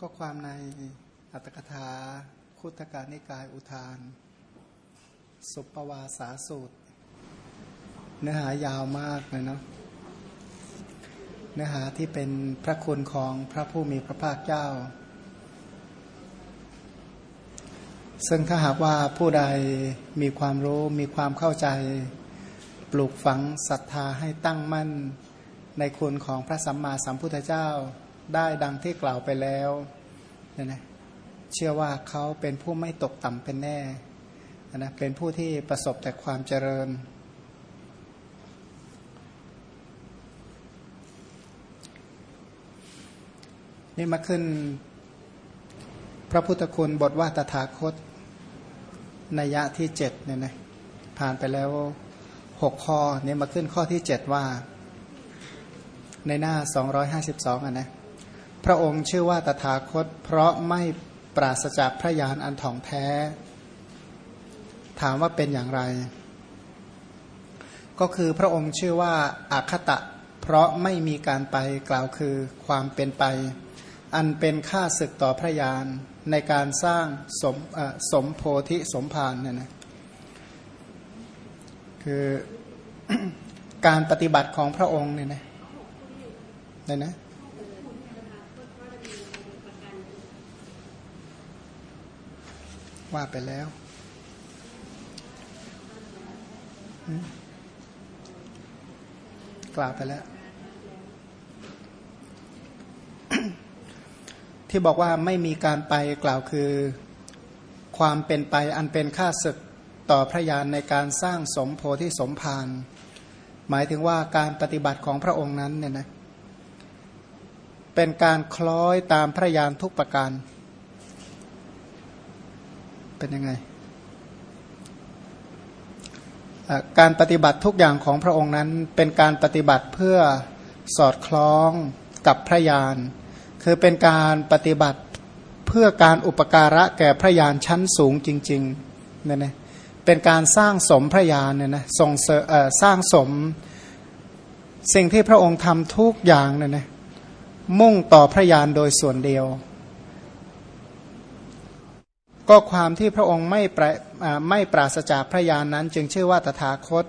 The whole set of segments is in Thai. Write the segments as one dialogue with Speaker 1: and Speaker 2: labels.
Speaker 1: ก็ความในอัตถกถาคุตการนิกายอุทาน สุปวาสาสูตร เนื้อหายาวมากเลยเนาะเนื้อหาที่เป็นพระคุณของพระผู้มีพระภาคเจ้า ซึ่งถ้าหากว่าผู้ใดมีความรู้มีความเข้าใจ ปลูกฝังศรัทธาให้ตั้งมั่นในคุณของพระสัมมาสัมพุทธเจ้า ได้ดังที่กล่าวไปแล้วเนี่ยนะเชื่อว่าเขาเป็นผู้ไม่ตกต่ำเป็นแน่นะเป็นผู้ที่ประสบแต่ความเจริญ นี่มาขึ้น พระพุทธคุณบทว่าตถาคตนัยยะที่เจ็ดเนี่ยนะผ่านไปแล้วหกข้อเนี่ยมาขึ้นข้อที่เจ็ดว่า ในหน้า252อะนะ พระองค์ชื่อว่าตถาคต เพราะไม่ปราศจากพระญาณอันถ่องแท้ ถามว่าเป็นอย่างไร ก็คือพระองค์ชื่อว่าอาคตะ เพราะไม่มีการไปกล่าวคือความเป็นไป อันเป็นค่าศึกต่อพระญาณในการสร้างสมสมโพธิสมภารเนี่ยนะคือการปฏิบัติของพระองค์เนี่ยนะเนี่ยนะ ว่าไปแล้วกล่าวไปแล้ว ที่บอกว่าไม่มีการไปกล่าวคือความเป็นไปอันเป็นค่าศึกต่อพระยานในการสร้างสมโพธิสมภารหมายถึงว่าการปฏิบัติของพระองค์นั้นเนี่ยนะเป็นการคล้อยตามพระยานทุกประการ เป็นยังไง การปฏิบัติทุกอย่างของพระองค์นั้นเป็นการปฏิบัติเพื่อสอดคล้องกับพระยานคือเป็นการปฏิบัติเพื่อการอุปการะแก่พระยานชั้นสูงจริงๆเนี่ยนะเป็นการสร้างสมพระยานเนี่ยนะส่งสร้างสมสิ่งที่พระองค์ทำทุกอย่างเนี่ยนะมุ่งต่อพระยานโดยส่วนเดียว ก็ความที่พระองค์ไม่ปราไม่ปราศจากพระญาณนนั้น จึงชื่อว่าตถาคต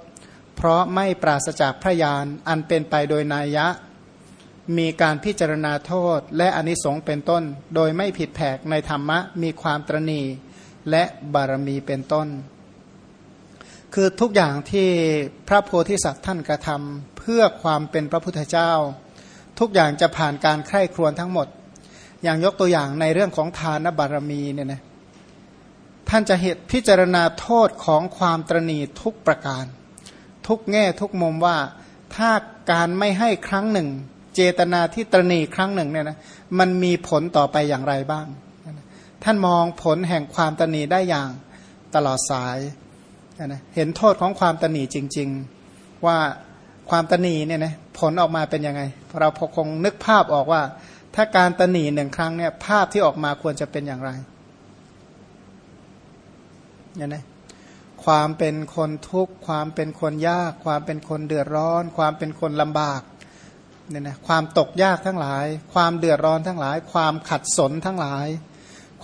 Speaker 1: เพราะไม่ปราศจากพระญาณอันเป็นไปโดยนัยยะ มีการพิจารณาโทษและอนิสงส์เป็นต้น โดยไม่ผิดแผกในธรรมะมีความตรณีและบารมีเป็นต้น คือทุกอย่างที่พระโพธิสัตว์ท่านกระทำเพื่อความเป็นพระพุทธเจ้า ทุกอย่างจะผ่านการไข้ครวญทั้งหมด อย่างยกตัวอย่างในเรื่องของทานบารมีเนี่ยนะ ท่านจะเหตุพิจารณาโทษของความตรณีทุกประการ ทุกแง่ทุกมุมว่าถ้าการไม่ให้ครั้งหนึ่ง เจตนาที่ตรณีครั้งหนึ่งเนี่ยนะมันมีผลต่อไปอย่างไรบ้าง ท่านมองผลแห่งความตรณีได้อย่างตลอดสายนะเห็นโทษของความตรณีจริง ๆ ว่าความตรณีเนี่ยนะผลออกมาเป็นยังไง เราพคงนึกภาพออกว่า ถ้าการตรณีหนึ่งครั้งเนี่ยภาพที่ออกมาควรจะเป็นอย่างไร เนี่ยนะความเป็นคนทุกข์ความเป็นคนยาก ความเป็นคนเดือดร้อน ความเป็นคนลำบากเนี่ยนะความตกยากทั้งหลาย ความเดือดร้อนทั้งหลาย ความขัดสนทั้งหลาย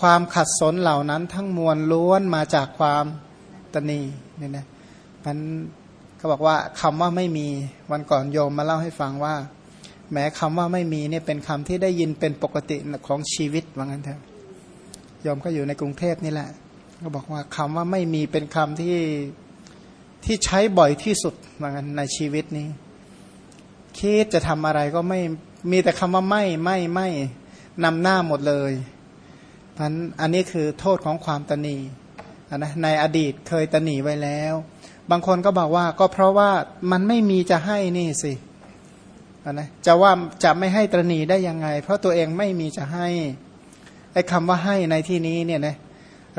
Speaker 1: ความขัดสนเหล่านั้นทั้งมวลล้วนมาจากความตนีเนี่ยนะมันเขาบอกว่าคำว่าไม่มีวันก่อนโยมมาเล่าให้ฟังว่า แม้คำว่าไม่มีเนี่ยเป็นคำที่ได้ยินเป็นปกติของชีวิตว่างั้นเถอะโยมก็อยู่ในกรุงเทพนี่แหละ ก็บอกว่าคำว่าไม่มีเป็นคำที่ที่ใช้บ่อยที่สุดเหมือนกันในชีวิตนี้ คิดจะทำอะไรก็ไม่มีแต่คำว่าไม่ไม่ไม่นำหน้าหมดเลยพันอันนี้คือโทษของความตนีนะในอดีตเคยตนีไว้แล้ว บางคนก็บอกว่าก็เพราะว่ามันไม่มีจะให้นี่สินะจะว่าจะไม่ให้ตนีได้ยังไง เพราะตัวเองไม่มีจะให้ไอ้คำว่าให้ในที่นี้เนี่ยนะ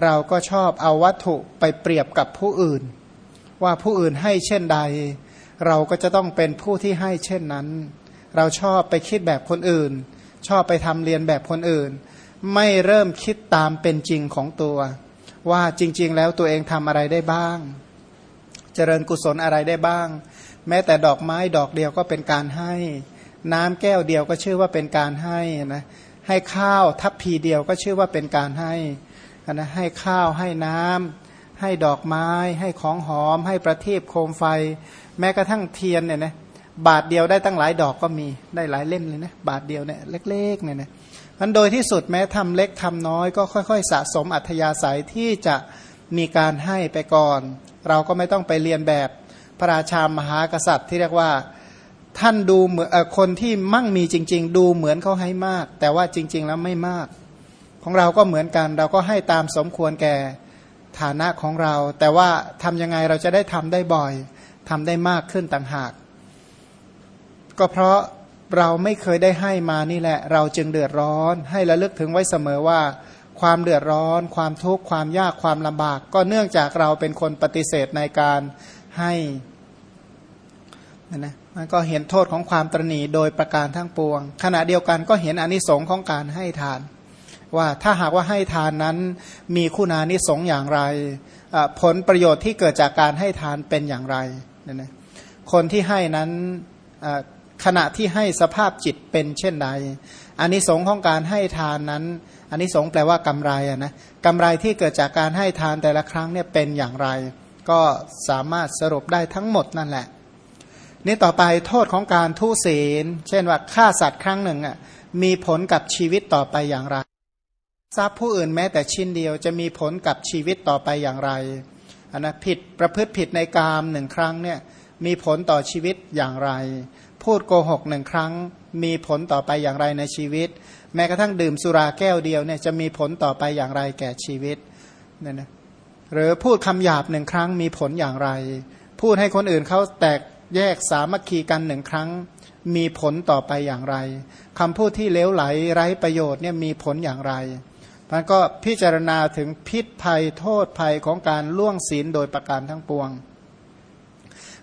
Speaker 1: เราก็ชอบเอาวัตถุไปเปรียบกับผู้อื่น ว่าผู้อื่นให้เช่นใด เราก็จะต้องเป็นผู้ที่ให้เช่นนั้น เราชอบไปคิดแบบคนอื่น ชอบไปทำเรียนแบบคนอื่น ไม่เริ่มคิดตามเป็นจริงของตัว ว่าจริง ๆ แล้วตัวเองทำอะไรได้บ้าง เจริญกุศลอะไรได้บ้าง แม้แต่ดอกไม้ดอกเดียวก็เป็นการให้ น้ำแก้วเดียวก็ชื่อว่าเป็นการให้นะให้ข้าวทัพพีเดียวก็ชื่อว่าเป็นการให้ นะให้ข้าวให้น้ำให้ดอกไม้ ให้ของหอม ให้ประทีปโคมไฟ แม้กระทั่งเทียนเนี่ยนะบาทเดียวได้ตั้งหลายดอกก็มีได้หลายเล่มเลยนะบาทเดียวเนี่ยเล็กๆเนี่ยนะมันโดยที่สุดแม้ทำเล็กทำน้อยก็ค่อยๆ สะสมอัธยาศัยที่จะมีการให้ไปก่อน เราก็ไม่ต้องไปเรียนแบบพระราชามหากษัตริย์ที่เรียกว่าท่านดูเหมือนคนที่มั่งมีจริง ๆ ดูเหมือนเขาให้มาก แต่ว่าจริง ๆ แล้วไม่มาก ของเราก็เหมือนกัน เราก็ให้ตามสมควรแก่ฐานะของเรา แต่ว่าทำยังไงเราจะได้ทำได้บ่อยทำได้มากขึ้นต่างหาก ก็เพราะเราไม่เคยได้ให้มานี่แหละ เราจึงเดือดร้อน ให้ระลึกถึงไว้เสมอว่า ความเดือดร้อน ความทุกข์ความยากความลำบาก ก็เนื่องจากเราเป็นคนปฏิเสธในการให้นะมันก็เห็นโทษของความตรณีโดยประการทั้งปวง ขณะเดียวกันก็เห็นอนิสงค์ของการให้ทาน ว่าถ้าหากว่าให้ทานนั้นมีคุณานิสงอย่างไร ผลประโยชน์ที่เกิดจากการให้ทานเป็นอย่างไรนี่ยนะคนที่ให้นั้นขณะที่ให้สภาพจิตเป็นเช่นใดอันนี้สงของการให้ทานนั้นอันนี้สงแปลว่ากำไรนะกำไรที่เกิดจากการให้ทานแต่ละครั้งเนี่ยเป็นอย่างไร ก็สามารถสรุปได้ทั้งหมดนั่นแหละ นี่ต่อไปโทษของการทุศีล เช่นว่าฆ่าสัตว์ครั้งหนึ่งอะมีผลกับชีวิตต่อไปอย่างไร ทรัพย์ผู้อื่นแม้แต่ชิ้นเดียวจะมีผลกับชีวิตต่อไปอย่างไรนนะผิดประพฤติผิดในกามหนึ่งครั้งเนี่ยมีผลต่อชีวิตอย่างไร พูดโกหกหนึ่งครั้ง มีผลต่อไปอย่างไรในชีวิต แม้กระทั่งดื่มสุราแก้วเดียวเนี่ยจะมีผลต่อไปอย่างไรแก่ชีวิตเนี่ยนะหรือพูดคำหยาบหนึ่งครั้งมีผลอย่างไร พูดให้คนอื่นเขาแตกแยกสามัคคีกันหนึ่งครั้ง มีผลต่อไปอย่างไรคำพูดที่เลวไหลไร้ประโยชน์เนี่ยมีผลอย่างไร มันก็พิจารณาถึงพิษภัยโทษภัยของการล่วงศีลโดยประการทั้งปวง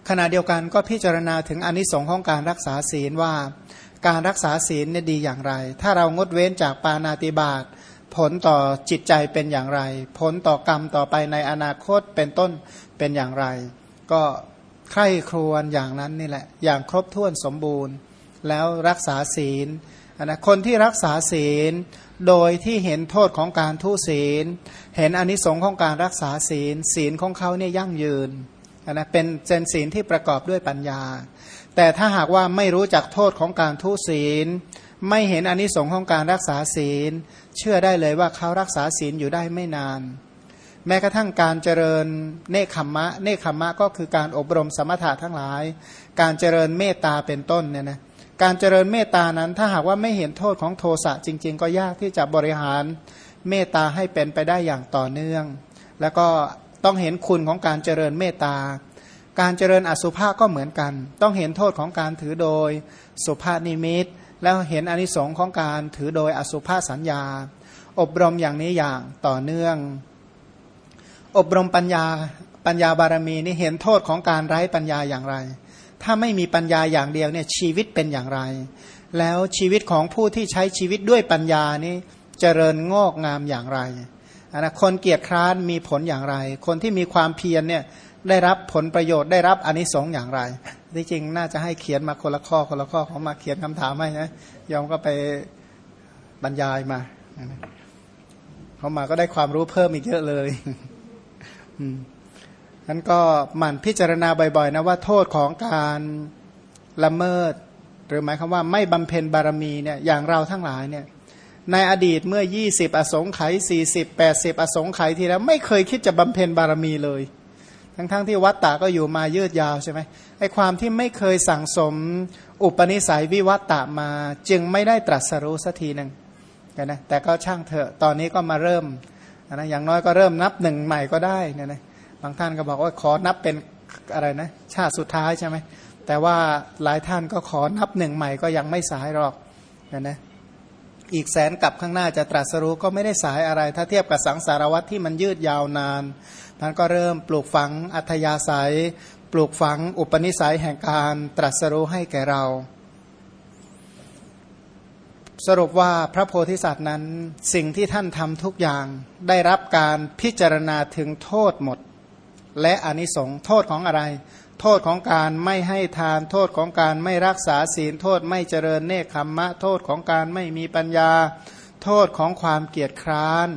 Speaker 1: ขณะเดียวกันก็พิจารณาถึงอนิสงค์ของการรักษาศีลว่าการรักษาศีลเนี่ยดีอย่างไร ถ้าเรางดเว้นจากปานาติบาตผลต่อจิตใจเป็นอย่างไร ผลต่อกรรมต่อไปในอนาคตเป็นต้นเป็นอย่างไร ก็ใคร่ครวญอย่างนั้นนี่แหละ อย่างครบถ้วนสมบูรณ์ แล้วรักษาศีลนะคนที่รักษาศีล โดยที่เห็นโทษของการทุศีล เห็นอนิสงค์ของการรักษาศีล ศีลของเขาเนี่ยยั่งยืนนะเป็นเจนศีลที่ประกอบด้วยปัญญา แต่ถ้าหากว่าไม่รู้จักโทษของการทุศีล ไม่เห็นอนิสงค์ของการรักษาศีล เชื่อได้เลยว่าเขารักษาศีลอยู่ได้ไม่นาน แม้กระทั่งการเจริญเนคขมมะ เนคขมมะก็คือการอบรมสมถะทั้งหลาย การเจริญเมตตาเป็นต้นเนี่ยนะ การเจริญเมตตานั้นถ้าหากว่าไม่เห็นโทษของโทสะจริง ๆ ก็ยากที่จะบริหารเมตตาให้เป็นไปได้อย่างต่อเนื่อง แล้วก็ต้องเห็นคุณของการเจริญเมตตา การเจริญอสุภะก็เหมือนกัน ต้องเห็นโทษของการถือโดยสุภานิมิต แล้วเห็นอนิสงค์ของการถือโดยอสุภาสัญญา อบรมอย่างนี้อย่างต่อเนื่อง อบรมปัญญาปัญญาบารมีนี่เห็นโทษของการไร้ปัญญาอย่างไร ถ้าไม่มีปัญญาอย่างเดียวเนี่ยชีวิตเป็นอย่างไร แล้วชีวิตของผู้ที่ใช้ชีวิตด้วยปัญญานี่เจริญงอกงามอย่างไรนะคนเกียรติคร้านมีผลอย่างไร คนที่มีความเพียรเนี่ยได้รับผลประโยชน์ได้รับอนิสงส์อย่างไร ที่จริงน่าจะให้เขียนมาคนละข้อคนละข้อเขามาเขียนคำถามให้นะยอมก็ไปบรรยายมาเขามาก็ได้ความรู้เพิ่มอีกเยอะเลย นั้นก็หมั่นพิจารณาบ่อยๆนะว่าโทษของการละเมิด หรือหมายความว่าไม่บำเพ็ญบารมีเนี่ยอย่างเราทั้งหลายเนี่ยในอดีตเมื่อ 20 อสงไขย40 80 อสงไขยที่แล้วไม่เคยคิดจะบำเพ็ญบารมีเลย ทั้งๆทที่วัตตะก็อยู่มายืดยาวใช่ไหมไอ้ความที่ไม่เคยสั่งสมอุปนิสัยวิวัตตะมา จึงไม่ได้ตรัสรู้สักทีหนึ่งนะแต่ก็ช่างเถอะตอนนี้ก็มาเริ่มนะอย่างน้อยก็เริ่มนับหนึ่งใหม่ก็ได้เนี่ยนะ บางท่านก็บอกว่าขอนับเป็นอะไรนะ ชาติสุดท้ายใช่ไหมแต่ว่าหลายท่านก็ขอนับหนึ่งใหม่ก็ยังไม่สายหรอกนะนะอีกแสนกับข้างหน้าจะตรัสรู้ก็ไม่ได้สายอะไร ถ้าเทียบกับสังสารวัตที่มันยืดยาวนานท่านก็เริ่มปลูกฝังอัธยาศัย ปลูกฝังอุปนิสัยแห่งการตรัสรู้ให้แก่เรา สรุปว่าพระโพธิสัตว์นั้นสิ่งที่ท่านทำทุกอย่างได้รับการพิจารณาถึงโทษหมด และอนิสงส์โทษของอะไร โทษของการไม่ให้ทาน โทษของการไม่รักษาศีล โทษไม่เจริญเนคขมมะ โทษของการไม่มีปัญญา โทษของความเกียจคร้าน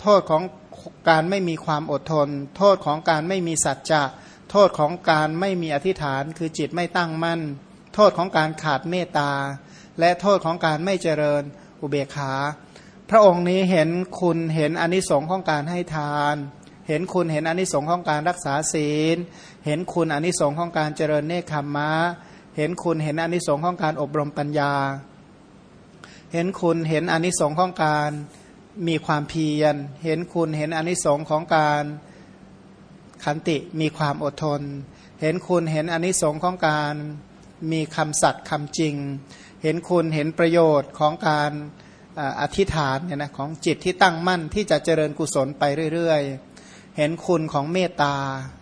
Speaker 1: โทษของการไม่มีความอดทน โทษของการไม่มีสัจจะ โทษของการไม่มีอธิษฐาน คือจิตไม่ตั้งมั่น โทษของการขาดเมตตา และโทษของการไม่เจริญอุเบกขา พระองค์นี้เห็นคุณเห็นอนิสงค์ของการให้ทาน เห็นคุณเห็นอนิสงค์ของการรักษาศีล เห็นคุณอนิสงค์ของการเจริญเนคขมมะ เห็นคุณเห็นอนิสงค์ของการอบรมปัญญา เห็นคุณเห็นอนิสงค์ของการมีความเพียร เห็นคุณเห็นอนิสงค์ของการขันติมีความอดทน เห็นคุณเห็นอนิสงค์ของการมีคำสัตย์คำจริง เห็นคุณเห็นประโยชน์ของการอธิษฐานเนี่ยนะของจิตที่ตั้งมั่นที่จะเจริญกุศลไปเรื่อยๆ เห็นคุณของเมตตา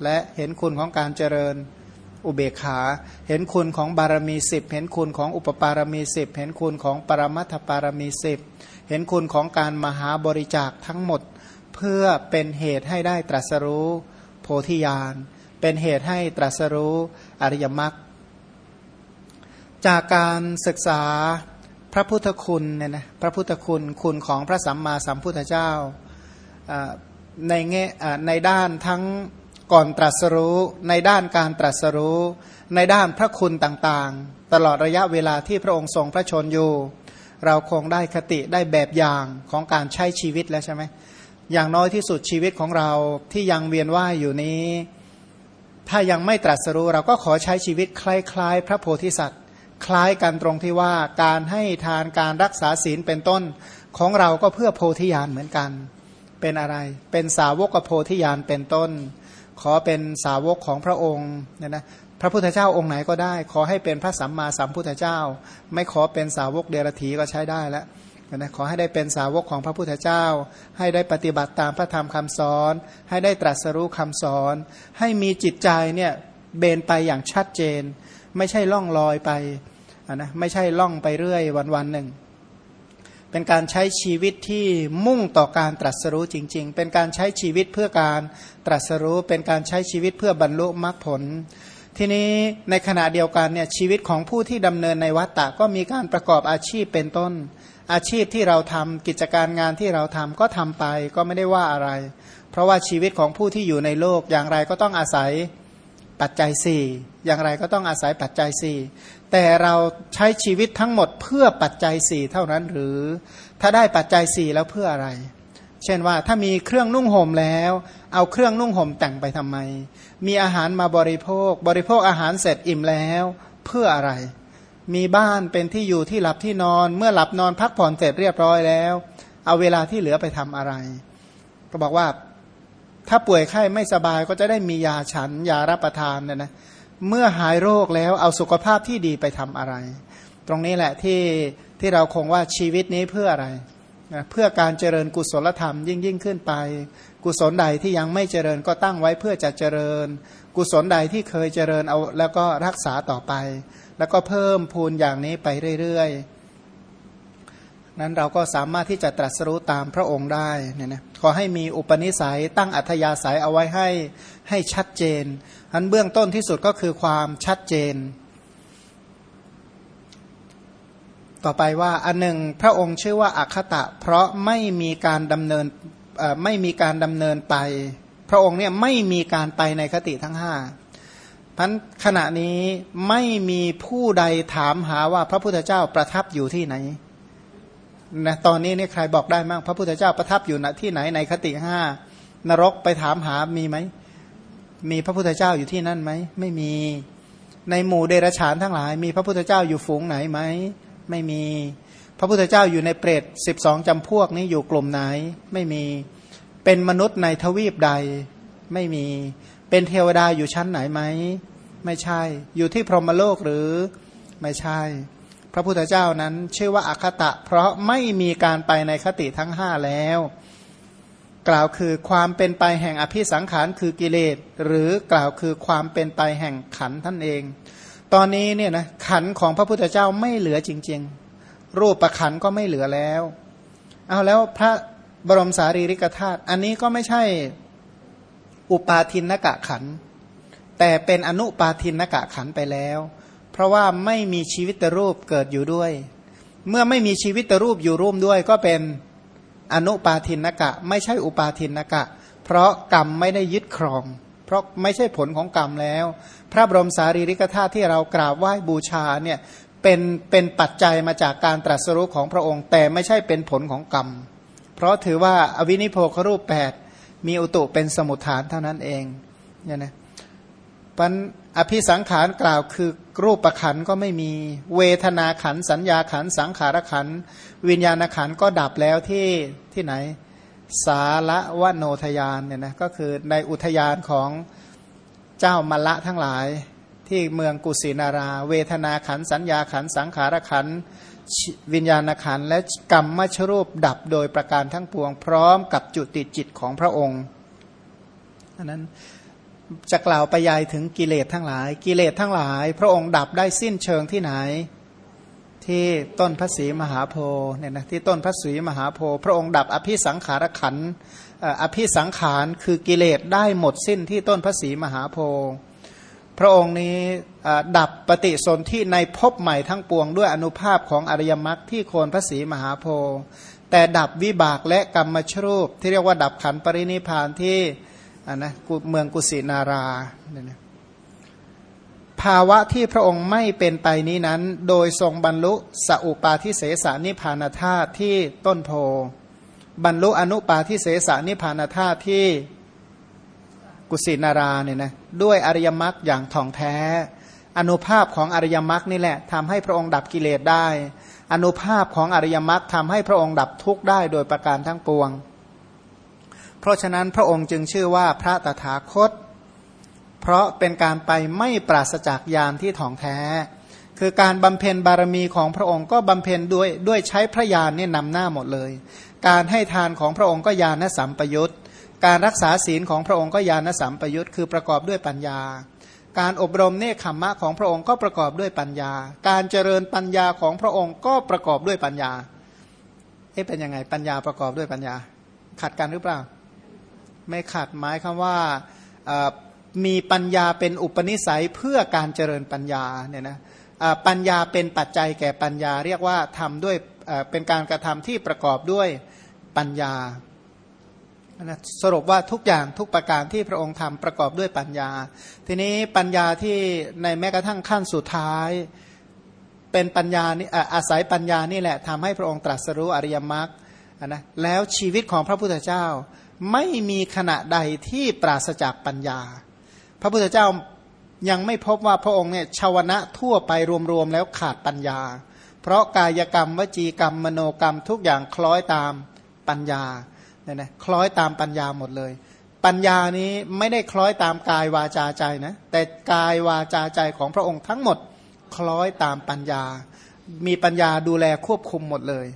Speaker 1: และเห็นคุณของการเจริญอุเบกขา เห็นคุณของบารมีสิบเห็นคุณของอุปปารมีสิบเห็นคุณของปรมัตถปารมีสิบเห็นคุณของการมหาบริจาคทั้งหมด เพื่อเป็นเหตุให้ได้ตรัสรู้โพธิญาณเป็นเหตุให้ตรัสรู้อริยมรรคจากการศึกษาพระพุทธคุณเนี่ยนะพระพุทธคุณคุณของพระสัมมาสัมพุทธเจ้า ในแง่ในด้านทั้งก่อนตรัสรู้ ในด้านการตรัสรู้ ในด้านพระคุณต่างๆ ตลอดระยะเวลาที่พระองค์ทรงพระชนอยู่ เราคงได้คติได้แบบอย่างของการใช้ชีวิตแล้วใช่ไหมอย่างน้อยที่สุดชีวิตของเราที่ยังเวียนว่ายอยู่นี้ ถ้ายังไม่ตรัสรู้เราก็ขอใช้ชีวิตคล้าย ๆ พระโพธิสัตว์ คล้ายกันตรงที่ว่าการให้ทานการรักษาศีลเป็นต้นของเราก็เพื่อโพธิญาณเหมือนกัน เป็นอะไร เป็นสาวกโพธิญาณเป็นต้น ขอเป็นสาวกของพระองค์เนี่ยนะพระพุทธเจ้าองค์ไหนก็ได้ ขอให้เป็นพระสัมมาสัมพุทธเจ้า ไม่ขอเป็นสาวกเดรัจฉีก็ใช้ได้แล้วนะขอให้ได้เป็นสาวกของพระพุทธเจ้า ให้ได้ปฏิบัติตามพระธรรมคำสอน ให้ได้ตรัสรู้คำสอน ให้มีจิตใจเนี่ยเบนไปอย่างชัดเจน ไม่ใช่ล่องลอยไปนะไม่ใช่ล่องไปเรื่อยวันวันหนึ่ง เป็นการใช้ชีวิตที่มุ่งต่อการตรัสรู้จริง ๆ เป็นการใช้ชีวิตเพื่อการตรัสรู้ เป็นการใช้ชีวิตเพื่อบรรลุมรรคผล ทีนี้ในขณะเดียวกันเนี่ยชีวิตของผู้ที่ดำเนินในวัฏฏะก็มีการประกอบอาชีพเป็นต้น อาชีพที่เราทำกิจการงานที่เราทำก็ทำไปก็ไม่ได้ว่าอะไร เพราะว่าชีวิตของผู้ที่อยู่ในโลกอย่างไรก็ต้องอาศัยปัจจัยสี่อย่างไรก็ต้องอาศัยปัจจัยสี่ แต่เราใช้ชีวิตทั้งหมดเพื่อปัจจัยสี่เท่านั้นหรือ ถ้าได้ปัจจัยสี่แล้วเพื่ออะไร เช่นว่าถ้ามีเครื่องนุ่งห่มแล้ว เอาเครื่องนุ่งห่มแต่งไปทำไม มีอาหารมาบริโภค บริโภคอาหารเสร็จอิ่มแล้ว เพื่ออะไร มีบ้านเป็นที่อยู่ที่หลับที่นอน เมื่อหลับนอนพักผ่อนเสร็จเรียบร้อยแล้ว เอาเวลาที่เหลือไปทำอะไร ก็บอกว่าถ้าป่วยไข้ไม่สบายก็จะได้มียาฉันยารับประทานเนี่ยนะ เมื่อหายโรคแล้วเอาสุขภาพที่ดีไปทำอะไร ตรงนี้แหละที่ที่เราคงว่าชีวิตนี้เพื่ออะไรนะเพื่อการเจริญกุศลธรรมยิ่งยิ่งขึ้นไป กุศลใดที่ยังไม่เจริญก็ตั้งไว้เพื่อจะเจริญ กุศลใดที่เคยเจริญเอาแล้วก็รักษาต่อไป แล้วก็เพิ่มพูนอย่างนี้ไปเรื่อยๆ นั้นเราก็สามารถที่จะตรัสรู้ตามพระองค์ได้เนี่ยนะขอให้มีอุปนิสัยตั้งอัธยาศัยเอาไว้ให้ให้ชัดเจนอันเบื้องต้นที่สุดก็คือความชัดเจน ต่อไปว่าอันหนึ่งพระองค์ชื่อว่าอัคตะ เพราะไม่มีการดำเนินไม่มีการดำเนินไป พระองค์เนี่ยไม่มีการไปในคติทั้งห้าพันขณะนี้ไม่มีผู้ใดถามหาว่าพระพุทธเจ้าประทับอยู่ที่ไหน นะตอนนี้นี่ใครบอกได้มั้งพระพุทธเจ้าประทับอยู่ณที่ไหนในคติห้านรกไปถามหามีไหมมีพระพุทธเจ้าอยู่ที่นั่นไหมไม่มีในหมู่เดรัจฉานทั้งหลาย มีพระพุทธเจ้าอยู่ฝูงไหนไหมไม่มี พระพุทธเจ้าอยู่ในเปรตสิบสองจำพวกนี้อยู่กลุ่มไหน ไม่มี เป็นมนุษย์ในทวีปใด ไม่มี เป็นเทวดาอยู่ชั้นไหนไหมไม่ใช่ อยู่ที่พรหมโลกหรือไม่ใช่ พระพุทธเจ้านั้นชื่อว่าอัคตะ เพราะไม่มีการไปในคติทั้งห้าแล้ว กล่าวคือความเป็นไปแห่งอภิสังขารคือกิเลส หรือกล่าวคือความเป็นไปแห่งขันท่านเอง ตอนนี้เนี่ยนะขันของพระพุทธเจ้าไม่เหลือจริง ๆ รูปประขันก็ไม่เหลือแล้ว เอาแล้วพระบรมสารีริกธาตุอันนี้ก็ไม่ใช่อุปาทินนกะขัน แต่เป็นอนุปาทินกะขันไปแล้ว ราะว่าไม่มีชีวิตรูปเกิดอยู่ด้วย เมื่อไม่มีชีวิตรูปอยู่ร่วมด้วย ก็เป็นอนุปาทินกะ ไม่ใช่อุปาทินกะ เพราะกรรมไม่ได้ยึดครอง เพราะไม่ใช่ผลของกรรมแล้ว พระบรมสารีริกธาตุที่เรากราบไหว้บูชาเนี่ยเป็นเป็นปัจจัยมาจากการตรัสรู้ของพระองค์ แต่ไม่ใช่เป็นผลของกรรม เพราะถือว่าอวินิโพครูปแปดมีอุตุเป็นสมุทฐานเท่านั้นเองเนี่ยนะปันอภิสังขารกล่าวคือ รูปประขันก็ไม่มีเวทนาขันสัญญาขันสังขารขันวิญญาณขันก็ดับแล้วที่ที่ไหน สาละวโนทยานเนี่ยนะก็คือในอุทยานของเจ้ามละทั้งหลายที่เมืองกุสินารา เวทนาขันสัญญาขันสังขารขันวิญญาณขันและกรรมมชรูปดับโดยประการทั้งปวง พร้อมกับจุติจิตของพระองค์อันนั้น จะกล่าวไปยายถึงกิเลสทั้งหลาย กิเลสทั้งหลาย พระองค์ดับได้สิ้นเชิงที่ไหน ที่ต้นพระศรีมหาโพเนี่ยนะที่ต้นพระศรีมหาโพพระองค์ดับอภิสังขารขันอภิสังขารคือกิเลสได้หมดสิ้นที่ต้นพระศรีมหาโพพระองค์นี้ดับปฏิสนธิในภพใหม่ทั้งปวงด้วยอนุภาพของอริยมรรคที่โคนพระศรีมหาโพธิ์แต่ดับวิบากและกรรมชรูปที่เรียกว่าดับขันปรินิพานที่ นนะเมืองกุสินาราเนี่ยภาวะที่พระองค์ไม่เป็นไปนี้นั้น โดยทรงบรรลุสัพปาทิเสสานิพานธาตุที่ต้นโพ บรรลุอนุปาทิเสสานิพานธาตุที่กุสินาราเนี่ยนะด้วยอริยมรรคอย่างท่องแท้ อนุภาพของอริยมรรคนี่แหละทำให้พระองค์ดับกิเลสได้ อนุภาพของอริยมรรคทำให้พระองค์ดับทุกข์ได้โดยประการทั้งปวง เพราะฉะนั้นพระองค์จึงชื่อว่าพระตถาคต เพราะเป็นการไปไม่ปราศจากยานที่ถ่องแท้ คือการบำเพ็ญบารมีของพระองค์ก็บำเพ็ญด้วยด้วยใช้พระยานนี่นำหน้าหมดเลย การให้ทานของพระองค์ก็ยานสัมปยุตการรักษาศีลของพระองค์ก็ญาณสัมปยุตคือประกอบด้วยปัญญา การอบรมเนคขมมะของพระองค์ก็ประกอบด้วยปัญญา การเจริญปัญญาของพระองค์ก็ประกอบด้วยปัญญาเอ๊ะเป็นยังไงปัญญาประกอบด้วยปัญญา ขัดกันหรือเปล่า ไม่ขัดหมายคำว่ามีปัญญาเป็นอุปนิสัยเพื่อการเจริญปัญญาเนี่ยนะปัญญาเป็นปัจจัยแก่ปัญญา เรียกว่าทำด้วยเป็นการกระทำที่ประกอบด้วยปัญญาสรุปว่าทุกอย่างทุกประการที่พระองค์ทำประกอบด้วยปัญญา ทีนี้ปัญญาที่ในแม้กระทั่งขั้นสุดท้ายเป็นปัญญานี่อาศัยปัญญานี่แหละทำให้พระองค์ตรัสรู้อริยมรรคนะแล้วชีวิตของพระพุทธเจ้า ไม่มีขณะใดที่ปราศจากปัญญา พระพุทธเจ้ายังไม่พบว่าพระองค์เนี่ยชาวนะทั่วไปรวมๆแล้วขาดปัญญา เพราะกายกรรมวจีกรรม มโนกรรมทุกอย่างคล้อยตามปัญญาเนี่ยนะคล้อยตามปัญญาหมดเลย ปัญญานี้ไม่ได้คล้อยตามกายวาจาใจนะแต่กายวาจาใจของพระองค์ทั้งหมดคล้อยตามปัญญา มีปัญญาดูแลควบคุมหมดเลย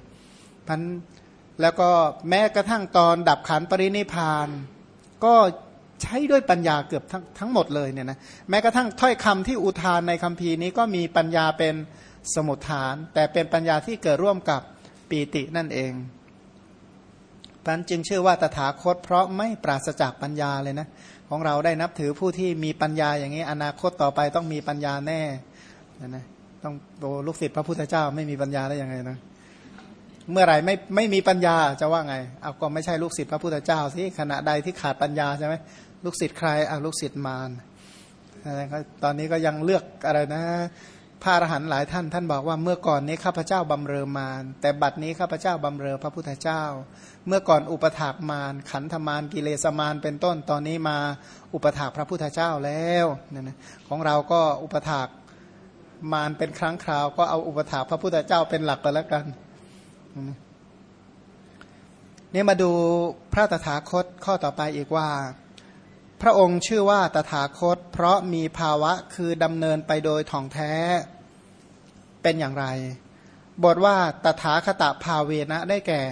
Speaker 1: พัน แล้วก็แม้กระทั่งตอนดับขันปรินิพาน ก็ใช้ด้วยปัญญาเกือบทั้งทั้งหมดเลยเนี่ยนะแม้กระทั่งถ้อยคำที่อุทานในคัมภีร์นี้ก็มีปัญญาเป็นสมุทฐาน แต่เป็นปัญญาที่เกิดร่วมกับปีตินั่นเองพันจึงชื่อว่าตถาคต เพราะไม่ปราศจากปัญญาเลยนะของเราได้นับถือผู้ที่มีปัญญาอย่างนี้ อนาคตต่อไปต้องมีปัญญาแน่นะต้องโตลูกศิษย์พระพุทธเจ้าไม่มีปัญญาได้ยังไงนะ เมื่อไหร่ไม่ไม่มีปัญญาจะว่าไงเอาก็ไม่ใช่ลูกศิษย์พระพุทธเจ้าสิขณะใดที่ขาดปัญญาใช่ไหมลูกศิษย์ใครเอาลูกศิษย์มารตอนนี้ก็ยังเลือกอะไรนะพระอรหันต์หลายท่านท่านบอกว่าเมื่อก่อนนี้ข้าพเจ้าบำเรอมารแต่บัดนี้ข้าพเจ้าบำเรอพระพุทธเจ้า เมื่อก่อนอุปถากมารขันธมารกิเลสมารเป็นต้นตอนนี้มาอุปถากพระพุทธเจ้าแล้วนนะของเราก็อุปถากมารเป็นครั้งคราว ก็เอาอุปถากพระพุทธเจ้าเป็นหลักไปแล้วกัน นี่มาดูพระตถาคตข้อต่อไปอีกว่า พระองค์ชื่อว่าตถาคต เพราะมีภาวะคือดำเนินไปโดยท่องแท้เป็นอย่างไร บทว่าตถาคตภาเวนะได้แก่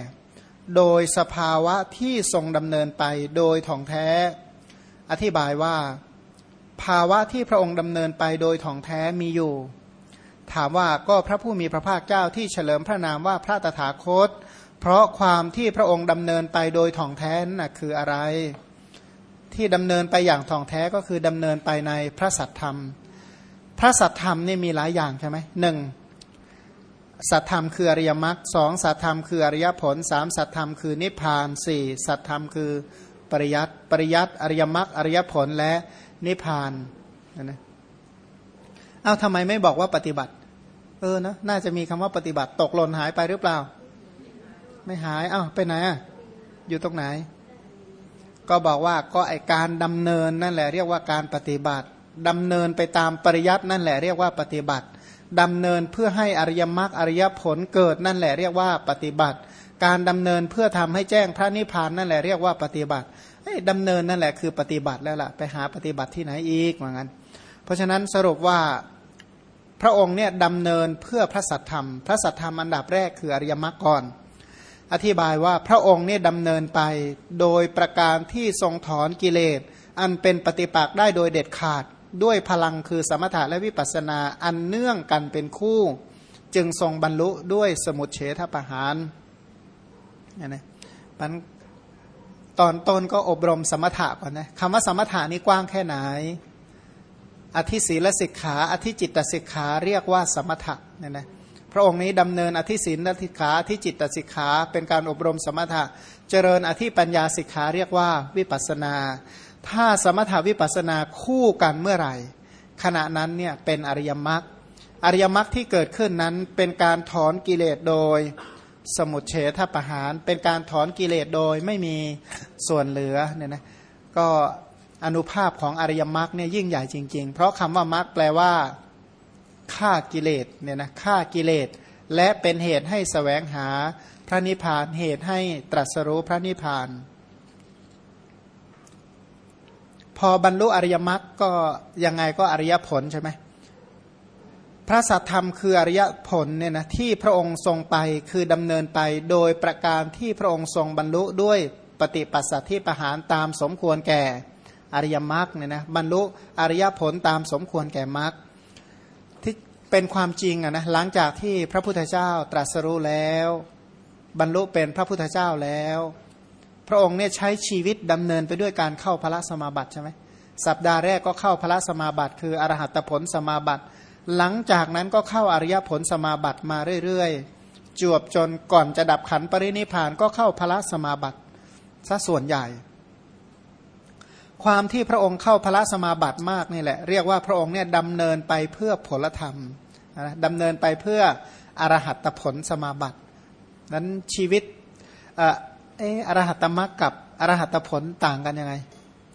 Speaker 1: โดยสภาวะที่ทรงดำเนินไปโดยท่องแท้ อธิบายว่า ภาวะที่พระองค์ดำเนินไปโดยท่องแท้มีอยู่ ถามว่าก็พระผู้มีพระภาคเจ้าที่เฉลิมพระนามว่าพระตถาคต เพราะความที่พระองค์ดำเนินไปโดยท่องแท้น่ะคืออะไร ที่ดำเนินไปอย่างท่องแท้ก็คือดำเนินไปในพระสัทธรรม พระสัทธรรมนี่มีหลายอย่างใช่ไหมหนึ่งสัทธรรมคืออริยมรรคสองสัทธรรมคืออริยผลสามสัทธรรมคือนิพพานสี่สัทธรรมคือปริยัติปริยัติอริยมรรคอริยผลและนิพพานนะนะ เอ้าทำไมไม่บอกว่าปฏิบัติ เออนะน่าจะมีคำว่าปฏิบัติตกหล่นหายไปหรือเปล่า ไม่หายอ้าวไปไหนอะอยู่ตรงไหน ก็บอกว่าก็ไอการดำเนินนั่นแหละเรียกว่าการปฏิบัติดำเนินไปตามปริยัตินั่นแหละเรียกว่าปฏิบัติดำเนินเพื่อให้อริยมรรคอริยผลเกิดนั่นแหละเรียกว่าปฏิบัติ การดำเนินเพื่อทำให้แจ้งพระนิพพานนั่นแหละเรียกว่าปฏิบัติดำเนินนั่นแหละคือปฏิบัติแล้วล่ะไปหาปฏิบัติที่ไหนอีกเหมือนกันเพราะฉะนั้นสรุปว่า พระองค์เนี่ยดำเนินเพื่อพระสัทธรรม พระสัทธรรมอันดับแรกคืออริยมรรคก่อน อธิบายว่าพระองค์เนี่ยดำเนินไปโดยประการที่ทรงถอนกิเลส อันเป็นปฏิปักษ์ได้โดยเด็ดขาดด้วยพลังคือสมถะและวิปัสสนาอันเนื่องกันเป็นคู่ จึงทรงบรรลุด้วยสมุทเฉทประหารนี่นะปันตอนต้นก็อบรมสมถะก่อนนะคำว่าสมถะนี่กว้างแค่ไหน อธิศีลสิกขา อธิจิตตสิกขาเรียกว่าสมถะเนี่ยนะพระองค์นี้ดำเนินอธิศีลอธิขาอธิจิตตสิกขา เป็นการอบรมสมถะ เจริญอธิปัญญาสิกขาเรียกว่าวิปัสนา ถ้าสมถาวิปัสนาคู่กันเมื่อไหร่ ขณะนั้นเนี่ยเป็นอริยมรรคอริยมรรคที่เกิดขึ้นนั้นเป็นการถอนกิเลสโดยสมุทเฉทประหาร เป็นการถอนกิเลสโดยไม่มีส่วนเหลือเนี่ยนะก็ อนุภาพของอริยมรรคเนี่ยยิ่งใหญ่จริง ๆ เพราะคำว่ามรรคแปลว่าฆ่ากิเลสเนี่ยนะฆ่ากิเลส และเป็นเหตุให้สแสวงหาพระนิพพานเหตุให้ตรัสรู้พระนิพพาน พอบรรลุอริยมรรคก็ยังไงก็อริยผลใช่ไหมพระสัทธรรมคืออริยผลเนี่ยนะที่พระองค์ทรงไปคือดำเนินไปโดยประการที่พระองค์ทรงบรรลุด้วยปฏิปัสสัทธิประหารตามสมควรแก่ อริยมรรคเนี่ยนะบรรลุอริยผลตามสมควรแก่มรรคที่เป็นความจริงอะนะหลังจากที่พระพุทธเจ้าตรัสรู้แล้ว บรรลุเป็นพระพุทธเจ้าแล้ว พระองค์เนี่ยใช้ชีวิตดำเนินไปด้วยการเข้าพระสมาบัติใช่ไหมสัปดาห์แรกก็เข้าพระสมาบัติ คืออรหัตผลสมาบัติ หลังจากนั้นก็เข้าอริยผลสมาบัติมาเรื่อยๆจวบจนก่อนจะดับขันปรินิพานก็เข้าพระสมาบัติซะส่วนใหญ่ ความที่พระองค์เข้าพระสมาบัติมากนี่แหละ เรียกว่าพระองค์เนี่ยดำเนินไปเพื่อผลธรรมดำเนินไปเพื่ออรหัตผลสมาบัตินั้นชีวิตเอออรหัตมรรคกับอรหัตผลต่างกันยังไง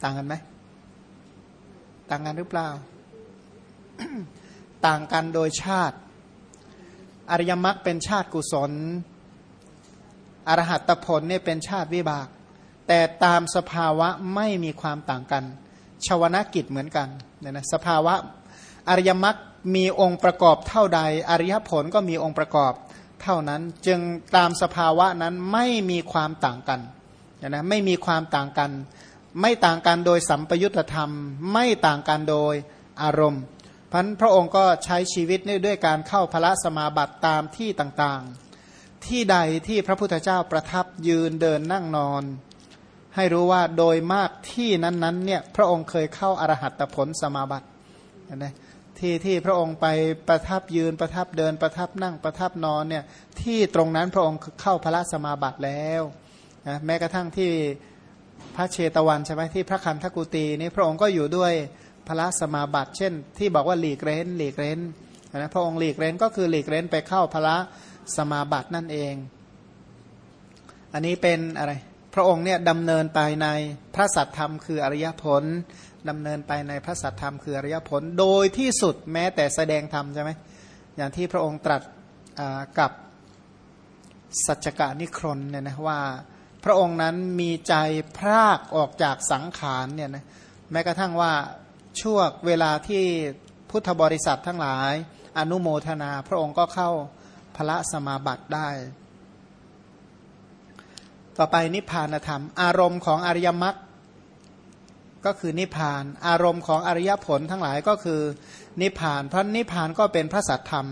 Speaker 1: ต่างกันไหมต่างกันหรือเปล่า ต่างกันโดยชาติ อริยมรรคเป็นชาติกุศล อรหัตผลเนี่ยเป็นชาติวิบาก แต่ตามสภาวะไม่มีความต่างกัน ชวนากิจเหมือนกันเนี่ยนะสภาวะอริยมรรคมีองค์ประกอบเท่าใด อริยผลก็มีองค์ประกอบเท่านั้น จึงตามสภาวะนั้นไม่มีความต่างกันนะไม่มีความต่างกัน ไม่ต่างกันโดยสัมปยุตธรรม ไม่ต่างกันโดยอารมณ์พันพระองค์ก็ใช้ชีวิตด้วยการเข้าพระสมาบัติตามที่ต่างๆ ที่ใดที่พระพุทธเจ้าประทับยืนเดินนั่งนอน ให้รู้ว่าโดยมากที่นั้นๆเนี่ยพระองค์เคยเข้าอรหัตผลสมาบัตินะที่ที่พระองค์ไปประทับยืนประทับเดินประทับนั่งประทับนอนเนี่ยที่ตรงนั้นพระองค์เข้าพระสมาบัติแล้วนะแม้กระทั่งที่พระเชตวันใช่ไหมที่พระคันธกุตีนี่พระองค์ก็อยู่ด้วยพระสมาบัติ เช่น ที่บอกว่าหลีกเร้นหลีกเร้นนะพระองค์หลีกเร้นก็คือหลีกเร้นไปเข้าพระสมาบัตินั่นเอง อันนี้เป็นอะไร ระองค์เนี่ยดำเนินไปในพระสัตธรรมคืออริยผลดำเนินไปในพระสัทธรรมคืออริยผล โดยที่สุดแม้แต่แสดงธรรมใช่ไหมอย่างที่พระองค์ตรัสกับสัจกานิครนเนี่ยนะว่าพระองค์นั้นมีใจพรากออกจากสังขารเนี่ยนะแม้กระทั่งว่าช่วงเวลาที่พุทธบริษัททั้งหลาย อนุโมทนา พระองค์ก็เข้าพระสมาบัติได้ ต่อไปนิพพานธรรม อารมณ์ของอริยมรรคก็คือนิพพาน อารมณ์ของอริยผลทั้งหลายก็คือนิพพาน เพราะนิพพานก็เป็นพระสัทธรรม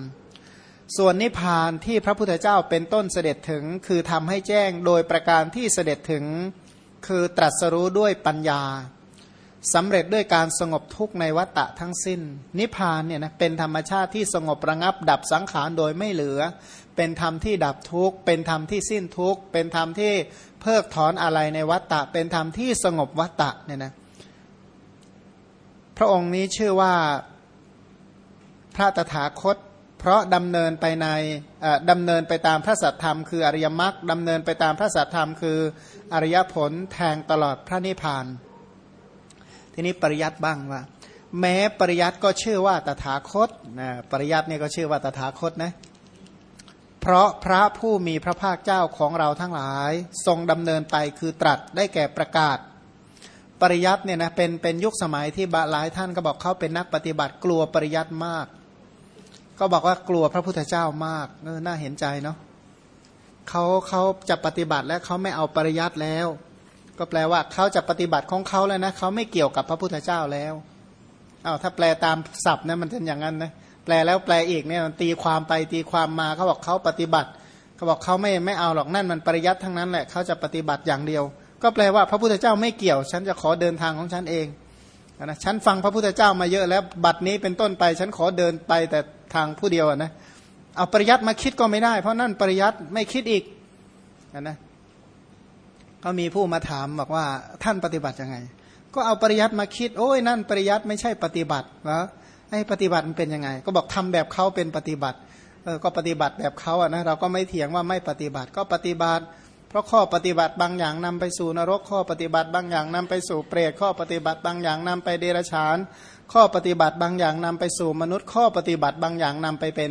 Speaker 1: ส่วนนิพพานที่พระพุทธเจ้าเป็นต้นเสด็จถึง คือทำให้แจ้งโดยประการที่เสด็จถึง คือตรัสรู้ด้วยปัญญาสำเร็จด้วยการสงบทุกข์ในวัฏฏะทั้งสิ้น นิพพานเนี่ยนะเป็นธรรมชาติที่สงบระงับดับสังขารโดยไม่เหลือ เป็นธรรมที่ดับทุกข์ เป็นธรรมที่สิ้นทุกข์ เป็นธรรมที่เพิกถอนอะไรในวัฏฏะเป็นธรรมที่สงบวัฏฏะเนี่ยนะ พระองค์นี้ชื่อว่าพระตถาคต เพราะดำเนินไปในดำเนินไปตามพระสัทธรรม คืออริยมรรคดำเนินไปตามพระสัทธรรม คืออริยผลแทงตลอดพระนิพพาน ทีนี้ปริยัติบ้างว่า แม้ปริยัติก็ชื่อว่าตถาคตนะปริยัติเนี่ยก็ชื่อว่าตถาคตนะ เพราะพระผู้มีพระภาคเจ้าของเราทั้งหลาย ทรงดำเนินไปคือตรัสได้แก่ประกาศ ปริยัติเนี่ยนะเป็นเป็นยุคสมัยที่หลายท่านก็บอกเขาเป็นนักปฏิบัติกลัวปริยัติมาก ก็บอกว่ากลัวพระพุทธเจ้ามากเออน่าเห็นใจเนาะเขาเขาจะปฏิบัติและเขาไม่เอาปริยัติแล้ว ก็แปลว่าเขาจะปฏิบัติของเขาแล้วนะเขาไม่เกี่ยวกับพระพุทธเจ้าแล้วเอาถ้าแปลตามศัพท์เนี่ยมันเป็นอย่างนั้นนะ แปลแล้วแปลอีกเนี่ยมันตีความไปตีความมาเขาบอกเขาปฏิบัติเขาบอกเขาไม่ไม่เอาหรอกนั่นมันปริยัติทั้งนั้นแหละเขาจะปฏิบัติอย่างเดียว ก็แปลว่าพระพุทธเจ้าไม่เกี่ยว ฉันจะขอเดินทางของฉันเองนะฉันฟังพระพุทธเจ้ามาเยอะแล้วบัดนี้เป็นต้นไป ฉันขอเดินไปแต่ทางผู้เดียวนะเอาปริยัติมาคิดก็ไม่ได้ เพราะนั่นปริยัติไม่คิดอีกนะก็มีผู้มาถามบอกว่าท่านปฏิบัติยังไง ก็เอาปริยัติมาคิด โอ้ยนั่นปริยัติไม่ใช่ปฏิบัติวะ ไอ้ปฏิบัติมันเป็นยังไง ก็บอกทำแบบเขาเป็นปฏิบัติเออก็ปฏิบัติแบบเขาอะนะเราก็ไม่เถียงว่าไม่ปฏิบัติก็ปฏิบัติ เพราะข้อปฏิบัติบางอย่างนำไปสู่นรก ข้อปฏิบัติบางอย่างนำไปสู่เปรตข้อปฏิบัติบางอย่างนำไปเดรัจฉาน ข้อปฏิบัติบางอย่างนำไปสู่มนุษย์ ข้อปฏิบัติบางอย่างนำไปเป็น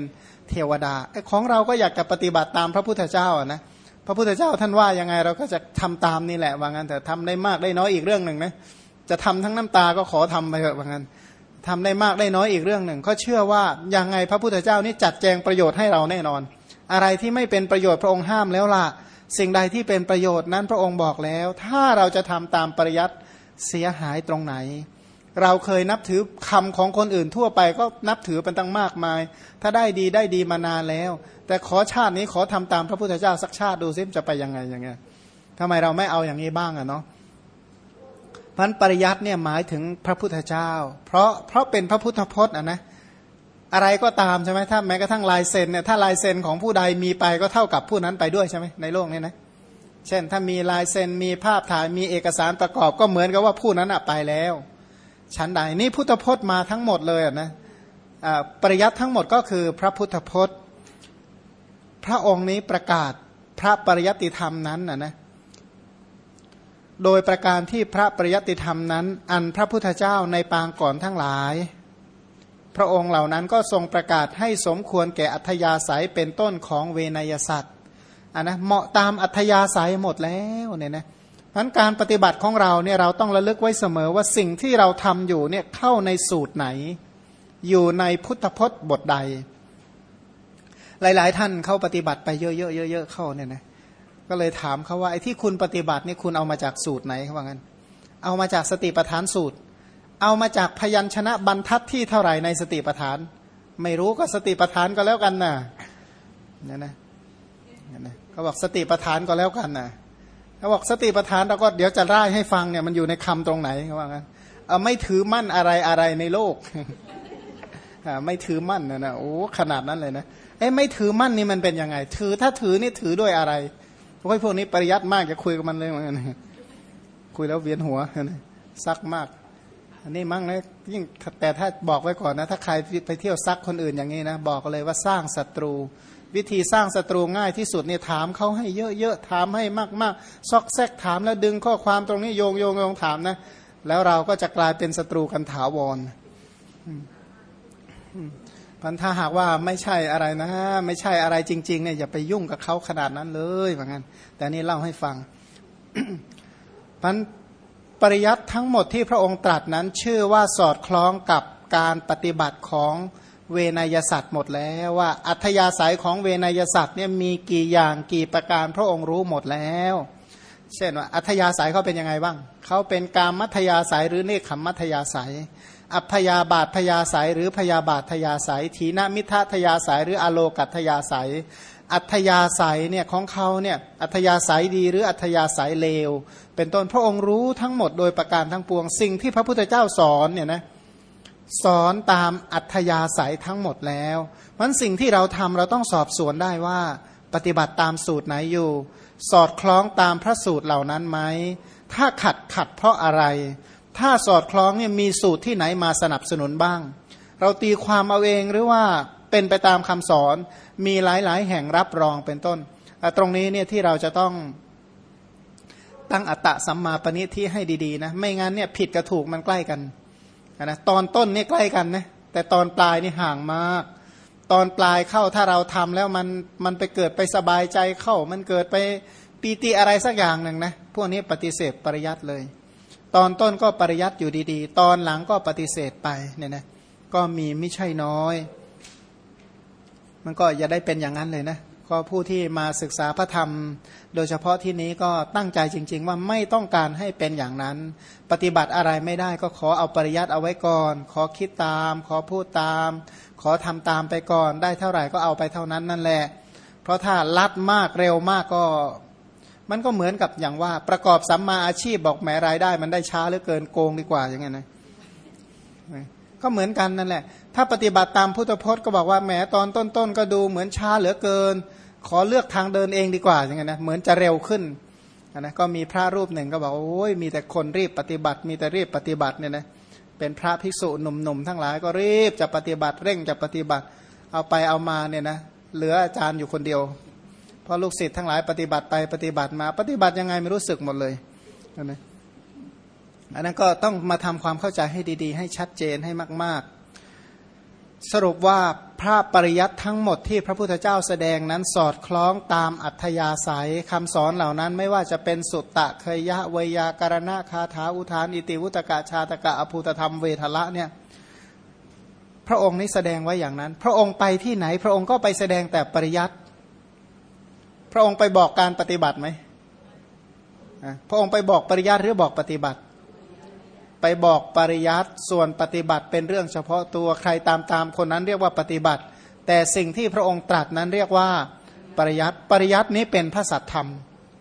Speaker 1: เทวดาไอ้ของเราก็อยากจะปฏิบัติตามพระพุทธเจ้าอะนะพระพุทธเจ้าท่านว่ายังไงเราก็จะทำตามนี่แหละว่างั้นแต่ทำได้มากได้น้อยอีกเรื่องหนึ่งนะจะทำทั้งน้ำตาก็ขอทำไปเถอะว่างั้น ทำได้มากได้น้อยอีกเรื่องหนึ่งก็เชื่อว่ายังไงพระพุทธเจ้านี่จัดแจงประโยชน์ให้เราแน่นอน อะไรที่ไม่เป็นประโยชน์พระองค์ห้ามแล้วล่ะ สิ่งใดที่เป็นประโยชน์นั้นพระองค์บอกแล้ว ถ้าเราจะทำตามปริยัติเสียหายตรงไหน เราเคยนับถือคำของคนอื่นทั่วไปก็นับถือเป็นตั้งมากมาย ถ้าได้ดีได้ดีมานานแล้ว แต่ขอชาตินี้ขอทำตามพระพุทธเจ้าสักชาติดูซิจะไปยังไงย่างเงี้ยทำไมเราไม่เอาอย่างนี้บ้างอะเนาะ พันปริยัติเนี่ยหมายถึงพระพุทธเจ้า เพราะเพราะเป็นพระพุทธพจน์อะนะอะไรก็ตามใช่ไหมถ้าแม้กระทั่งลายเซ็นเนี่ยถ้าลายเซ็นของผู้ใดมีไปก็เท่ากับผู้นั้นไปด้วยใช่ไหมในโลกนี้นะเช่นถ้ามีลายเซ็นมีภาพถ่ายมีเอกสารประกอบก็เหมือนกับว่าผู้นั้นอะไปแล้วชั้นใดนี่พุทธพจน์มาทั้งหมดเลยอะนะปริยัติทั้งหมดก็คือพระพุทธพจน์ พระองค์นี้ประกาศพระปริยัติธรรมนั้นนะนะ โดยประการที่พระปริยติธรรมนั้น อันพระพุทธเจ้าในปางก่อนทั้งหลาย พระองค์เหล่านั้นก็ทรงประกาศให้สมควรแก่อัธยาศัยเป็นต้นของเวนยสัตว์อันนะเหมาะตามอัธยาศัยหมดแล้วเนี่ยนะนั้นการปฏิบัติของเราเนี่ยเราต้องระลึกไว้เสมอว่าสิ่งที่เราทำอยู่เนี่ยเข้าในสูตรไหน อยู่ในพุทธพจน์บทใด หลาย ๆ ท่านเข้าปฏิบัติไปเยอะๆเยอะๆเข้าเนี่ยนะ ก็เลยถามเขาว่าไอ้ที่คุณปฏิบัตินี่คุณเอามาจากสูตรไหนเขาว่างั้น เอามาจากสติปัฏฐานสูตร เอามาจากพยัญชนะบรรทัดที่เท่าไหร่ในสติปัฏฐาน ไม่รู้ก็สติปัฏฐานก็แล้วกันนะเนี่ยนะนี่นะเขาบอกสติปัฏฐานก็แล้วกันนะเขาบอกสติปัฏฐานเราก็เดี๋ยวจะร่ายให้ฟังเนี่ยมันอยู่ในคำตรงไหนเขาว่างั้นเอาไม่ถือมั่นอะไรอะไรในโลกไม่ถือมั่นนะนะโอ้ขนาดนั้นเลยนะเอ้ไม่ถือมั่นนี่มันเป็นยังไง ถือถ้าถือนี่ถือด้วยอะไร พวกพวกนี้ปริยัติมากจะคุยกับมันเลยเหมือนกันคุยแล้วเวียนหัวซักมาก อันนี้มั่งนะยิ่งแต่ถ้าบอกไว้ก่อนนะ ถ้าใครไปเที่ยวซักคนอื่นอย่างนี้นะ บอกเลยว่าสร้างศัตรู วิธีสร้างศัตรูง่ายที่สุดเนี่ยถามเขาให้เยอะๆถามให้มากๆ ซอกแซกถามแล้วดึงข้อความตรงนี้โยงโยงโยงถามนะ แล้วเราก็จะกลายเป็นศัตรูกันถาวร พันถ้าหากว่าไม่ใช่อะไรนะ ไม่ใช่อะไรจริง ๆ เนี่ยอย่าไปยุ่งกับเขาขนาดนั้นเลยเหมือนกันแต่นี่เล่าให้ฟังพันปริยัติทั้งหมดที่พระองค์ตรัสนั้นชื่อว่าสอดคล้องกับการปฏิบัติของเวนยสัตว์หมดแล้วว่า อัธยาศัยของเวนยสัตว์เนี่ยมีกี่อย่างกี่ประการพระองค์รู้หมดแล้ว เช่นว่าอัธยาศัยเขาเป็นยังไงบ้างเขาเป็นการมัธยาศัยหรือเนคขมมัธยาศัย อัพยาบาทพยาสายหรือพยาบาททยาสายถีนมิทะทยาสายหรืออโลกัตทยาสายอัธยาศัยเนี่ยของเขาเนี่ยอัธยาศัยดีหรืออัธยาศัยเลว เป็นต้นพระองค์รู้ทั้งหมดโดยประการทั้งปวง สิ่งที่พระพุทธเจ้าสอนเนี่ยนะสอนตามอัธยาศัยทั้งหมดแล้วมันสิ่งที่เราทำเราต้องสอบสวนได้ว่า ปฏิบัติตามสูตรไหนอยู่ สอดคล้องตามพระสูตรเหล่านั้นไหมถ้าขัดขัดเพราะอะไร ถ้าสอดคล้องเนี่ยมีสูตรที่ไหนมาสนับสนุนบ้าง เราตีความเอาเองหรือว่าเป็นไปตามคำสอน มีหลายๆ แห่งรับรองเป็นต้น ตรงนี้เนี่ยที่เราจะต้องตั้งอัตตะสัมมาปณิที่ให้ดีๆนะไม่งั้นเนี่ยผิดกับถูกมันใกล้กันนะตอนต้นเนี่ยใกล้กันนะแต่ตอนปลายนี่ห่างมาก ตอนปลายเข้าถ้าเราทำแล้วมันมันไปเกิดไปสบายใจเข้า มันเกิดไปปีติอะไรสักอย่างหนึ่งนะพวกนี้ปฏิเสธปริยัติเลย ตอนต้นก็ปริยัติอยู่ดีๆ ตอนหลังก็ปฏิเสธไปเนี่ยนะก็มีไม่ใช่น้อย มันก็อย่าได้เป็นอย่างนั้นเลยนะก็ผู้ที่มาศึกษาพระธรรม โดยเฉพาะที่นี้ก็ตั้งใจจริง ๆ ว่าไม่ต้องการให้เป็นอย่างนั้น ปฏิบัติอะไรไม่ได้ก็ขอเอาปริยัติเอาไว้ก่อน ขอคิดตาม ขอพูดตาม ขอทำตามไปก่อน ได้เท่าไหร่ก็เอาไปเท่านั้นนั่นแหละ เพราะถ้าลัดมากเร็วมากก็ มันก็เหมือนกับอย่างว่าประกอบสัมมาอาชีพบอกแหมรายได้ มันได้ช้าเหลือเกินโกงดีกว่าอย่างเงี้ยนะก็เหมือนกันนั่นแหละ ถ้าปฏิบัติตามพุทธพจน์ก็บอกว่าแหมตอนต้นๆก็ดูเหมือนช้าเหลือเกิน ขอเลือกทางเดินเองดีกว่าอย่างเงี้ยนะเหมือนจะเร็วขึ้นนะก็มีพระรูปหนึ่งก็บอกโอ้ยมีแต่คนรีบปฏิบัติ มีแต่รีบปฏิบัติเนี่ยนะเป็นพระภิกษุหนุ่มๆทั้งหลายก็รีบจะปฏิบัติเร่งจะปฏิบัติเอาไปเอามาเนี่ยนะเหลืออาจารย์อยู่คนเดียว พราะลูกศิษย์ทั้งหลายปฏิบัติไปปฏิบัติมา ปฏิบัติยังไงไม่รู้สึกหมดเลยนะอันนั้นก็ต้องมาทำความเข้าใจให้ดีๆ ให้ชัดเจนให้มาก ๆ สรุปว่าพระปริยัติทั้งหมดที่พระพุทธเจ้าแสดงนั้นสอดคล้องตามอัธยาศัยคำสอนเหล่านั้น ไม่ว่าจะเป็นสุตตะเคยยะเวยาการณะคาถาอุทานอิติวุตกะชาตกะอภูตธรรมเวทละเนี่ยพระองค์นี้แสดงไว้อย่างนั้น พระองค์ไปที่ไหนพระองค์ก็ไปแสดงแต่ปริยัติ ระองค์ไปบอกการปฏิบัติไหมพระองค์ไปบอกปริยัติหรือบอกปฏิบัติ ไปบอกปริยัติส่วนปฏิบัติเป็นเรื่องเฉพาะตัวใครตามตามคนนั้นเรียกว่าปฏิบัติ แต่สิ่งที่พระองค์ตรัสนั้นเรียกว่าปริยัติปริยัตินี้เป็นพระสัตธรรม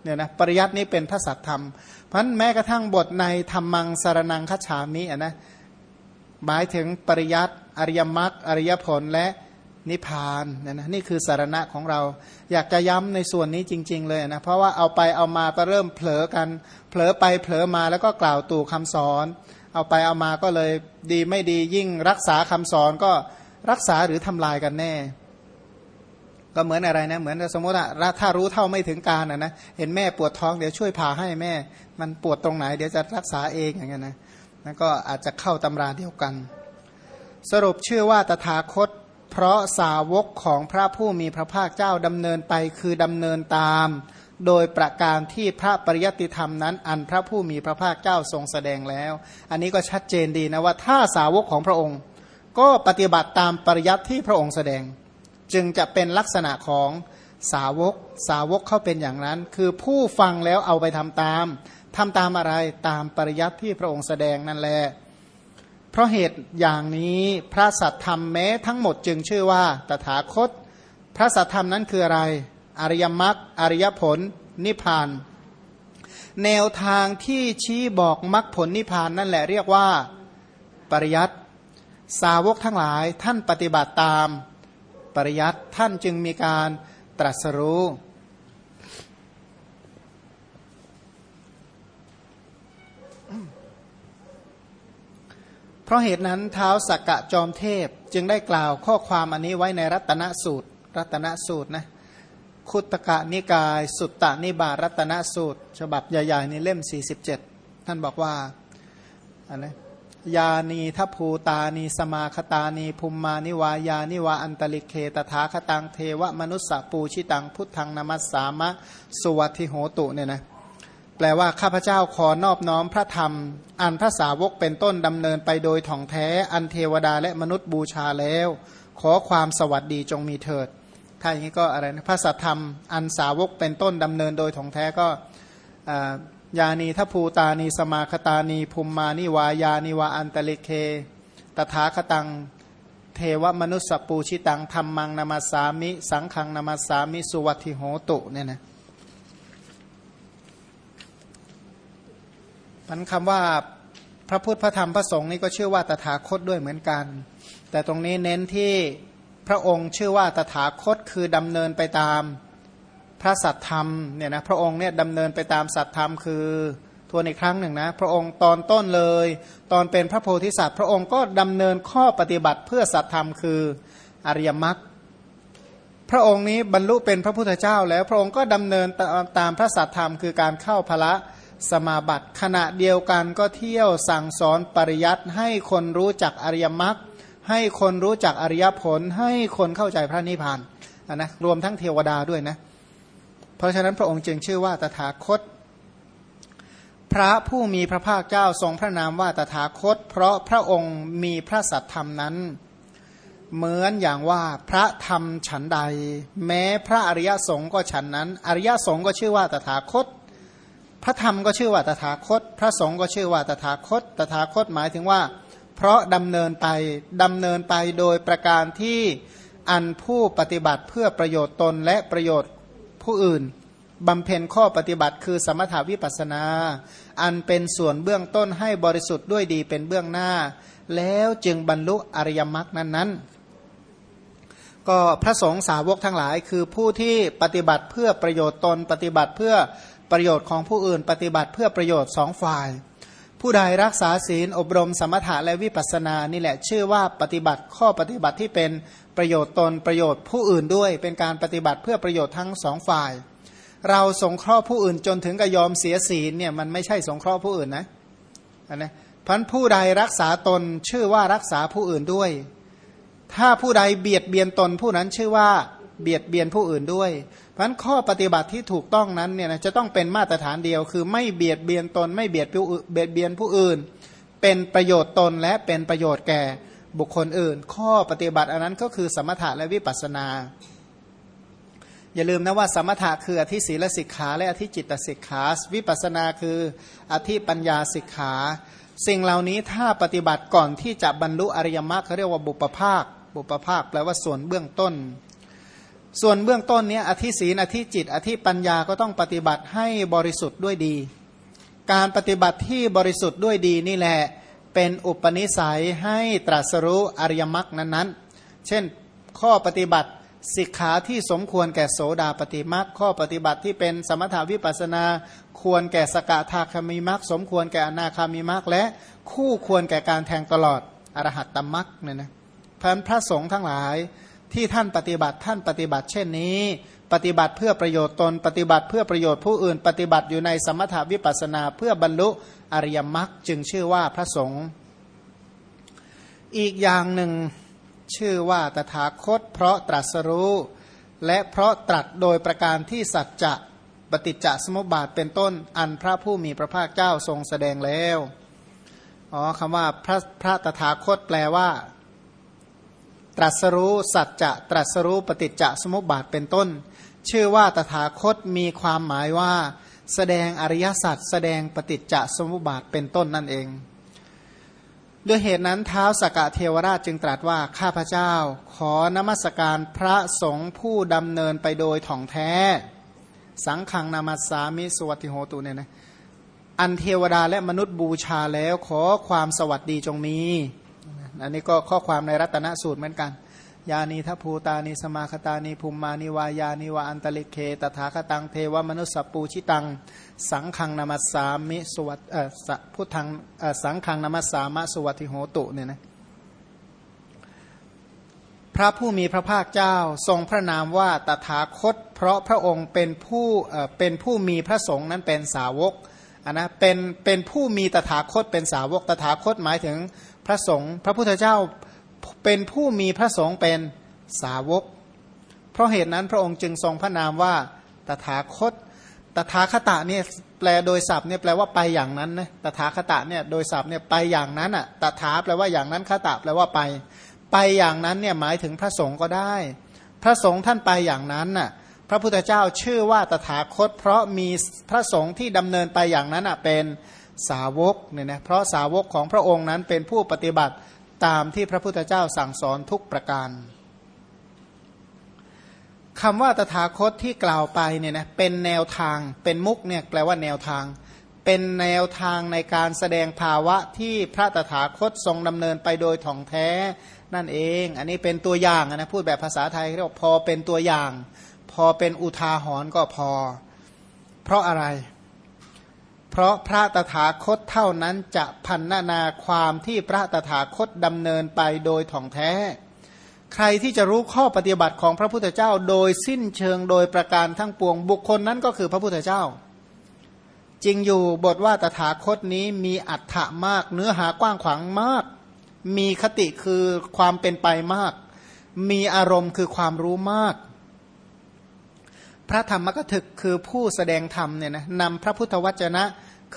Speaker 1: เนี่ยนะปริยัตินี้เป็นพระสัตธรรมเพราะแม้กระทั่งบทในธรรมังสารนังคัจฉามิอะนะหมายถึงปริยัติอริยมรรคอริยผลและ นิพพานนี่ยนะนี่คือสารณะของเรา อยากจะย้ำในส่วนนี้จริง ๆ เลยนะเพราะว่าเอาไปเอามาก็เริ่มเผลอกัน เผลอไปเผลอมาแล้วก็กล่าวตู่คำสอน เอาไปเอามาก็เลยดีไม่ดียิ่งรักษาคำสอนก็รักษาหรือทำลายกันแน่ ก็เหมือนอะไรนะเหมือนสมมติอะถ้ารู้เท่าไม่ถึงการอะนะเห็นแม่ปวดท้องเดี๋ยวช่วยพาให้แม่ มันปวดตรงไหนเดี๋ยวจะรักษาเองอย่างเงี้ยนะนั่นก็อาจจะเข้าตำราเดียวกัน สรุปเชื่อว่าตถาคต เพราะสาวกของพระผู้มีพระภาคเจ้าดำเนินไปคือดำเนินตาม โดยประการที่พระปริยติธรรมนั้น อันพระผู้มีพระภาคเจ้าทรงแสดงแล้ว อันนี้ก็ชัดเจนดีนะว่าถ้าสาวกของพระองค์ ก็ปฏิบัติตามปริยัติที่พระองค์แสดง จึงจะเป็นลักษณะของสาวกสาวกเขาเป็นอย่างนั้น คือผู้ฟังแล้วเอาไปทำตามทำตามอะไรตามปริยัติที่พระองค์แสดงนั่นแหละ เพราะเหตุอย่างนี้พระสัตธรรมแม้ทั้งหมดจึงชื่อว่าตถาคต พระสัตธรรมนั้นคืออะไร อริยมรรคอริยผล นิพพาน แนวทางที่ชี้บอกมรรคผลนิพพานนั่นแหละเรียกว่าปริยัติสาวกทั้งหลายท่านปฏิบัติตามปริยัติท่านจึงมีการตรัสรู้ เพราะเหตุนั้นเท้าสักกะจอมเทพจึงได้กล่าวข้อความอันนี้ไว้ในรัตนสูตร รัตนสูตรนะคุตกะนิกาย สุตตานิบารัตนสูตร ฉบับใหญ่ๆในเล่ม 47 ท่านบอกว่าอะไรยานีทัพูตานีสมาคตานีภูมมานิวายานิวาอันตลิเคตถาคตังเทวมนุสสปูชิตังพุทธังนามัสสามะ สุวัติโหตุเนี่ยนะ แปลว่าข้าพเจ้าขอนอบน้อมพระธรรม อันพระสาวกเป็นต้นดำเนินไปโดยถ่องแท้ อันเทวดาและมนุษย์บูชาแล้ว ขอความสวัสดีจงมีเถิด ถ้าอย่างนี้ก็อะไรนะพระสัทธรรม อันสาวกเป็นต้นดำเนินโดยของแท้ก็ยานีทัพูตานีสมาคตานีภูมมานิวายานิวาอันตลิเค ตถาคตัง เทวมนุสสปูชิตังธรรมังนามาสามิ สังขังนามาสามิ สุวัติโหตุเนี่ยนะ มันคำว่าพระพุทธพระธรรมพระสงฆ์นี่ก็ชื่อว่าตถาคตด้วยเหมือนกัน แต่ตรงนี้เน้นที่พระองค์ชื่อว่าตถาคตคือดำเนินไปตามพระสัตธรรมเนี่ยนะพระองค์เนี่ยดำเนินไปตามสัตธรรมคือทวนอีกครั้งหนึ่งนะพระองค์ตอนต้นเลย ตอนเป็นพระโพธิสัตว์ พระองค์ก็ดำเนินข้อปฏิบัติเพื่อสัตธรรมคืออริยมรรคพระองค์นี้บรรลุเป็นพระพุทธเจ้าแล้วพระองค์ก็ดำเนินตามพระสัตธรรมคือการเข้าพระ สมาบัติขณะเดียวกันก็เที่ยวสั่งสอนปริยัติให้คนรู้จักอริยมรรคให้คนรู้จักอริยผล ให้คนเข้าใจพระนิพพานนะรวมทั้งเทวดาด้วยนะเพราะฉะนั้นพระองค์จึงชื่อว่าตถาคต พระผู้มีพระภาคเจ้าทรงพระนามว่าตถาคต เพราะพระองค์มีพระสัตธรรมนั้น เหมือนอย่างว่าพระธรรมฉันใด แม้พระอริยสงฆ์ก็ฉันนั้น อริยสงฆ์ก็ชื่อว่าตถาคต พระธรรมก็ชื่อว่าตถาคต พระสงฆ์ก็ชื่อว่าตถาคต ตถาคตหมายถึงว่า เพราะดำเนินไปดำเนินไปโดยประการที่อันผู้ปฏิบัติเพื่อประโยชน์ตนและประโยชน์ผู้อื่นบำเพ็ญข้อปฏิบัติคือสมถาวิปัสนา อันเป็นส่วนเบื้องต้นให้บริสุทธิ์ด้วยดีเป็นเบื้องหน้า แล้วจึงบรรลุอริยมรรคนั้นๆ ก็พระสงฆ์สาวกทั้งหลายคือผู้ที่ปฏิบัติเพื่อประโยชน์ตน ปฏิบัติเพื่อ ประโยชน์ของผู้อื่น ปฏิบัติเพื่อประโยชน์สองฝ่าย ผู้ใดรักษาศีลอบรมสมถะและวิปัสสนานี่แหละชื่อว่าปฏิบัติข้อปฏิบัติที่เป็นประโยชน์ตนประโยชน์ผู้อื่นด้วย เป็นการปฏิบัติเพื่อประโยชน์ทั้งสองฝ่าย เราสงเคราะห์ผู้อื่นจนถึงกับยอมเสียศีลเนี่ยมันไม่ใช่สงเคราะห์ผู้อื่นนะนะพันผู้ใดรักษาตนชื่อว่ารักษาผู้อื่นด้วย ถ้าผู้ใดเบียดเบียนตนผู้นั้นชื่อว่าเบียดเบียนผู้อื่นด้วย เพราะนั้นข้อปฏิบัติที่ถูกต้องนั้นเนี่ยนะจะต้องเป็นมาตรฐานเดียว คือไม่เบียดเบียนตน ไม่เบียดเบียดเบียนผู้อื่น เป็นประโยชน์ตนและเป็นประโยชน์แก่บุคคลอื่น ข้อปฏิบัติอันนั้นก็คือสมถะและวิปัสนา อย่าลืมนะว่าสมถะคืออธิศีลสิกขาและอธิจิตสิกขา วิปัสนาคืออธิปัญญาสิกขา สิ่งเหล่านี้ถ้าปฏิบัติก่อนที่จะบรรลุอริยมรรคเขาเรียกว่าบุปภาค บุปภาคแปลว่าส่วนเบื้องต้น ส่วนเบื้องต้นเนี้ยอธิศีนอธิจิต อธิปัญญาก็ต้องปฏิบัติให้บริสุทธิ์ด้วยดี การปฏิบัติที่บริสุทธิ์ด้วยดีนี่แหละเป็นอุปนิสัยให้ตรัสรู้อริยมรรคนั้นๆ เช่นข้อปฏิบัติสิกขาที่สมควรแก่โสดาปฏิมรรคข้อปฏิบัติที่เป็นสมถาวิปัสนา ควรแก่สกทาคามิมรรคสมควรแก่อนาคามิมรรคและคู่ควรแก่การแทงตลอดอรหัตตมรรคเนี่ยนะพันพระสงฆ์ทั้งหลาย ที่ท่านปฏิบัติท่านปฏิบัติเช่นนี้ ปฏิบัติเพื่อประโยชน์ตน ปฏิบัติเพื่อประโยชน์ผู้อื่น ปฏิบัติอยู่ในสมถาวิปัสนาเพื่อบรรลุอริยมรรคจึงชื่อว่าพระสงฆ์อีกอย่างหนึ่งชื่อว่าตถาคต เพราะตรัสรู้ และเพราะตรัสโดยประการที่สัจจะปฏิจจสมุปบาทเป็นต้นอันพระผู้มีพระภาคเจ้าทรงแสดงแล้วอ๋อคำว่าพระพระตถาคตแปลว่า ตรัสรู้สัจจะตรัสรู้ปฏิจจสมุปบาทเป็นต้น ชื่อว่าตถาคตมีความหมายว่า แสดงอริยสัจแสดงปฏิจจสมุปบาทเป็นต้นนั่นเอง ด้วยเหตุนั้นเท้าสกะเทวราชจึงตรัสว่าข้าพเจ้า ขอนมัสการพระสงฆ์ผู้ดำเนินไปโดยถ่องแท้ สังขังนามาสามิสวัติโหตุเนี่ยนะอันเทวดาและมนุษย์บูชาแล้วขอความสวัสดีจงมี อันนี้ก็ข้อความในรัตนสูตรเหมือนกัน ยานีทัภูตานีสมาคตานีภูมิมานิวายานิวาอันตลิเคตถาคตังเทวมนุสสปูชิตัง สังขังนามัสสามิสวัตเอ่อพุทธังสังขังนามัสสามะสวัติโหตุเนี่ยนะพระผู้มีพระภาคเจ้าทรงพระนามว่าตถาคต เพราะพระองค์เป็นผู้เป็นผู้มีพระสงฆ์นั้นเป็นสาวกอันนะเป็นเป็นผู้มีตถาคตเป็นสาวกตถาคตหมายถึง พระสงฆ์พระพุทธเจ้าเป็นผู้มีพระสงฆ์เป็นสาวก เพราะเหตุนั้นพระองค์จึงทรงพระนามว่าตถาคต ตถาคตะเนี่ยแปลโดยศัพท์เนี่ยแปลว่าไปอย่างนั้นนะตถาคตะเนี่ยโดยศัพท์เนี่ยไปอย่างนั้นอะตถาแปลว่าอย่างนั้นคตะแปลว่าไป ไปอย่างนั้นเนี่ยหมายถึงพระสงฆ์ก็ได้ พระสงฆ์ท่านไปอย่างนั้นน่ะพระพุทธเจ้าชื่อว่าตถาคต เพราะมีพระสงฆ์ที่ดำเนินไปอย่างนั้นอะเป็น สาวกเนี่ยนะเพราะสาวกของพระองค์นั้นเป็นผู้ปฏิบัติตามที่พระพุทธเจ้าสั่งสอนทุกประการคำว่าตถาคตที่กล่าวไปเนี่ยนะเป็นแนวทางเป็นมุกเนี่ยแปลว่าแนวทาง เป็นแนวทางในการแสดงภาวะที่พระตถาคตทรงดำเนินไปโดยถ่องแท้นั่นเอง อันนี้เป็นตัวอย่างนะพูดแบบภาษาไทยเรียกว่าพอเป็นตัวอย่าง พอเป็นอุทาหรณ์ก็พอ เพราะอะไร เพราะพระตถาคตเท่านั้นจะพันนานาความที่พระตถาคตดำเนินไปโดยถ่องแท้ ใครที่จะรู้ข้อปฏิบัติของพระพุทธเจ้า โดยสิ้นเชิงโดยประการทั้งปวงบุคคลนั้นก็คือพระพุทธเจ้า จริงอยู่บทว่าตถาคตนี้มีอัฏฐะมาก เนื้อหากว้างขวางมาก มีคติคือความเป็นไปมาก มีอารมณ์คือความรู้มาก ระธรรมกถึกคือผู้แสดงธรรมเนี่ยนะนำพระพุทธวจนะ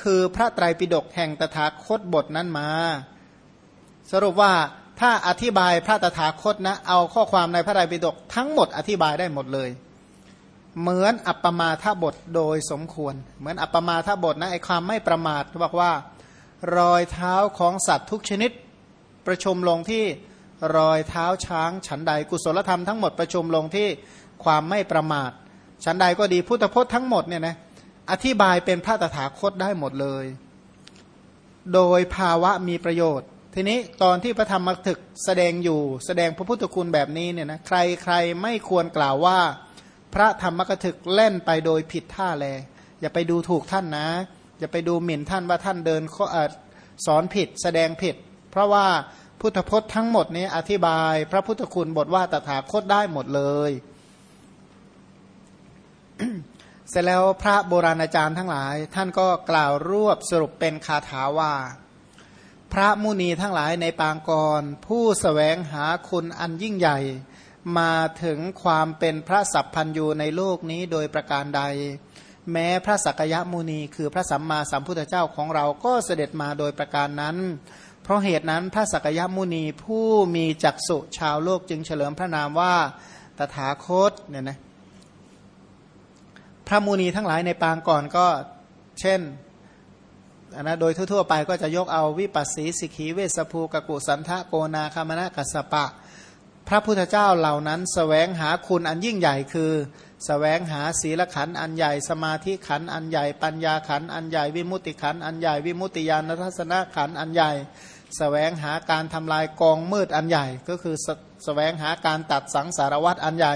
Speaker 1: คือพระไตรปิฎกแห่งตถาคตบทนั้นมา สรุปว่าถ้าอธิบายพระตถาคตนะเอาข้อความในพระไตรปิฎกทั้งหมดอธิบายได้หมดเลย เหมือนอัปปมาทบทโดยสมควร เหมือนอัปปมาทบทนะไอความไม่ประมาทบอกว่า รอยเท้าของสัตว์ทุกชนิดประชุมลงที่รอยเท้าช้างฉันใดกุศลธรรมทั้งหมดประชุมลงที่ความไม่ประมาท ฉันใดก็ดีพุทธพจน์ทั้งหมดเนี่ยนะอธิบายเป็นพระตถาคตได้หมดเลย โดยภาวะมีประโยชน์ ทีนี้ตอนที่พระธรรมถึกแสดงอยู่แสดงพระพุทธคุณแบบนี้เนี่ยนะใครใครไม่ควรกล่าวว่า พระธรรมกถึกเล่นไปโดยผิดท่าแล อย่าไปดูถูกท่านนะ อย่าไปดูหมิ่นท่านว่าท่านเดินสอนผิดแสดงผิด เพราะว่าพุทธพจน์ทั้งหมดนี้อธิบาย พระพุทธคุณบทว่าตถาคตได้หมดเลย เสร็จแล้วพระโบราณอาจารย์ทั้งหลาย ท่านก็กล่าวรวบสรุปเป็นคาถาว่า พระมุนีทั้งหลายในปางกร ผู้สแสวงหาคุณอันยิ่งใหญ่ มาถึงความเป็นพระสัพพันยูในโลกนี้โดยประการใด แม้พระสักยะมุนีคือพระสัมมาสัมพุทธเจ้าของเราก็เสด็จมาโดยประการนั้น เพราะเหตุนั้นพระสักยะมุนีผู้มีจักสุชาวโลกจึงเฉลิมพระนามว่าตถาคตเนี่ยนะ พระมุนีทั้งหลายในปางก่อนก็เช่นอันนะโดยทั่วๆไปก็จะยกเอาวิปัสสีสิกีเวสภูกกุสันทะโกนาคามนะกัสปะ พระพุทธเจ้าเหล่านั้นสแสวงหาคุณอันยิ่งใหญ่คือสแสวงหาศีลขันอันใหญ่ สมาธิขันอันใหญ่ ปัญญาขันอันใหญ่ วิมุติขันอันใหญ่ วิมุติญาณทัศนขันอันใหญ่สแสวงหาการทำลายกองมืดอันใหญ่ ก็คือสแสวงหาการตัดสังสารวัตอันใหญ่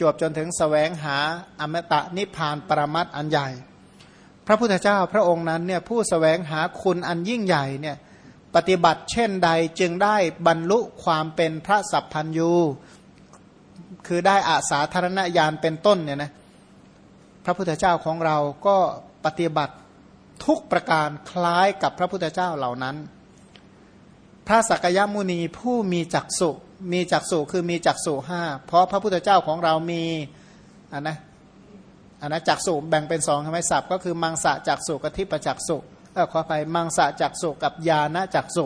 Speaker 1: จวบจนถึงสแสวงหาอมตะนิพพานปรมัตอันใหญ่ พระพุทธเจ้าพระองค์นั้นเนี่ยผู้สแสวงหาคุณอันยิ่งใหญ่เนี่ยปฏิบัติเช่นใดจึงได้บรรลุความเป็นพระสัพพัญยูคือได้อาสาธารณญาณเป็นต้นเนี่ยนะพระพุทธเจ้าของเราก็ปฏิบัติทุกประการคล้ายกับพระพุทธเจ้าเหล่านั้น พระสักยมุนีผู้มีจักสุ มีจักสุคือมีจักสุห้าเพราะพระพุทธเจ้าของเรามีอ่านะอันนะจักสุแบ่งเป็นสองใช่ไหมศัพท์ก็คือมังสะจักสุกับทิปจักสุเออขอไปมังสะจักสุกับยานะจักสุ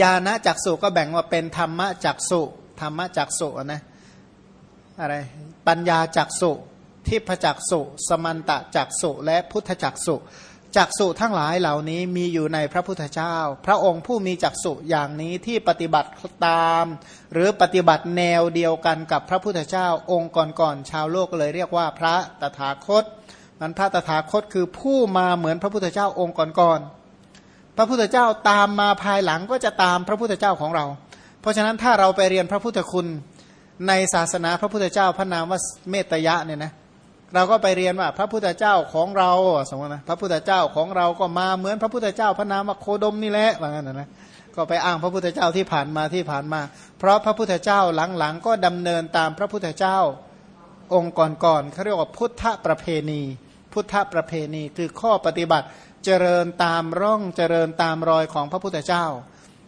Speaker 1: ยานะจักสุก็แบ่งว่าเป็นธรรมะจักสุธรรมะจักสุนะอะไรปัญญาจักสุทิพจักสุสมันตะจักสุและพุทธจักสุ จักสุทั้งหลายเหล่านี้มีอยู่ในพระพุทธเจ้า พระองค์ผู้มีจักสุอย่างนี้ที่ปฏิบัติตาม หรือปฏิบัติแนวเดียวกันกับพระพุทธเจ้าองค์ก่อนๆชาวโลกเลยเรียกว่าพระตถาคตมันพระตถาคตคือผู้มาเหมือนพระพุทธเจ้าองค์ก่อนๆพระพุทธเจ้าตามมาภายหลังก็จะตามพระพุทธเจ้าของเรา เพราะฉะนั้นถ้าเราไปเรียนพระพุทธคุณในศาสนาพระพุทธเจ้าพระนามว่าเมตยะเนี่ยนะเเราก็ไปเรียนว่า พระพุทธเจ้าของเราสมมตินะพระพุทธเจ้าของเราก็มาเหมือนพระพุทธเจ้าพระนามโคดมนี่แหละว่างั้นนะก็ไปอ้างพระพุทธเจ้าที่ผ่านมาที่ผ่านมา เพราะพระพุทธเจ้าหลังๆ ก็ดำเนินตามพระพุทธเจ้าองค์ก่อนๆเขาเรียกว่าพุทธประเพณี พุทธประเพณีคือข้อปฏิบัติเจริญตามร่องเจริญตามรอยของพระพุทธเจ้า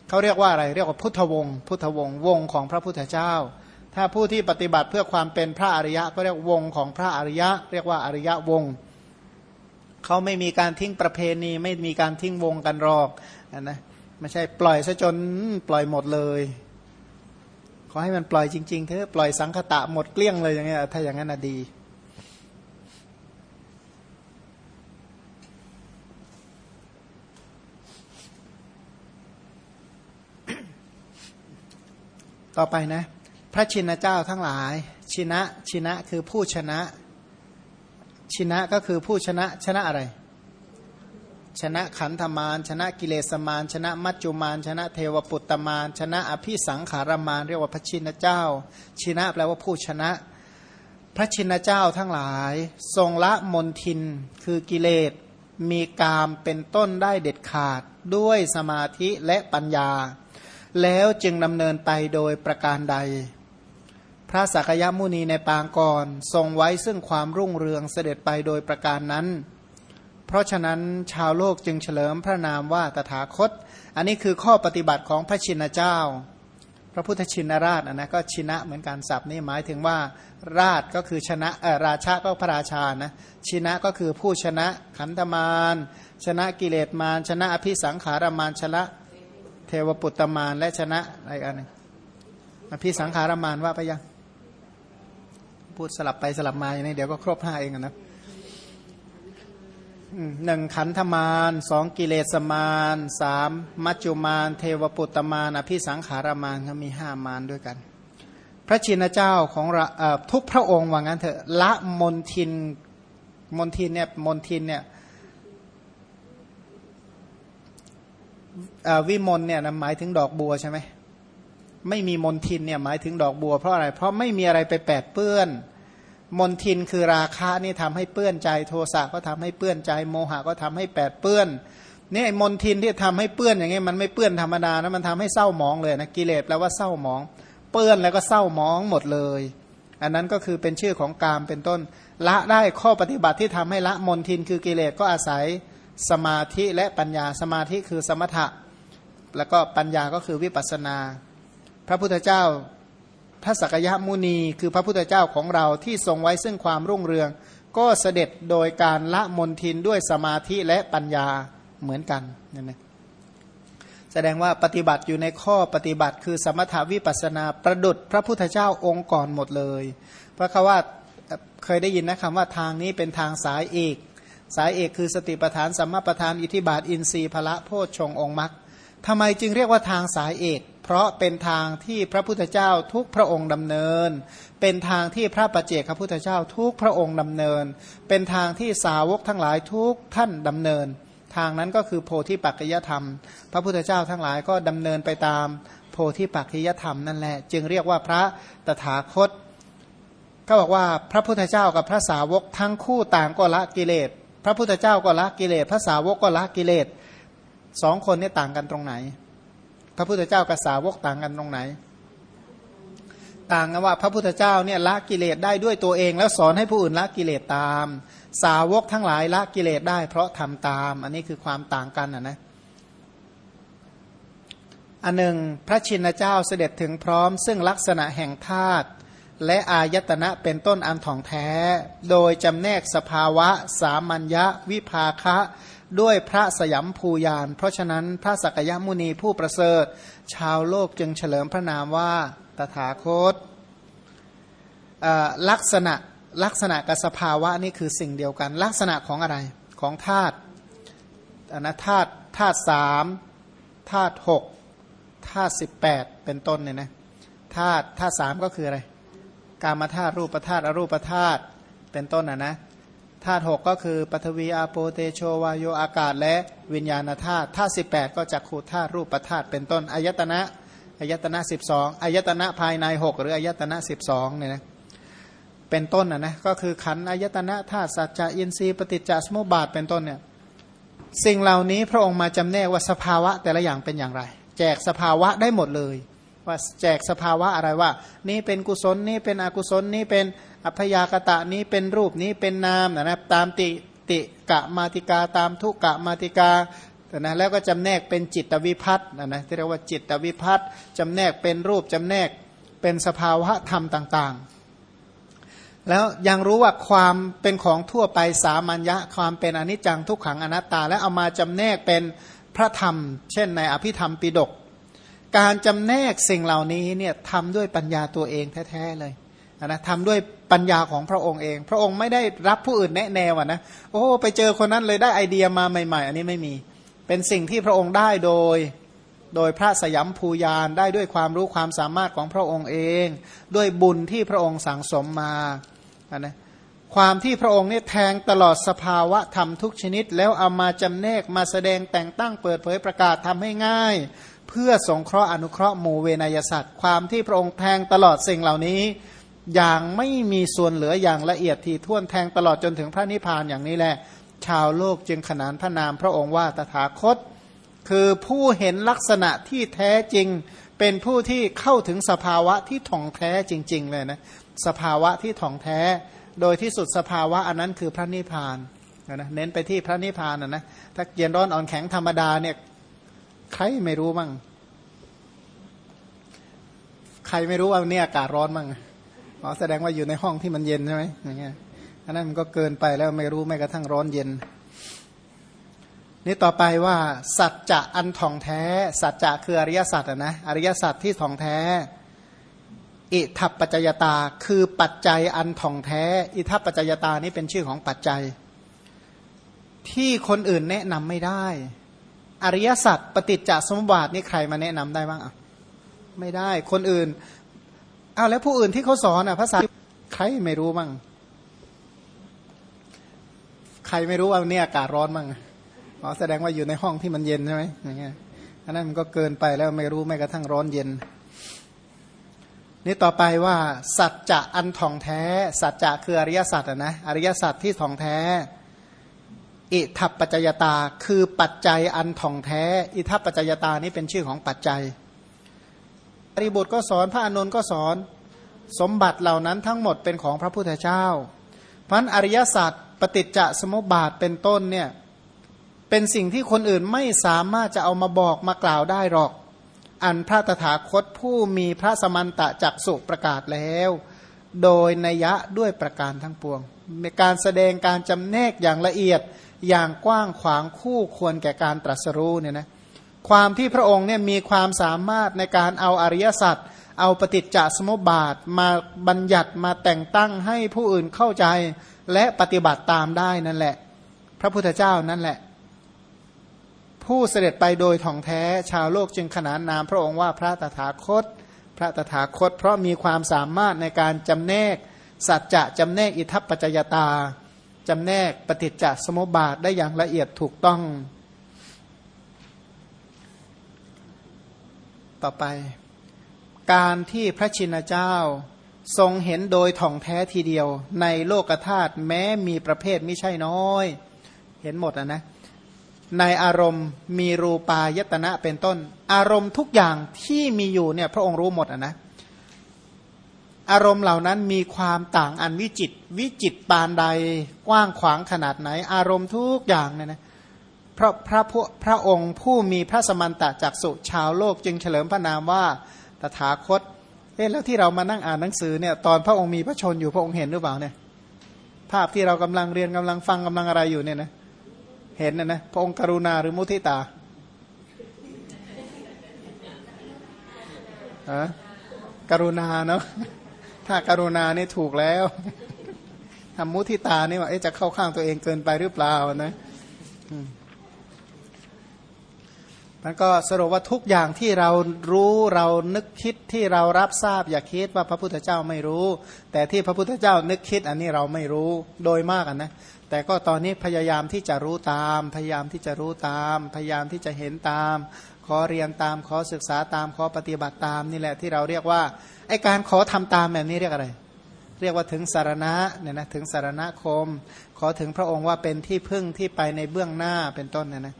Speaker 1: เขาเรียกว่าอะไรเรียกว่าพุทธวงศ์พุทธวงศ์วงของพระพุทธเจ้า ถ้าผู้ที่ปฏิบัติเพื่อความเป็นพระอริยะก็เรียกวงของพระอริยะ เรียกว่าอริยะวงเขาไม่มีการทิ้งประเพณี ไม่มีการทิ้งวงกันรอกนะไม่ใช่ปล่อยซะจนปล่อยหมดเลย ขอให้มันปล่อยจริงๆเถอะปล่อยสังคตะหมดเกลี้ยงเลยอย่างเงี้ยถ้าอย่างนั้นดีต่อไปนะ พระชินเจ้าทั้งหลาย ชินะชินะคือผู้ชนะ ชินะก็คือผู้ชนะชนะอะไร ชนะขันธมารชนะกิเลสมารชนะมัจจุมารชนะเทวปุตตมารชนะอภิสังขารมารเรียกว่าพระชินเจ้า ชินะแปลว่าผู้ชนะ พระชินเจ้าทั้งหลาย ทรงละมนทินคือกิเลสมีกามเป็นต้นได้เด็ดขาดด้วยสมาธิและปัญญา แล้วจึงดำเนินไปโดยประการใด พระสักยมุนีในปางก่อนทรงไว้ซึ่งความรุ่งเรืองเสด็จไปโดยประการนั้น เพราะฉะนั้นชาวโลกจึงเฉลิมพระนามว่าตถาคต อันนี้คือข้อปฏิบัติของพระชินเจ้า พระพุทธชินราชนะก็ชินะเหมือนการศัพท์นี่หมายถึงว่าราชก็คือชนะเออราชาก็พระราชานะชินะก็คือผู้ชนะขันธมารชนะกิเลสมารชนะอภิสังขารมารชนะเทวปุตตมารและชนะอะไรอันนึงอภิสังขารมารว่าไปยัง พูดสลับไปสลับมาอย่างนี้เดี๋ยวก็ครบห้าเองนะหนึ่งขันธมารสองกิเลสมารสามมัจจุมารเทวปุตตมารอภิสังขารมารเขามีห้ามารด้วยกัน พระชินเจ้าของทุกพระองค์ว่างั้นเถอะละมนทินมนทินเนี่ยมนทินเนี่ยวิมลเนี่ยหมายถึงดอกบัวใช่ไหม ไม่มีมนทินเนี่ยหมายถึงดอกบัวเพราะอะไร เพราะไม่มีอะไรไปแปดเปื้อน มนทินคือราคะนี่ทำให้เปื้อนใจ โทสะก็ทำให้เปื้อนใจ โมหะก็ทำให้แปดเปื้อนนี่ไอ้มนทินที่ทำให้เปื้อนอย่างเงี้ยมันไม่เปื้อนธรรมดานะมันทำให้เศร้าหมองเลยนะกิเลสแปลว่าเศร้าหมอง เปื้อนแล้วก็เศร้าหมองหมดเลย อันนั้นก็คือเป็นชื่อของกามเป็นต้น ละได้ข้อปฏิบัติที่ทำให้ละมนทินคือกิเลสก็อาศัยสมาธิและปัญญาสมาธิคือสมถะ แล้วก็ปัญญาก็คือวิปัสนา พระพุทธเจ้าพระสักยะมุนี คือพระพุทธเจ้าของเราที่ทรงไว้ซึ่งความรุ่งเรือง ก็เสด็จโดยการละมนทินด้วยสมาธิและปัญญาเหมือนกันนี่นแสดงว่าปฏิบัติอยู่ในข้อปฏิบัติ คือสมถาวิปัสนาประดุดพระพุทธเจ้าองค์ก่อนหมดเลย เพราะเขาว่าเคยได้ยินนะคำว่าทางนี้เป็นทางสายเอก สายเอกคือสติปทานสัมมาปทานอิทิบาทอินทรีย์พละโพชฌงองค์มรรคทำไมจึงเรียกว่าทางสายเอก เพราะเป็นทางที่พระพุทธเจ้าทุกพระองค์ดำเนิน เป็นทางที่พระปัจเจกพระพุทธเจ้าทุกพระองค์ดำเนิน เป็นทางที่สาวกทั้งหลายทุกท่านดำเนิน ทางนั้นก็คือโพธิปัจจยธรรม พระพุทธเจ้าทั้งหลายก็ดำเนินไปตามโพธิปัจจยธรรมนั่นแหละ จึงเรียกว่าพระตถาคตก็บอกว่าพระพุทธเจ้ากับพระสาวกทั้งคู่ต่างก็ละกิเลส พระพุทธเจ้าก็ละกิเลส พระสาวกก็ละกิเลสสองคนนี่ต่างกันตรงไหน พระพุทธเจ้ากับสาวกต่างกันตรงไหน ต่างกันว่าพระพุทธเจ้าเนี่ยละกิเลสได้ด้วยตัวเอง แล้วสอนให้ผู้อื่นละกิเลสตาม สาวกทั้งหลายละกิเลสได้ เพราะทำตาม อันนี้คือความต่างกันนะนะอันหนึ่งพระชินเจ้าเสด็จถึงพร้อม ซึ่งลักษณะแห่งธาตุและอายตนะเป็นต้นอันถ่องแท้ โดยจำแนกสภาวะ สามัญญะ วิภาคะ ด้วยพระสยามภูยาน เพราะฉะนั้นพระสักยมุนีผู้ประเสริฐ ชาวโลกจึงเฉลิมพระนามว่าตถาคตลักษณะลักษณะกับสภาวะนี่คือสิ่งเดียวกัน ลักษณะของอะไรของธาตุอนะธาตุธาตุสามธาตุหกธาตุสิบแปดเป็นต้นเนี่ยนะธาตุธาตุสามก็คืออะไร กามาธาตุรูปธาตุอรูปธาตุเป็นต้นนะนะ ธาตุหก็คือปฐวีอาโปเตโชวายโยอากาศ และวิญญาณธาตุธาตุสิก็จักขูธาตุรูปธาตุเป็นต้นอายตนะอายตนะสิบสองอายตนะภายในหกหรืออายตนะสิบสองเนี่ยนะเป็นต้นนะนะก็คือขันอายตนะธาตุสัจจะอินทรีย์ปฏิจจสมุปบาทเป็นต้นเนี่ยสิ่งเหล่านี้พระองค์มาจำแนกว่าสภาวะแต่ละอย่างเป็นอย่างไร แจกสภาวะได้หมดเลย ว่าแจกสภาวะอะไรว่า นี่เป็นกุศลนี่เป็นอกุศลนี่เป็นอัพยากตะนี้เป็นรูปนี้เป็นนามนะตามติติกะมาติกาตามทุกกะมาติกานะแล้วก็จำแนกเป็นจิตวิพัฒน์นะนะที่เรียกว่าจิตวิพัฒน์จำแนกเป็นรูปจำแนกเป็นสภาวะธรรมต่างๆ แล้วยังรู้ว่าความเป็นของทั่วไปสามัญญะความเป็นอนิจจังทุกขังอนัตตา แล้วเอามาจำแนกเป็นพระธรรม เช่นในอภิธรรมปิดก การจำแนกสิ่งเหล่านี้เนี่ยทำด้วยปัญญาตัวเองแท้ๆเลยนะทำด้วยปัญญาของพระองค์เอง พระองค์ไม่ได้รับผู้อื่นแนะแนวนะโอ้ไปเจอคนนั้นเลยได้ไอเดียมาใหม่ ๆ อันนี้ไม่มี เป็นสิ่งที่พระองค์ได้โดยโดยพระสยามภูยานได้ด้วยความรู้ความสามารถของพระองค์เอง ด้วยบุญที่พระองค์สั่งสมมานะความที่พระองค์เนี่ยแทงตลอดสภาวะธรรมทุกชนิด แล้วเอามาจำแนกมาแสดงแต่งตั้งเปิดเผยประกาศทำให้ง่าย เพื่อสงเคราะห์อนุเคราะห์หมู่เวนยสัตว์ ความที่พระองค์แทงตลอดสิ่งเหล่านี้ อย่างไม่มีส่วนเหลืออย่างละเอียดที่ท่วนแทงตลอดจนถึงพระนิพพานอย่างนี้แหละ ชาวโลกจึงขนานพระนามพระองค์ว่าตถาคต คือผู้เห็นลักษณะที่แท้จริง เป็นผู้ที่เข้าถึงสภาวะที่ถ่องแท้จริง ๆ เลยนะสภาวะที่ถ่องแท้ โดยที่สุดสภาวะอันนั้นคือพระนิพพานนะเน้นไปที่พระนิพพานนะนะถ้าเย็นร้อนอ่อนแข็งธรรมดาเนี่ย ใครไม่รู้มั่งใครไม่รู้ว่าเนี่ยอากาศร้อนมั่งอ๋อแสดงว่าอยู่ในห้องที่มันเย็นใช่ไหมอย่างเงี้ยอันนั้นมันก็เกินไปแล้วไม่รู้แม้กระทั่งร้อนเย็น นี่ต่อไปว่า สัจจะอันทองแท้ สัจจะคืออริยสัจนะอริยสัจที่ทองแท้ อิทัปปัจจยตาคือปัจจัยอันทองแท้ อิทัปปัจจยตานี้เป็นชื่อของปัจจัย ที่คนอื่นแนะนำไม่ได้ อริยสัจปฏิจจสมบัตินี่ใครมาแนะนำได้บ้างอะไม่ได้คนอื่นอ้าวแล้วผู้อื่นที่เขาสอนอะภาษาใครไม่รู้บ้างใครไม่รู้ว่าเนี่ยอากาศร้อนบ้างอ๋อแสดงว่าอยู่ในห้องที่มันเย็นใช่ไหมอย่างเงี้ยอันนั้นมันก็เกินไปแล้วไม่รู้แม้กระทั่งร้อนเย็น นี่ต่อไปว่า สัจจะอันทองแท้ สัจจะคืออริยสัจนะอริยสัจที่ทองแท้ อิทัปปัจจยตาคือปัจจัยอันท่องแท้ อิทัปปัจจยตานี้เป็นชื่อของปัจจัยอริบุตรก็สอนพระอนุนก็สอนสมบัติเหล่านั้นทั้งหมดเป็นของพระพุทธเจ้าพันอริยศาสัจปฏิจจสมุปบาทเป็นต้นเนี่ยเป็นสิ่งที่คนอื่นไม่สามารถจะเอามาบอกมากล่าวได้หรอก อันพระตถาคตผู้มีพระสมันตะจักสุประกาศแล้ว โดยนัยะด้วยประการทั้งปวงมีการแสดงการจำแนกอย่างละเอียด อย่างกว้างขวางคู่ควรแก่การตรัสรู้เนี่ยนะความที่พระองค์เนี่ยมีความสามารถในการเอาอริยสัจเอาปฏิจจสมุปบาทมาบัญญัติมาแต่งตั้งให้ผู้อื่นเข้าใจและปฏิบัติตามได้นั่นแหละ พระพุทธเจ้านั่นแหละ ผู้เสด็จไปโดยท่องแท้ชาวโลกจึงขนานนามพระองค์ว่าพระตถาคต พระตถาคต เพราะมีความสามารถในการจำแนกสัจจะจำแนกอิทัปปัจจยตา จำแนกปฏิจจสมุปบาทได้อย่างละเอียดถูกต้อง ต่อไป การที่พระชินเจ้าทรงเห็นโดยท่องแท้ทีเดียว ในโลกธาตุแม้มีประเภทไม่ใช่น้อย เห็นหมดนะนะในอารมณ์มีรูปายตนะเป็นต้น อารมณ์ทุกอย่างที่มีอยู่เนี่ยพระองค์รู้หมดนะ อารมณ์เหล่านั้นมีความต่างอันวิจิต วิจิตปานใดกว้างขวางขนาดไหน อารมณ์ทุกอย่างเนี่ยนะเพราะพระพระองค์ผู้มีพระสมันตะจากสุชาวโลกจึงเฉลิมพระนามว่าตถาคตเอ๊ะแล้วที่เรามานั่งอ่านหนังสือเนี่ยตอนพระองค์มีพระชนอยู่พระองค์เห็นหรือเปล่าเนี่ยภาพที่เรากำลังเรียนกำลังฟังกำลังอะไรอยู่เนี่ยนะเห็นนะนะพระองค์กรุณาหรือมุทิตาอะกรุณาเนาะ ถ้าการุณานี่ถูกแล้วทำมุทิตานี่ว่าจะเข้าข้างตัวเองเกินไปหรือเปล่านะมันก็สรุปว่าทุกอย่างที่เรารู้เรานึกคิดที่เรารับทราบ อย่าคิดว่าพระพุทธเจ้าไม่รู้ แต่ที่พระพุทธเจ้านึกคิดอันนี้เราไม่รู้โดยมากนะแต่ก็ตอนนี้พยายามที่จะรู้ตาม พยายามที่จะรู้ตาม พยายามที่จะเห็นตาม ขอเรียนตามขอศึกษาตามขอปฏิบัติตามนี่แหละที่เราเรียกว่าไอการขอทำตามแบบนี้เรียกอะไร เรียกว่าถึงสารณะเนี่ยนะถึงสารณคม ขอถึงพระองค์ว่าเป็นที่พึ่งที่ไปในเบื้องหน้าเป็นต้นเนี่ยนะ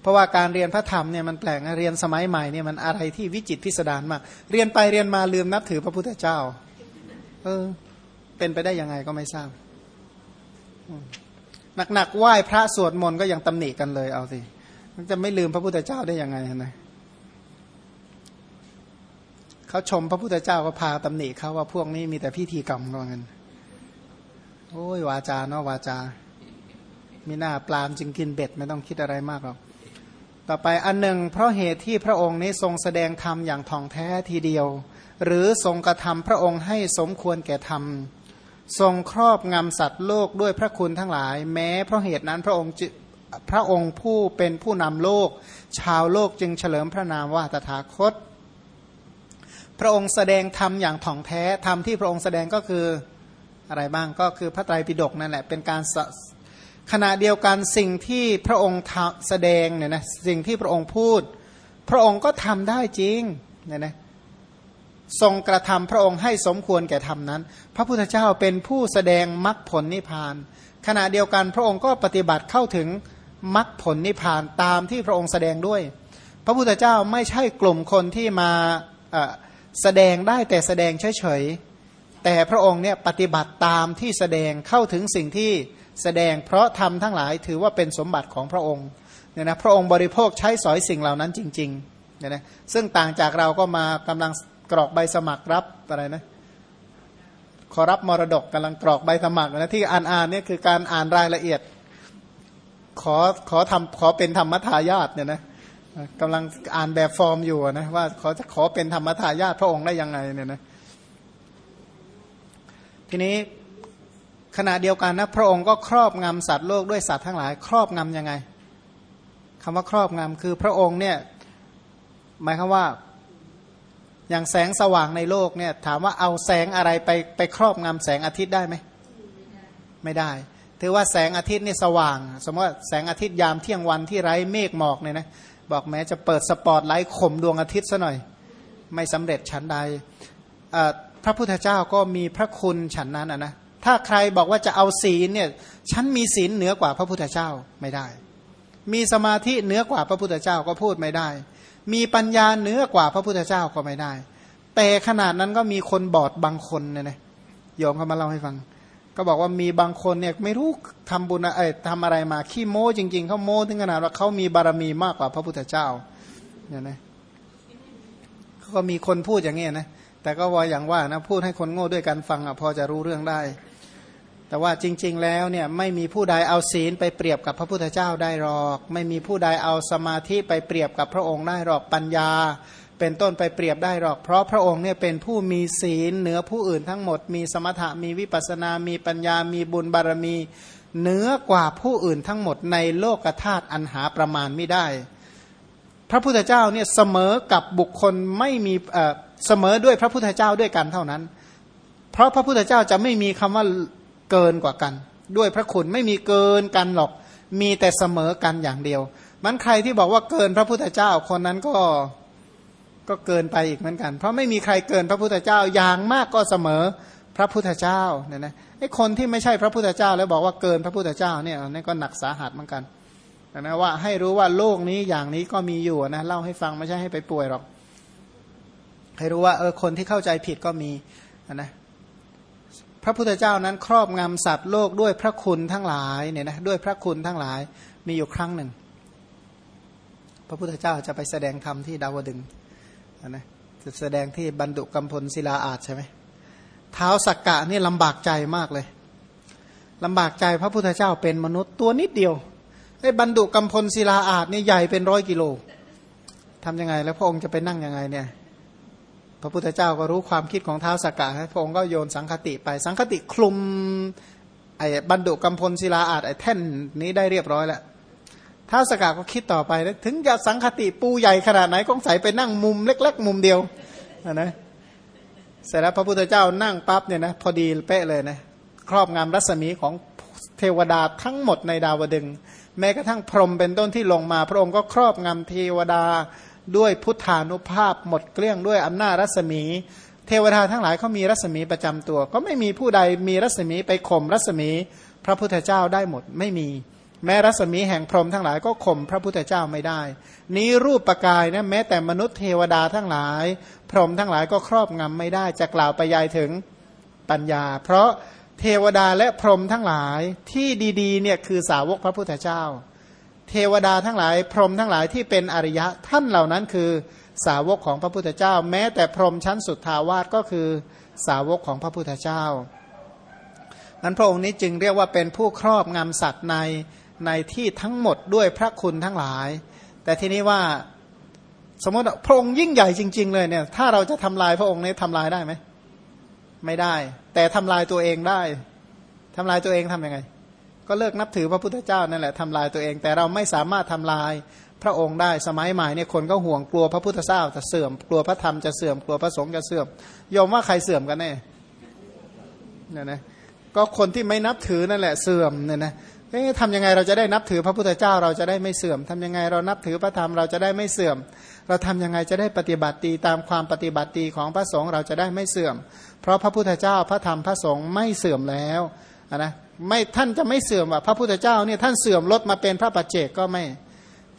Speaker 1: เพราะว่าการเรียนพระธรรมเนี่ยมันแปลกเรียนสมัยใหม่เนี่ยมันอะไรที่วิจิตพิสดารมาก เรียนไปเรียนมาลืมนับถือพระพุทธเจ้า เออ เป็นไปได้ยังไงก็ไม่ทราบ หนักๆไหว้พระสวดมนต์ก็ยังตำหนิกันเลยเอาสิมันจะไม่ลืมพระพุทธเจ้าได้ยังไงนะเขาชมพระพุทธเจ้าก็พาตำหนิเขาว่าพวกนี้มีแต่พิธีกรรมว่างั้นโอ้ยวาจาเนาะวาจามีหน้าปลามจึงกินเบ็ดไม่ต้องคิดอะไรมากหรอก ต่อไปอันหนึ่ง เพราะเหตุที่พระองค์นี้ทรงแสดงธรรมอย่างท่องแท้ทีเดียว หรือทรงกระทำพระองค์ให้สมควรแก่ธรรม ทรงครอบงำสัตว์โลกด้วยพระคุณทั้งหลาย แม้เพราะเหตุนั้นพระองค์พระองค์ผู้เป็นผู้นำโลก ชาวโลกจึงเฉลิมพระนามว่าตถาคต พระองค์แสดงธรรมอย่างถ่องแท้ธรรมที่พระองค์แสดงก็คืออะไรบ้างก็คือพระไตรปิฎกนั่นแหละเป็นการขณะเดียวกันสิ่งที่พระองค์แสดงเนี่ยนะสิ่งที่พระองค์พูด พระองค์ก็ทำได้จริงเนี่ยนะ ทรงกระทำพระองค์ให้สมควรแก่ธรรมนั้น พระพุทธเจ้าเป็นผู้แสดงมรรคผลนิพพาน ขณะเดียวกันพระองค์ก็ปฏิบัติเข้าถึงมรรคผลนิพพานตามที่พระองค์แสดงด้วย พระพุทธเจ้าไม่ใช่กลุ่มคนที่มาแสดงได้แต่แสดงเฉยๆแต่พระองค์เนี่ยปฏิบัติตามที่แสดงเข้าถึงสิ่งที่แสดงเพราะทำทั้งหลายถือว่าเป็นสมบัติของพระองค์เนี่ยนะพระองค์บริโภคใช้สอยสิ่งเหล่านั้นจริงๆเนี่ยนะซึ่งต่างจากเราก็มากำลัง กรอกใบสมัครรับอะไรนะขอรับมรดกกำลังกรอกใบสมัครนะที่อ่านอ่านเนี่ยคือการอ่านรายละเอียด ขอขอทำขอเป็นธรรมทายาทเนี่ยนะกำลังอ่านแบบฟอร์มอยู่นะว่าขาจะขอเป็นธรรมทายาทพระองค์ได้ยังไงเนี่ยนะทีนี้ขณะเดียวกันนะพระองค์ก็ครอบงำสัตว์โลกด้วยสัตว์ทั้งหลาย ครอบงำยังไงคำว่าครอบงำคือพระองค์เนี่ยหมายควาว่า อย่างแสงสว่างในโลกเนี่ยถามว่าเอาแสงอะไรไปไปครอบงำแสงอาทิตย์ได้ไหมไม่ได้ ถือว่าแสงอาทิตย์นี่สว่าง สมมติว่าแสงอาทิตย์ยามเที่ยงวันที่ไร้เมฆหมอกเนี่ยนะบอกแม้จะเปิดสปอตไลท์ข่มดวงอาทิตย์ซะหน่อย ไม่สำเร็จฉันใดพระพุทธเจ้าก็มีพระคุณฉันนั้นนะถ้าใครบอกว่าจะเอาศีลเนี่ยฉันมีศีลเหนือกว่าพระพุทธเจ้าไม่ได้ มีสมาธิเหนือกว่าพระพุทธเจ้าก็พูดไม่ได้ มีปัญญาเหนือกว่าพระพุทธเจ้าก็ไม่ได้ แต่ขนาดนั้นก็มีคนบอดบางคนเนี่ยนะโยมเขามาเล่าให้ฟัง ก็บอกว่ามีบางคนเนี่ยไม่รู้ทำบุญเอ้ทำอะไรมาขี้โม้จริง ๆเขาโม้ถึงขนาดว่าเขามีบารมีมากกว่าพระพุทธเจ้าเนี่ยนะเขาก็มีคนพูดอย่างนี้ยนะแต่ก็ว่าอย่างว่านะพูดให้คนโง่ด้วยกันฟังอะพอจะรู้เรื่องได้ แต่ว่าจริง ๆ แล้วเนี่ยไม่มีผู้ใดเอาศีลไปเปรียบกับพระพุทธเจ้าได้หรอก ไม่มีผู้ใดเอาสมาธิไปเปรียบกับพระองค์ได้หรอกปัญญา เป็นต้นไปเปรียบได้หรอก เพราะพระองค์เนี่ยเป็นผู้มีศีลเหนือผู้อื่นทั้งหมด มีสมถะมีวิปัสนา มีปัญญา มีบุญบารมีเหนือกว่าผู้อื่นทั้งหมดในโลกธาตุอันหาประมาณไม่ได้ พระพุทธเจ้าเนี่ยเสมอกับบุคคลไม่มีเสมอด้วยพระพุทธเจ้าด้วยกันเท่านั้น เพราะพระพุทธเจ้าจะไม่มีคำว่า เกินกว่ากัน ด้วยพระคุณไม่มีเกินกันหรอก มีแต่เสมอกันอย่างเดียว มันใครที่บอกว่าเกินพระพุทธเจ้าคนนั้นก็ก็เกินไปอีกเหมือนกัน เพราะไม่มีใครเกินพระพุทธเจ้าอย่างมากก็เสมอพระพุทธเจ้าเนี่ยนะไอ้คนที่ไม่ใช่พระพุทธเจ้าแล้วบอกว่าเกินพระพุทธเจ้าเนี่ยนี่ก็หนักสาหัสเหมือนกันนะว่าให้รู้ว่าโลกนี้อย่างนี้ก็มีอยู่นะเล่าให้ฟังไม่ใช่ให้ไปป่วยหรอกให้รู้ว่าเออคนที่เข้าใจผิดก็มีนะ พระพุทธเจ้านั้นครอบงำสัตว์โลกด้วยพระคุณทั้งหลายเนี่ยนะด้วยพระคุณทั้งหลายมีอยู่ครั้งหนึ่ง พระพุทธเจ้าจะไปแสดงธรรมที่ดาวดึงนะจะแสดงที่บรรดุกัมพลศิลาอาจใช่ไหมเท้าสักกะนี่ลำบากใจมากเลยลำบากใจพระพุทธเจ้าเป็นมนุษย์ตัวนิดเดียวไอ้บรรดุกัมพลศิลาอาจนี่ใหญ่เป็นร้อยกิโลทำยังไง แล้วพระองค์จะไปนั่งยังไงเนี่ย พระพุทธเจ้าก็รู้ความคิดของเท้าสกกะพระองค์ก็โยนสังคติไป สังคติคลุมไอ้บรรดุกำพลศิลาอาจไอ้แท่นนี้ได้เรียบร้อยแล้วท้าสกกะก็คิดต่อไปนะถึงจะสังคติปูใหญ่ขนาดไหนก็ใส่ไปนั่งมุมเล็ก ๆ มุมเดียวนะเสร็จแล้วพระพุทธเจ้านั่งปั๊บเนี่ยนะพอดีเป๊ะเลยนะครอบงำรัศมีของเทวดาทั้งหมดในดาวดึง แม้กระทั่งพรหมเป็นต้นที่ลงมา พระองค์ก็ครอบงำเทวดา ด้วยพุทธานุภาพหมดเกลี้ยงด้วยอำนาจรัศมี เทวดาทั้งหลายเขามีรัศมีประจำตัว ก็ไม่มีผู้ใดมีรัศมีไปข่มรัศมีพระพุทธเจ้าได้หมดไม่มี แม้รัศมีแห่งพรหมทั้งหลายก็ข่มพระพุทธเจ้าไม่ได้ นี้รูปประกายนะแม้แต่มนุษย์เทวดาทั้งหลาย พรหมทั้งหลายก็ครอบงำไม่ได้จะกล่าวไปยายถึงปัญญา เพราะเทวดาและพรหมทั้งหลายที่ดีๆเนี่ยคือสาวกพระพุทธเจ้า เทวดาทั้งหลาย พรหมทั้งหลายที่เป็นอริยะท่านเหล่านั้นคือสาวกของพระพุทธเจ้า แม้แต่พรหมชั้นสุดทาวาสก็คือสาวกของพระพุทธเจ้านั้นพระองค์นี้จึงเรียกว่าเป็นผู้ครอบงำสัตว์ในในที่ทั้งหมดด้วยพระคุณทั้งหลาย แต่ทีนี้ว่าสมมติพระองค์ยิ่งใหญ่จริง ๆ เลยเนี่ยถ้าเราจะทำลายพระองค์นี้ทำลายได้ไหมไม่ได้ แต่ทำลายตัวเองได้ทำลายตัวเองทํำยังไง ก็เลิกนับถือพระพุทธเจ้านั่นแหละทำลายตัวเอง แต่เราไม่สามารถทำลายพระองค์ได้สมัยใหม่เนี่ยคนก็ห่วงกลัวพระพุทธเจ้าจะเสื่อม กลัวพระธรรมจะเสื่อม กลัวพระสงฆ์จะเสื่อมยอมว่าใครเสื่อมกันแน่เนี่ยนะก็คนที่ไม่นับถือนั่นแหละเสื่อมเนี่ยนะเอ๊ะทำยังไงเราจะได้นับถือพระพุทธเจ้าเราจะได้ไม่เสื่อมทำยังไงเรานับถือพระธรรมเราจะได้ไม่เสื่อม เราทำยังไงจะได้ปฏิบัติดีตามความปฏิบัติดีของพระสงฆ์เราจะได้ไม่เสื่อม เพราะพระพุทธเจ้าพระธรรมพระสงฆ์ไม่เสื่อมแล้วนะ ไม่ท่านจะไม่เสื่อมว่าพระพุทธเจ้าเนี่ยท่านเสื่อมลดมาเป็นพระปัจเจกก็ไม่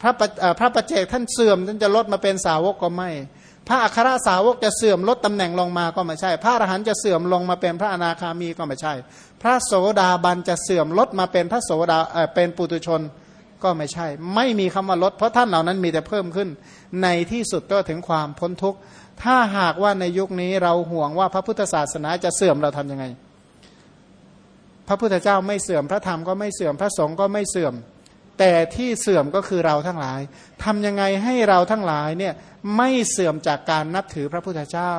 Speaker 1: พระพระปัจเจกท่านเสื่อมท่านจะลดมาเป็นสาวกก็ไม่ พระอัครสาวกจะเสื่อมลดตำแหน่งลงมาก็ไม่ใช่ พระอรหันต์จะเสื่อมลงมาเป็นพระอนาคามีก็ไม่ใช่ พระโสดาบันจะเสื่อมลดมาเป็นพระโสดาเป็นปุตุชนก็ไม่ใช่ ไม่มีคำว่าลด เพราะท่านเหล่านั้นมีแต่เพิ่มขึ้น ในที่สุดก็ถึงความพ้นทุกข์ถ้าหากว่าในยุคนี้เราห่วงว่าพระพุทธศาสนาจะเสื่อมเราทํำยังไง พระพุทธเจ้าไม่เสื่อมพระธรรมก็ไม่เสื่อมพระสงฆ์ก็ไม่เสื่อม แต่ที่เสื่อมก็คือเราทั้งหลายทำยังไงให้เราทั้งหลายเนี่ยไม่เสื่อมจากการนับถือพระพุทธเจ้า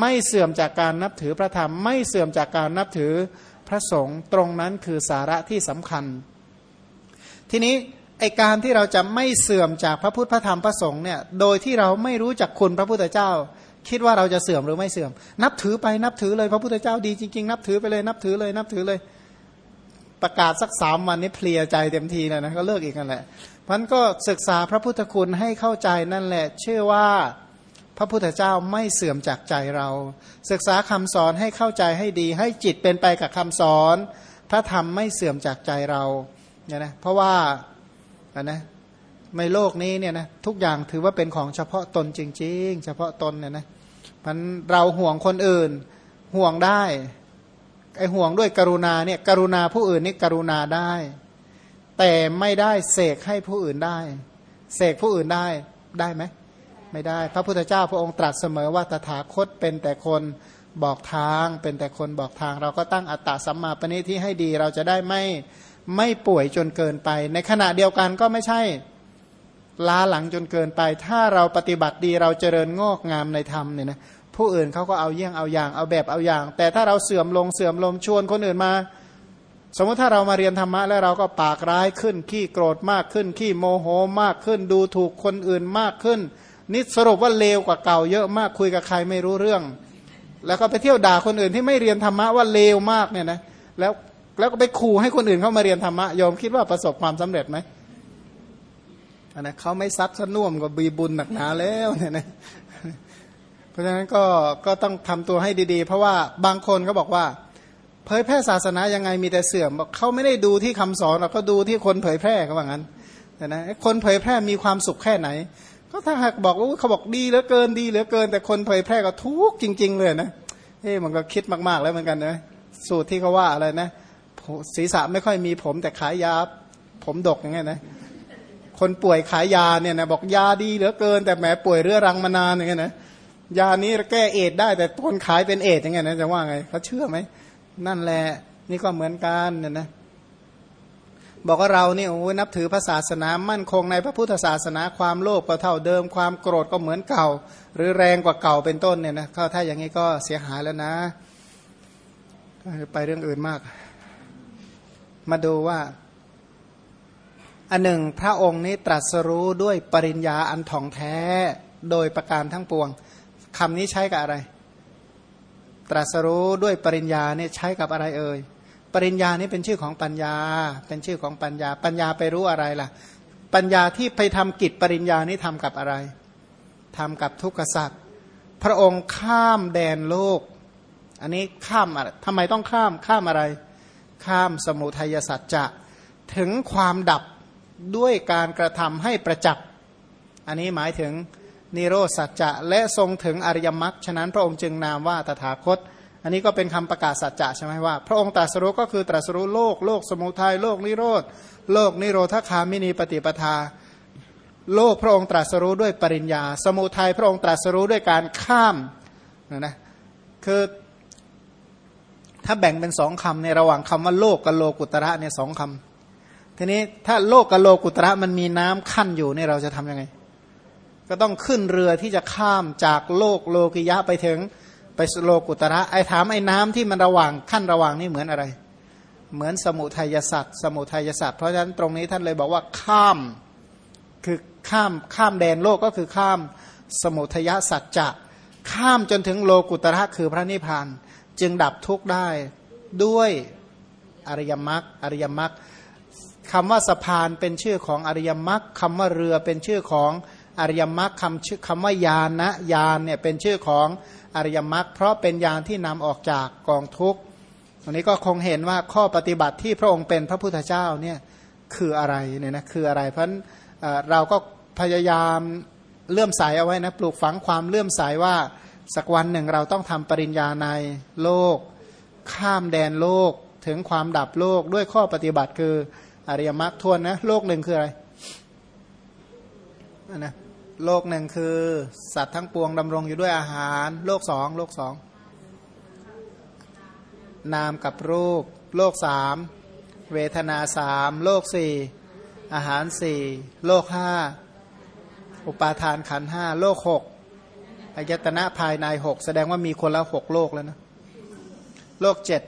Speaker 1: ไม่เสื่อมจากการนับถือพระธรรม ไม่เสื่อมจากการนับถือพระสงฆ์ตรงนั้นคือสาระที่สำคัญ ทีนี้ไอการที่เราจะไม่เสื่อมจากพระพุทธพระธรรมพระสงฆ์เนี่ยโดยที่เราไม่รู้จักคุณพระพุทธเจ้า คิดว่าเราจะเสื่อมหรือไม่เสื่อม นับถือไปนับถือเลย พระพุทธเจ้าดีจริงๆ นับถือไปเลยนับถือเลย นับถือเลย ประกาศสักสามวันนี้เพลียใจเต็มทีนะนะก็เลิกอีกกันแหละมันก็ศึกษาพระพุทธคุณให้เข้าใจนั่นแหละ เชื่อว่าพระพุทธเจ้าไม่เสื่อมจากใจเรา ศึกษาคำสอนให้เข้าใจให้ดี ให้จิตเป็นไปกับคำสอน พระธรรมไม่เสื่อมจากใจเราเนี่ยนะเพราะว่าอันนะ ในโลกนี้เนี่ยนะทุกอย่างถือว่าเป็นของเฉพาะตนจริง ๆ เฉพาะตนเนี่ยนะมันเราห่วงคนอื่น ห่วงได้ไอห่วงด้วยกรุณาเนี่ยกรุณาผู้อื่นนี่กรุณาได้ แต่ไม่ได้เสกให้ผู้อื่นได้ เสกผู้อื่นได้ได้ไหมไม่ได้ พระพุทธเจ้าพระองค์ตรัสเสมอว่าตถาคตเป็นแต่คนบอกทางเป็นแต่คนบอกทาง เราก็ตั้งอัตตาสัมมาปณิที่ให้ดีเราจะได้ไม่ไม่ป่วยจนเกินไป ในขณะเดียวกันก็ไม่ใช่ ล้าหลังจนเกินไป ถ้าเราปฏิบัติดีเราเจริญงอกงามในธรรมเนี่ยนะผู้อื่นเขาก็เอาเยี่ยงเอาอย่างเอาแบบเอาอย่าง แต่ถ้าเราเสื่อมลงเสื่อมลงชวนคนอื่นมา สมมติถ้าเรามาเรียนธรรมะแล้วเราก็ปากร้ายขึ้น ขี้โกรธมากขึ้น ขี้โมโหมากขึ้น ดูถูกคนอื่นมากขึ้นนี่สรุปว่าเลวกว่าเก่าเยอะมากคุยกับใครไม่รู้เรื่อง แล้วก็ไปเที่ยวด่าคนอื่นที่ไม่เรียนธรรมะว่าเลวมากเนี่ยนะแล้วแล้วก็ไปขู่ให้คนอื่นเข้ามาเรียนธรรมะยอมคิดว่าประสบความสำเร็จไหม นนะเขาไม่ซัดสน่วมก็บีบุญหนักหนาแล้วเนี่ยนะเพราะฉะนั้นก็ก็ต้องทำตัวให้ดีๆ เพราะว่าบางคนก็บอกว่า เผยแพร่ศาสนายังไงมีแต่เสื่อมบอกเขาไม่ได้ดูที่คำสอนเราก็ดูที่คนเผยแพร่เขาว่างั้นแต่นะคนเผยแพร่มีความสุขแค่ไหน ก็ถ้าหากบอกว่าเขาบอกดีเหลือเกินดีเหลือเกิน แต่คนเผยแพร่ก็ทุกจริง ๆ เลยนะเฮ้มันก็คิดมากๆแล้วเหมือนกันนะสูตรที่เขาว่าอะไรนะศีรษะไม่ค่อยมีผมแต่ขายยาผมดกอย่างเงี้ยนะ คนป่วยขายยาเนี่ยนะบอกยาดีเหลือเกิน แต่แหมป่วยเรื้อรังมานานอย่างเงี้ยนะยานี้แก้เอดได้แต่คนขายเป็นเอดยังไงนะจะว่าไงเขาเชื่อไหมนั่นแหละนี่ก็เหมือนกันเนี่ยนะบอกว่าเราเนี่ยโอ้ยนับถือพระศาสนามั่นคงในพระพุทธศาสนาความโลภก็เท่าเดิมความโกรธก็เหมือนเก่า หรือแรงกว่าเก่าเป็นต้นเนี่ยนะถ้าอย่างนี้ก็เสียหายแล้วนะ ไปเรื่องอื่นมาก มาดูว่า อันหนึ่งพระองค์นี้ตรัสรู้ด้วยปริญญาอันถ่องแท้โดยประการทั้งปวงคำนี้ใช้กับอะไร ตรัสรู้ด้วยปริญญาเนี่ยใช้กับอะไรเอ่ยปริญญานี่เป็นชื่อของปัญญา เป็นชื่อของปัญญา ปัญญาไปรู้อะไรล่ะ ปัญญาที่ไปทำกิจปริญญานี่ทำกับอะไรทำกับทุกขสัตว์พระองค์ข้ามแดนโลก อันนี้ข้ามอะไรทำไมต้องข้ามข้ามอะไร ข้ามสมุทัยสัจจะถึงความดับ ด้วยการกระทำให้ประจักษ์อันนี้หมายถึงนิโรสัจจะและทรงถึงอริยมรรคฉะนั้นพระองค์จึงนามว่าตถาคต อันนี้ก็เป็นคำประกาศสัจจะใช่ไหมว่า พระองค์ตรัสรู้ก็คือตรัสรู้โลกโลกสมุทัยโลกนิโรธโลกนิโรธคามินีปฏิปทา โลกพระองค์ตรัสรู้ด้วยปริญญา สมุทัยพระองค์ตรัสรู้ด้วยการข้ามนะนะคือถ้าแบ่งเป็นสองคำในระหว่างคำว่าโลกกับโลกุตระเนี่ยสองคำ ทีนี้ถ้าโลกกับโลกุตระมันมีน้ำขั้นอยู่เนี่ยเราจะทํำยังไง ก็ต้องขึ้นเรือที่จะข้ามจากโลกโลกิยะไปถึงไปโลกุตระไอ้ถามไอ้น้ำที่มันระหว่างขั้นระหว่างนี่เหมือนอะไร เหมือนสมุทัยสัตว์สมุทัยสัตว์เพราะฉะนั้นตรงนี้ท่านเลยบอกว่าข้ามคือข้ามข้ามแดนโลกก็คือข้ามสมุทยสัจจะข้ามจนถึงโลกุตระคือพระนิพพาน จึงดับทุกข์ได้ด้วยอริยมรรคอริยมรรค คำว่าสะพานเป็นชื่อของอริยมรรคคำว่าเรือเป็นชื่อของอริยมรรคคำชื่อคำว่ายานนะยานเนี่ยเป็นชื่อของอริยมรรคเพราะเป็นยานที่นำออกจากกองทุกข์อันนี้ก็คงเห็นว่าข้อปฏิบัติที่พระองค์เป็นพระพุทธเจ้าเนี่ยคืออะไรเนี่ยนะคืออะไร เพราะเราก็พยายามเลื่อมใสเอาไว้นะปลูกฝังความเลื่อมใสว่าสักวันหนึ่งเราต้องทำปริญญาในโลก ข้ามแดนโลกถึงความดับโลกด้วยข้อปฏิบัติคือ อริยมรรคทวนนะโลกหนึ่งคืออะไรนะโลกหนึ่งคือสัตว์ทั้งปวงดำรงอยู่ด้วยอาหาร โลกสองโลกสองนามกับรูป โลกสามเวทนาสามโลกสี่อาหารสี่โลกห้าอุปาทานขันห้าโลกหกอายตนะภายในหกแสดงว่ามีคนละหกโลกแล้วนะ โลกเจ็ด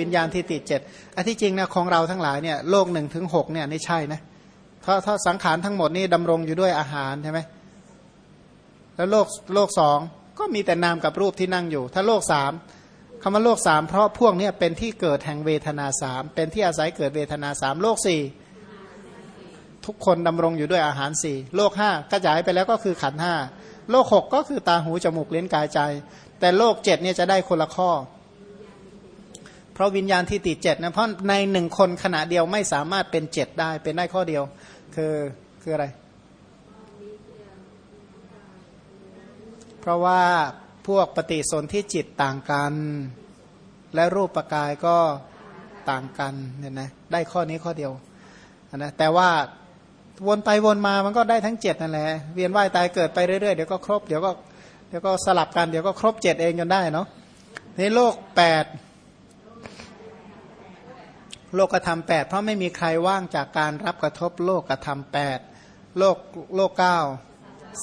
Speaker 1: วิญญาณที่ติดเจ็ดอันที่จริงนะของเราทั้งหลายเนี่ยโลกหนึ่งถึงหกเนี่ยนี่ใช่นะเพราถ้าสังขารทั้งหมดนี่ดำรงอยู่ด้วยอาหารใช่ไหมแล้วโลกโลกสองก็มีแต่นามกับรูปที่นั่งอยู่ ถ้าโลกสามคำว่าโลกสามเพราะพวกนี้เป็นที่เกิดแห่งเวทนาสามเป็นที่อาศัยเกิดเวทนาสามโลกสี่ทุกคนดำรงอยู่ด้วยอาหารสี่โลกห้ากระจายไปแล้วก็คือขันห้าโลกหกก็คือตาหูจมูกเลี้ยงกายใจ แต่โลกเจ็ดเนี่ยจะได้คนละข้อ เพราะวิญญาณที่ติดเจ็ดนะเพราะในหนึ่งคนขณะเดียวไม่สามารถเป็นเจ็ดได้เป็นได้ข้อเดียว คือคืออะไร เพราะว่าพวกปฏิสนธิจิตต่างกัน และรูปปรกายก็ต่างกันเนี่ยนะได้ข้อนี้ข้อเดียวนะแต่ว่าวนไปวนมามันก็ได้ทั้งเจ็ดนั่นแหละเวียนว่ายตายเกิดไปเรื่อยๆเดี๋ยวก็ครบเดี๋ยวก็เดี๋ยวก็สลับกันเดี๋ยวก็ครบเจ็ดเองจนได้เนาะในโลกแปด โลกกระทำแปดเพราะไม่มีใครว่างจากการรับกระทบโลกกระทำแปดโลกโลกเก้า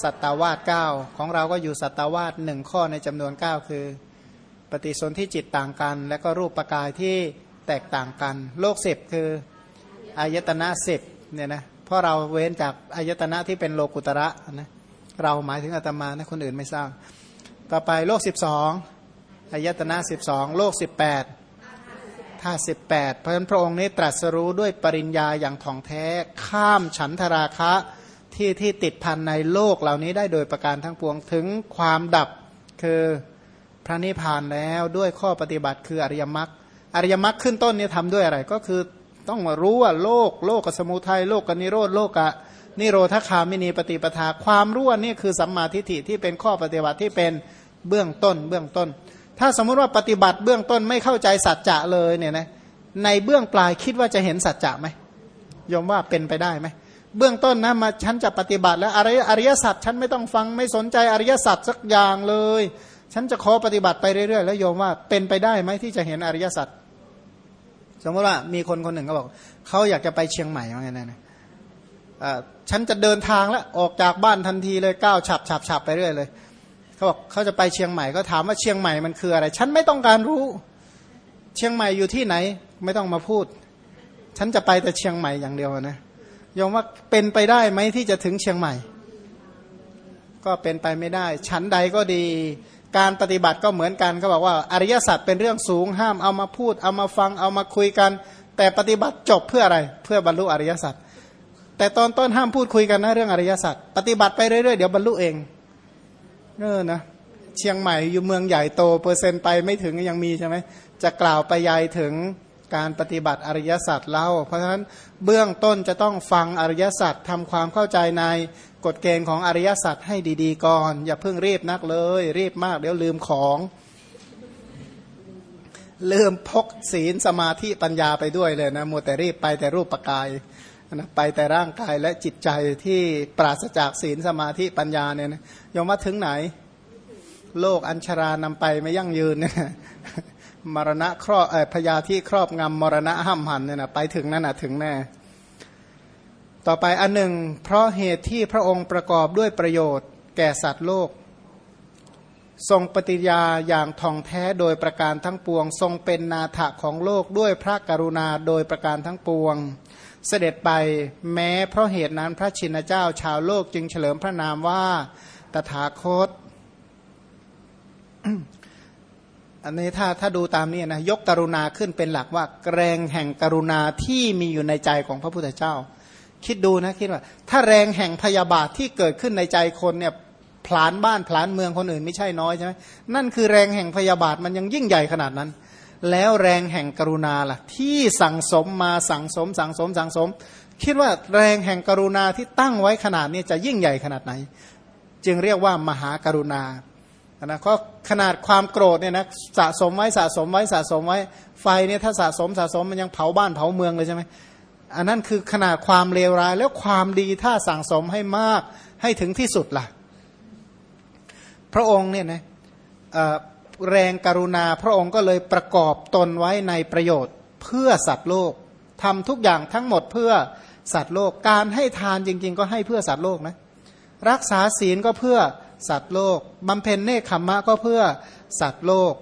Speaker 1: สัตวาสเก้าของเราก็อยู่สัตวาสหนึ่งข้อในจำนวนเก้าคือ ปฏิสนธิจิตต่างกัน และก็รูปประกายที่แตกต่างกัน โลกสิบคืออายตนะสิบเนี่ยนะเพราะเราเว้นจากอายตนะที่เป็นโลกุตระนะเราหมายถึงอาตมานะคนอื่นไม่ทราบต่อไปโลกสิบสองอายตนะสิบสองโลกสิบแปด ท่าสิบแปดเพราะฉะนั้นพระองค์นี้ตรัสรู้ด้วยปริญญาอย่างท่องแท้ ข้ามฉันทราคะที่ที่ติดพันในโลกเหล่านี้ได้โดยประการทั้งปวงถึงความดับคือพระนิพพานแล้วด้วยข้อปฏิบัติคืออริยมรรคอริยมรรคขึ้นต้นนี้ทำด้วยอะไรก็คือต้องรู้ว่าโลก โลกกับสมุทัยโลกกับนิโรธโลกกับนิโรธคามินีปฏิปทาความรู้นี่คือสัมมาทิฏฐิที่เป็นข้อปฏิบัติที่เป็นเบื้องต้น เบื้องต้น ถ้าสมมุติว่าปฏิบัติเบื้องต้นไม่เข้าใจสัจจะเลยเนี่ยนะในเบื้องปลายคิดว่าจะเห็นสัจจะไหมยอมว่าเป็นไปได้ไหมเบื้องต้นนะมาฉันจะปฏิบัติแล้วอริอริยสัจฉันไม่ต้องฟังไม่สนใจอริยสัจสักอย่างเลย ฉันจะขอปฏิบัติไปเรื่อยๆแล้วโยมว่าเป็นไปได้ไหมที่จะเห็นอริยสัจสมมติว่ามีคนคนหนึ่งก็บอกเขาอยากจะไปเชียงใหม่ว่าไงนะฉันจะเดินทางแล้วออกจากบ้านทันทีเลยก้าวฉับฉับฉับไปเรื่อยเลย เขาบอกเขาจะไปเชียงใหม่ก็ถามว่าเชียงใหม่มันคืออะไร ฉันไม่ต้องการรู้ เชียงใหม่อยู่ที่ไหน ไม่ต้องมาพูด ฉันจะไปแต่เชียงใหม่อย่างเดียวนะยอมว่าเป็นไปได้ไหมที่จะถึงเชียงใหม่ ก็เป็นไปไม่ได้ ชั้นใดก็ดี การปฏิบัติก็เหมือนกันเขาบอกว่า อริยสัจเป็นเรื่องสูงห้ามเอามาพูด เอามาฟังเอามาคุยกัน แต่ปฏิบัติจบเพื่ออะไร เพื่อบรรลุอริยสัจแต่ตอนต้นห้ามพูดคุยกันนะเรื่องอริยสัจปฏิบัติไปเรื่อยๆเดี๋ยวบรรลุเอง เออนะเชียงใหม่อยู่เมืองใหญ่โตเปอร์เซ็นต์ไปไม่ถึงยังมีใช่ไหมจะกล่าวไปยายถึงการปฏิบัติอริยสัจเล่า เพราะฉะนั้นเบื้องต้นจะต้องฟังอริยสัจทำความเข้าใจในกฎเกณฑ์ของอริยสัจให้ดีๆก่อน อย่าเพิ่งรีบนักเลย รีบมากเดี๋ยวลืมของลืมพกศีลสมาธิปัญญาไปด้วยเลยนะมัวแต่รีบไปแต่รูปปกาย นะไปแต่ร่างกายและจิตใจที่ปราศจากศีลสมาธิปัญญาเนี่ยนะยอมว่าถึงไหน โลกอัญชารานำไปไม่ยั่งยืนเนี่ยมรณะครอบพยาที่ครอบงำมรณะห้ามหันเนี่ยนะไปถึงนั่นนะถึงแน่ ต่อไปอันหนึ่ง เพราะเหตุที่พระองค์ประกอบด้วยประโยชน์ แก่สัตว์โลก ทรงปฏิญาอย่างทองแท้โดยประการทั้งปวง ทรงเป็นนาถะของโลกด้วยพระกรุณาโดยประการทั้งปวง เสด็จไปแม้เพราะเหตุนั้นพระชินเจ้าชาวโลกจึงเฉลิมพระนามว่าตถาคต อันนี้ถ้าถ้าดูตามนี้นะยกกรุณาขึ้นเป็นหลักว่าแรงแห่งกรุณาที่มีอยู่ในใจของพระพุทธเจ้า คิดดูนะคิดว่า ถ้าแรงแห่งพยาบาทที่เกิดขึ้นในใจคนเนี่ยผลานบ้านผลานเมืองคนอื่นไม่ใช่น้อยใช่ไหมนั่นคือแรงแห่งพยาบาทมันยังยิ่งใหญ่ขนาดนั้น แล้วแรงแห่งกรุณาล่ะ ที่สั่งสมมาสั่งสม สั่งสม สั่งสม คิดว่าแรงแห่งกรุณาที่ตั้งไว้ขนาดนี้จะยิ่งใหญ่ขนาดไหน จึงเรียกว่ามหากรุณานะก็ขนาดความโกรธเนี่ยนะสะสมไว้สะสมไว้สะสมไว้ไฟเนี่ยถ้าสะสมสะสมมันยังเผาบ้านเผาเมืองเลยใช่ไหมอันนั้นคือขนาดความเลวร้ายแล้วความดีถ้าสั่งสมให้มากให้ถึงที่สุดล่ะ พระองค์เนี่ยนะ แรงกรุณา พระองค์ก็เลยประกอบตนไว้ในประโยชน์เพื่อสัตว์โลกทำทุกอย่างทั้งหมดเพื่อสัตว์โลก การให้ทานจริง ๆ ก็ให้เพื่อสัตว์โลกนะรักษาศีลก็เพื่อสัตว์โลกบำเพ็ญเนคขมมะก็เพื่อสัตว์โลก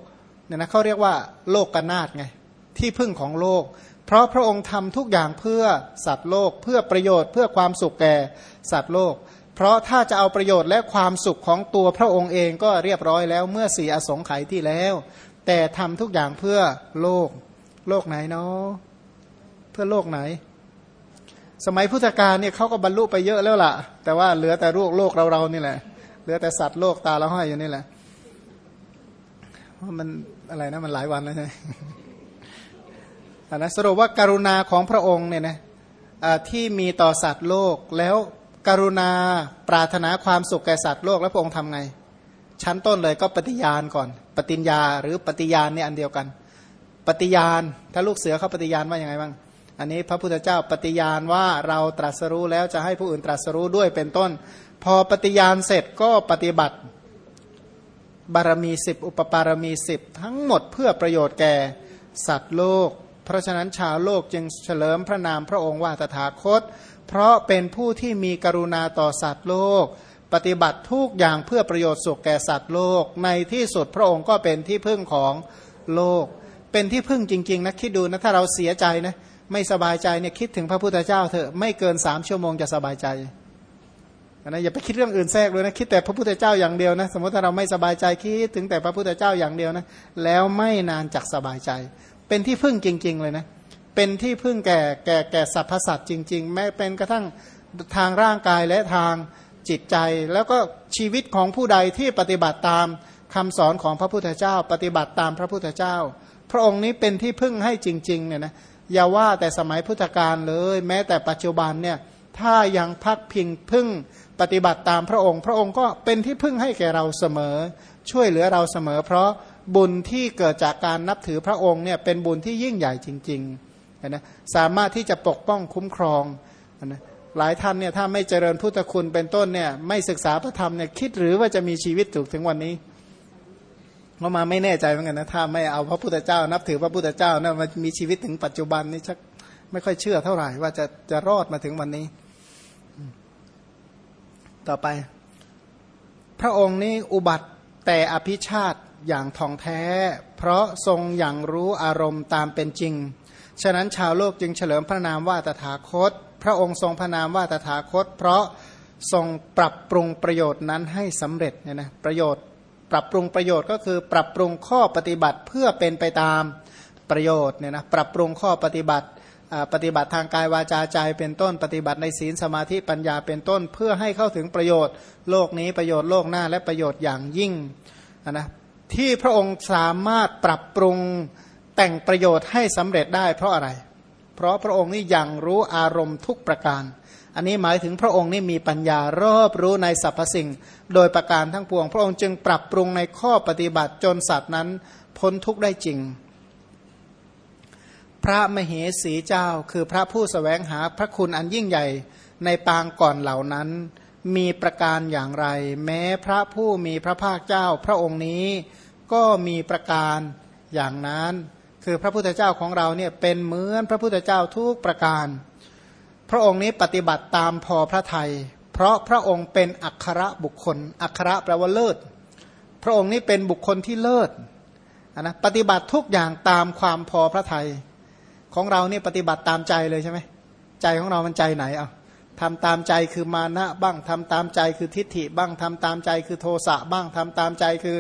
Speaker 1: เนี่ยนะเขาเรียกว่าโลกกนาตไงที่พึ่งของโลก เพราะพระองค์ทำทุกอย่างเพื่อสัตว์โลก เพื่อประโยชน์เพื่อความสุขแก่สัตว์โลก เพราะถ้าจะเอาประโยชน์และความสุขของตัวพระองค์เองก็เรียบร้อยแล้วเมื่อสี่อสงไขยที่แล้ว แต่ทำทุกอย่างเพื่อโลก โลกไหนเนาะเพื่อโลกไหน สมัยพุทธกาลเนี่ยเขาก็บรรลุไปเยอะแล้วล่ะ แต่ว่าเหลือแต่โลกโลกเราเรานี่แหละ เหลือแต่สัตว์โลกตาละห้อยอยู่นี่แหละว่ามันอะไรนะมันหลายวันแล้วใช่ไหมนะสรุปว่าการุณาของพระองค์เนี่ยนะที่มีต่อสัตว์โลกแล้ว กรุณาปรารถนาความสุขแก่สัตว์โลกแล้วพระองค์ทำไง ชั้นต้นเลยก็ปฏิญาณก่อน ปฏิญญาหรือปฏิญาณเนี่ยอันเดียวกัน ปฏิญาณถ้าลูกเสือเขาปฏิญาณว่าอย่างไงบ้างอันนี้พระพุทธเจ้าปฏิญาณว่าเราตรัสรู้แล้วจะให้ผู้อื่นตรัสรู้ด้วยเป็นต้น พอปฏิญาณเสร็จก็ปฏิบัติบารมีสิบอุปปารมีสิบทั้งหมดเพื่อประโยชน์แก่สัตว์โลก เพราะฉะนั้นชาวโลกจึงเฉลิมพระนามพระองค์ว่าตถาคต เพราะเป็นผู้ที่มีกรุณาต่อสัตว์โลก ปฏิบัติทุกอย่างเพื่อประโยชน์สุขแก่สัตว์โลก ในที่สุดพระองค์ก็เป็นที่พึ่งของโลก เป็นที่พึ่งจริง ๆนะคิดดูนะถ้าเราเสียใจนะไม่สบายใจเนี่ยคิดถึงพระพุทธเจ้าเถอะไม่เกินสามชั่วโมงจะสบายใจนะอย่าไปคิดเรื่องอื่นแทรกเลยนะคิดแต่พระพุทธเจ้าอย่างเดียวนะสมมติถ้าเราไม่สบายใจคิดถึงแต่พระพุทธเจ้าอย่างเดียวนะแล้วไม่นานจักสบายใจ เป็นที่พึ่งจริง ๆ เลยนะ เป็นที่พึ่งแก่แก่แก่สรรพสัตว์จริง ๆ แม้เป็นกระทั่งทางร่างกายและทางจิตใจ แล้วก็ชีวิตของผู้ใดที่ปฏิบัติตามคำสอนของพระพุทธเจ้า ปฏิบัติตามพระพุทธเจ้า พระองค์นี้เป็นที่พึ่งให้จริงๆเนี่ยนะอย่าว่าแต่สมัยพุทธกาลเลย แม้แต่ปัจจุบันเนี่ยถ้ายังพักพิงพึ่งปฏิบัติตามพระองค์ พระองค์ก็เป็นที่พึ่งให้แก่เราเสมอ ช่วยเหลือเราเสมอ เพราะบุญที่เกิดจากการนับถือพระองค์เนี่ยเป็นบุญที่ยิ่งใหญ่จริง ๆ นะสามารถที่จะปกป้องคุ้มครองนะหลายท่านเนี่ยถ้าไม่เจริญพุทธคุณเป็นต้นเนี่ยไม่ศึกษาพระธรรมเนี่ยคิดหรือว่าจะมีชีวิตถูกถึงวันนี้เรามาไม่แน่ใจเหมือนกันนะถ้าไม่เอาพระพุทธเจ้า นับถือพระพุทธเจ้านะมันมีชีวิตถึงปัจจุบันนี้ชักไม่ค่อยเชื่อเท่าไหร่ว่าจะจะรอดมาถึงวันนี้ ต่อไป พระองค์นี้อุบัติแต่อภิชาติอย่างทองแท้ เพราะทรงอย่างรู้อารมณ์ตามเป็นจริง ฉะนั้นชาวโลกจึงเฉลิมพระนามว่าตถาคต พระองค์ทรงพระนามว่าตถาคต เพราะทรงปรับปรุงประโยชน์นั้นให้สำเร็จเนี่ยนะประโยชน์ ปรับปรุงประโยชน์ก็คือปรับปรุงข้อปฏิบัติเพื่อเป็นไปตามประโยชน์เนี่ยนะปรับปรุงข้อปฏิบัติปฏิบัติทางกายวาจาใจเป็นต้นปฏิบัติในศีลสมาธิปัญญาเป็นต้น เพื่อให้เข้าถึงประโยชน์ โลกนี้ประโยชน์โลกหน้าและประโยชน์อย่างยิ่งนะที่พระองค์สามารถปรับปรุง แต่งประโยชน์ให้สำเร็จได้เพราะอะไร เพราะพระองค์นี่ยังรู้อารมณ์ทุกประการ อันนี้หมายถึงพระองค์นี่มีปัญญารอบรู้ในสรรพสิ่ง โดยประการทั้งปวง พระองค์จึงปรับปรุงในข้อปฏิบัติจนสัตว์นั้นพ้นทุกข์ได้จริง พระมเหสีเจ้าคือพระผู้สแสวงหาพระคุณอันยิ่งใหญ่ในปางก่อนเหล่านั้น มีประการอย่างไร แม้พระผู้มีพระภาคเจ้าพระองค์นี้ก็มีประการอย่างนั้น คือพระพุทธเจ้าของเราเนี่ยเป็นเหมือนพระพุทธเจ้าทุกประการ พระองค์นี้ปฏิบัติตามพอพระไทยเพราะพระองค์เป็นอัครบุคคล อัครแปลว่าเลิศ พระองค์นี้เป็นบุคคลที่เลิศนะปฏิบัติทุกอย่างตามความพอพระทยัยของเราเนี่ยปฏิบัติตามใจเลยใช่ไหมใจของเรามันใจไหนอะทำตามใจคือมานะบ้างทำตามใจคือทิฏฐิบ้างทำตามใจคือโทสะบ้างทำตามใจคือ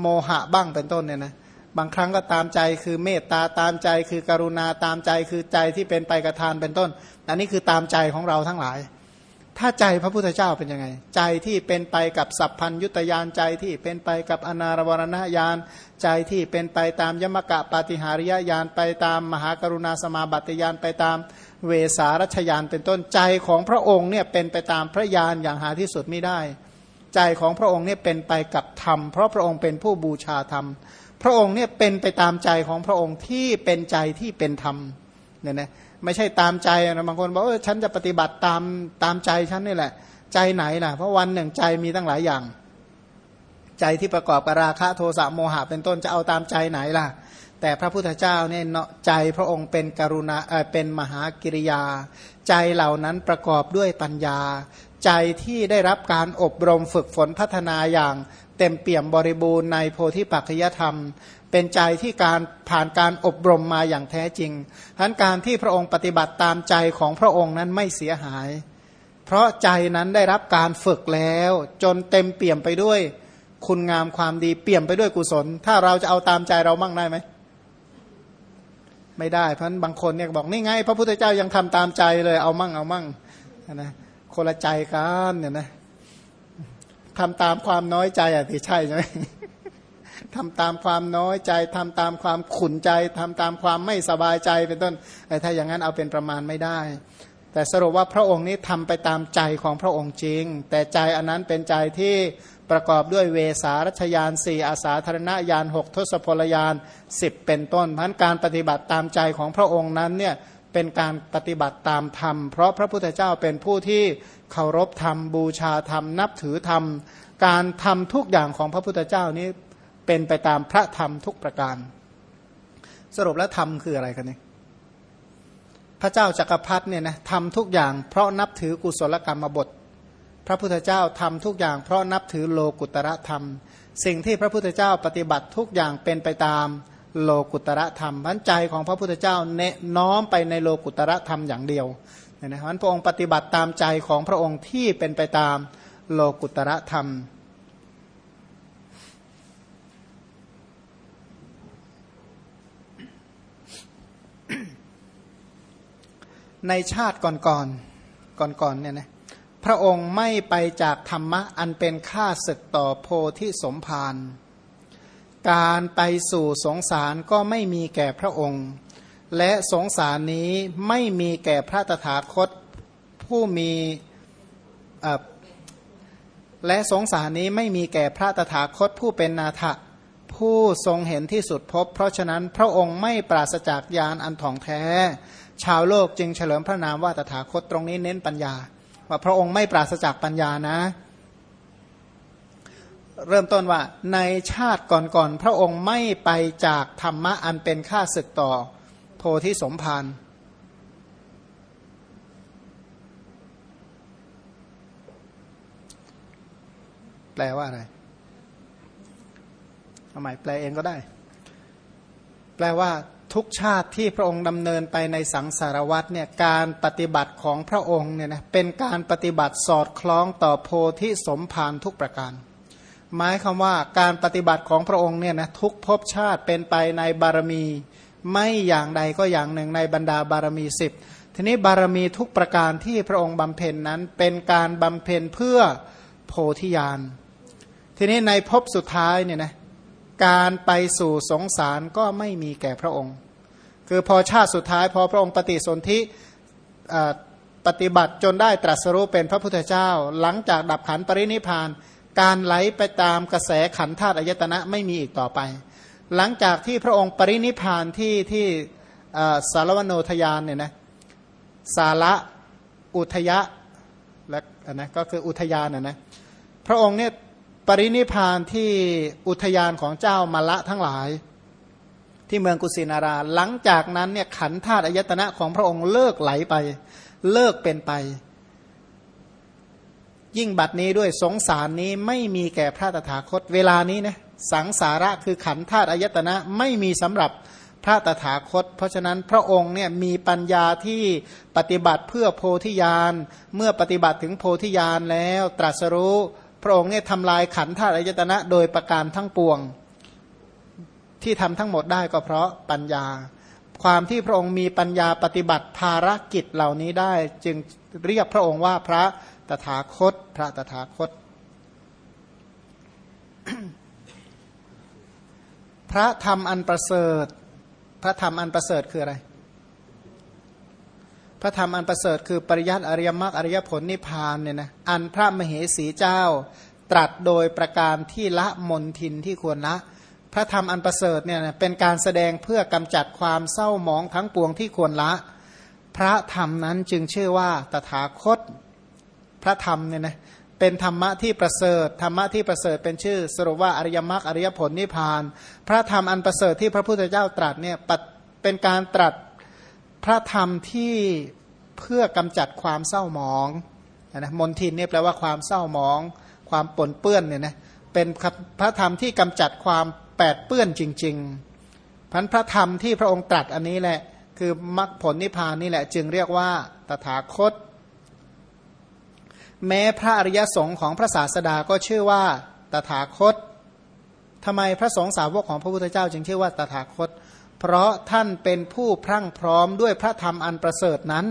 Speaker 1: โมหะบ้างเป็นต้นเนี่ยนะ บางครั้งก็ตามใจคือเมตตาตามใจ คือกรุณาตามใจคือใจที่เป็นไปกระทานเป็นต้น อันนี้คือตามใจของเราทั้งหลาย ถ้าใจพระพุทธเจ้าเป็นยังไง ใจที่เป็นไปกับสัพพัญยุตยานใจที่เป็นไปกับอนารวรณญาณใจที่เป็นไปตามยมกะปาฏิหาริยญาณไปตามมหากรุณาสมาบัติญาณไปตามเวสารัชยานเป็นต้นใจของพระองค์เนี่ยเป็นไปตามพระญาณอย่างหาที่สุดไม่ได้ ใจของพระองค์เนี่ยเป็นไปกับธรรม เพราะพระองค์เป็นผู้บูชาธรรม พระองค์เนี่ยเป็นไปตามใจของพระองค์ที่เป็นใจที่เป็นธรรมเนี่ยนะไม่ใช่ตามใจนะบางคนบอกเออฉันจะปฏิบัติตามตามใจฉันนี่แหละ ใจไหนล่ะ เพราะวันหนึ่งใจมีตั้งหลายอย่าง ใจที่ประกอบกับราคะโทสะโมหะเป็นต้นจะเอาตามใจไหนล่ะ แต่พระพุทธเจ้าเนี่ยเนาะใจพระองค์เป็นกรุณาเออเป็นมหากิริยา ใจเหล่านั้นประกอบด้วยปัญญา ใจที่ได้รับการอบรมฝึกฝนพัฒนาอย่าง เต็มเปี่ยมบริบูรณ์ในโพธิปัจจยธรรม เป็นใจที่การผ่านการอบรมมาอย่างแท้จริงทั้นการที่พระองค์ปฏิบัติตามใจของพระองค์นั้นไม่เสียหาย เพราะใจนั้นได้รับการฝึกแล้ว จนเต็มเปี่ยมไปด้วย คุณงามความดีเปี่ยมไปด้วยกุศล ถ้าเราจะเอาตามใจเรามั่งได้ไหมไม่ได้เพราะบางคนเนี่ยบอกนี่ไง พระพุทธเจ้ายังทำตามใจเลยเอามั่งเอามั่งนะคนละใจกันเนี่ยนะ ทำตามความน้อยใจอะที่ใช่ไหมทำตามความน้อยใจทำตามความขุนใจทำตามความไม่สบายใจเป็นต้นไอ้ถ้าอย่างนั้นเอาเป็นประมาณไม่ได้ แต่สรุปว่าพระองค์นี้ทำไปตามใจของพระองค์จริง แต่ใจอันนั้นเป็นใจที่ประกอบด้วยเวสารัชยานสี่อาสาธารณญาณหกทศพลยานสิบเป็นต้นพันการปฏิบัติตามใจของพระองค์นั้นเนี่ยเป็นการปฏิบัติตามธรรม เพราะพระพุทธเจ้าเป็นผู้ที่ เคารพธรรม บูชาธรรม นับถือธรรม การทำทุกอย่างของพระพุทธเจ้านี้เป็นไปตามพระธรรมทุกประการ สรุปแล้วธรรมคืออะไรกันเนี่ยพระเจ้าจักรพรรดิเนี่ยนะทำทุกอย่างเพราะนับถือกุศลกรรมบท พระพุทธเจ้าทำทุกอย่างเพราะนับถือโลกุตระธรรม สิ่งที่พระพุทธเจ้าปฏิบัติทุกอย่างเป็นไปตามโลกุตระธรรมพันใจของพระพุทธเจ้าเนน้อมไปในโลกุตระธรรมอย่างเดียว เนี่ยนะพันพระองค์ปฏิบัติตามใจของพระองค์ที่เป็นไปตามโลกุตระธรรม ในชาติก่อนๆก่อนๆเนี่ยนะพระองค์ไม่ไปจากธรรมะอันเป็นค่าศึกต่อโพธิสมภารการไปสู่สงสารก็ไม่มีแก่พระองค์ และสงสารนี้ไม่มีแก่พระตถาคตผู้มีและสงสารนี้ไม่มีแก่พระตถาคตผู้เป็นนาถะผู้ทรงเห็นที่สุดพบ เพราะฉะนั้นพระองค์ไม่ปราศจากญาณอันถ่องแท้ ชาวโลกจึงเฉลิมพระนามว่าตถาคตตรงนี้เน้นปัญญา ว่าพระองค์ไม่ปราศจากปัญญานะ เริ่มต้นว่าในชาติก่อนๆพระองค์ไม่ไปจากธรรมะอันเป็นค่าศึกต่อ โพธิสมภารแปลว่าอะไรทำไมแปลเองก็ได้ แปลว่าทุกชาติที่พระองค์ดำเนินไปในสังสารวัตเนี่ยการปฏิบัติของพระองค์เนี่ยนะเป็นการปฏิบัติสอดคล้องต่อโพธิสมภารทุกประการ หมายคำว่าการปฏิบัติของพระองค์เนี่ยนะทุกภพชาติเป็นไปในบารมี ไม่อย่างใดก็อย่างหนึ่งในบรรดาบารมีสิบทีนี้บารมีทุกประการที่พระองค์บำเพ็ญนั้นเป็นการบำเพ็ญเพื่อโพธิญาณทีนี้ในภพสุดท้ายเนี่ยนะการไปสู่สงสารก็ไม่มีแก่พระองค์ คือพอชาติสุดท้ายพอพระองค์ปฏิสนธิปฏิบัติจนได้ตรัสรู้เป็นพระพุทธเจ้า หลังจากดับขันปรินิพาน การไหลไปตามกระแสขันธาตุอายตนะไม่มีอีกต่อไป หลังจากที่พระองค์ปรินิพานที่ที่สารวโนทยานเนี่ยนะสาระอุทยะและนะก็คืออุทยานนะนะพระองค์เนี่ยปรินิพานที่อุทยานของเจ้ามาละทั้งหลาย ที่เมืองกุสินารา หลังจากนั้นเนี่ยขันธาตุอายตนะของพระองค์เลิกไหลไป เลิกเป็นไป ยิ่งบัดนี้ด้วยสงสารนี้ไม่มีแก่พระตถาคตเวลานี้นะ สังสาระคือขันธาตุอายตนะไม่มีสำหรับพระตถาคต เพราะฉะนั้นพระองค์เนี่ยมีปัญญาที่ปฏิบัติเพื่อโพธิญาณเมื่อปฏิบัติถึงโพธิญาณแล้วตรัสรู้พระองค์เนี่ยทำลายขันธาตุอายตนะโดยประการทั้งปวง ที่ทำทั้งหมดได้ก็เพราะปัญญา ความที่พระองค์มีปัญญาปฏิบัติภารกิจเหล่านี้ได้จึงเรียกพระองค์ว่าพระตถาคต พระตถาคต พระธรรมอันประเสริฐ พระธรรมอันประเสริฐคืออะไร พระธรรมอันประเสริฐคือปริยัติอริยมรรคอริยผลนิพพานเนี่ยนะอันพระมเหสีเจ้า ตรัสโดยประการที่ละมนทินที่ควรละพระธรรมอันประเสริฐเนี่ยเป็นการแสดงเพื่อกำจัดความเศร้าหมองทั้งปวงที่ควรละ พระธรรมนั้นจึงชื่อว่าตถาคต พระธรรมเนี่ยนะเเป็นธรรมะที่ประเสริฐธรรมะที่ประเสริฐเป็นชื่อ สรุปว่าอริยมรรคอริยผลนิพพาน พระธรรมอันประเสริฐที่พระพุทธเจ้าตรัสเนี่ยเป็นการตรัสพระธรรมที่เพื่อกำจัดความเศร้าหมองนะมนทินเนี่ยแปลว่าความเศร้าหมอง ความปนเปื้อนเนี่ยนะเป็นพระธรรมที่กำจัดความแปดเปื้อนจริงๆพันพระธรรมที่พระองค์ตรัสอันนี้แหละ คือมรรคผลนิพพานนี่แหละ จึงเรียกว่าตถาคต แม้พระอริยสงฆ์ของพระศาสดาก็ชื่อว่าตถาคตทำไมพระสงฆ์สาวกของพระพุทธเจ้าจึงชื่อว่าตถาคต เพราะท่านเป็นผู้พรั่งพร้อมด้วยพระธรรมอันประเสริฐนั้น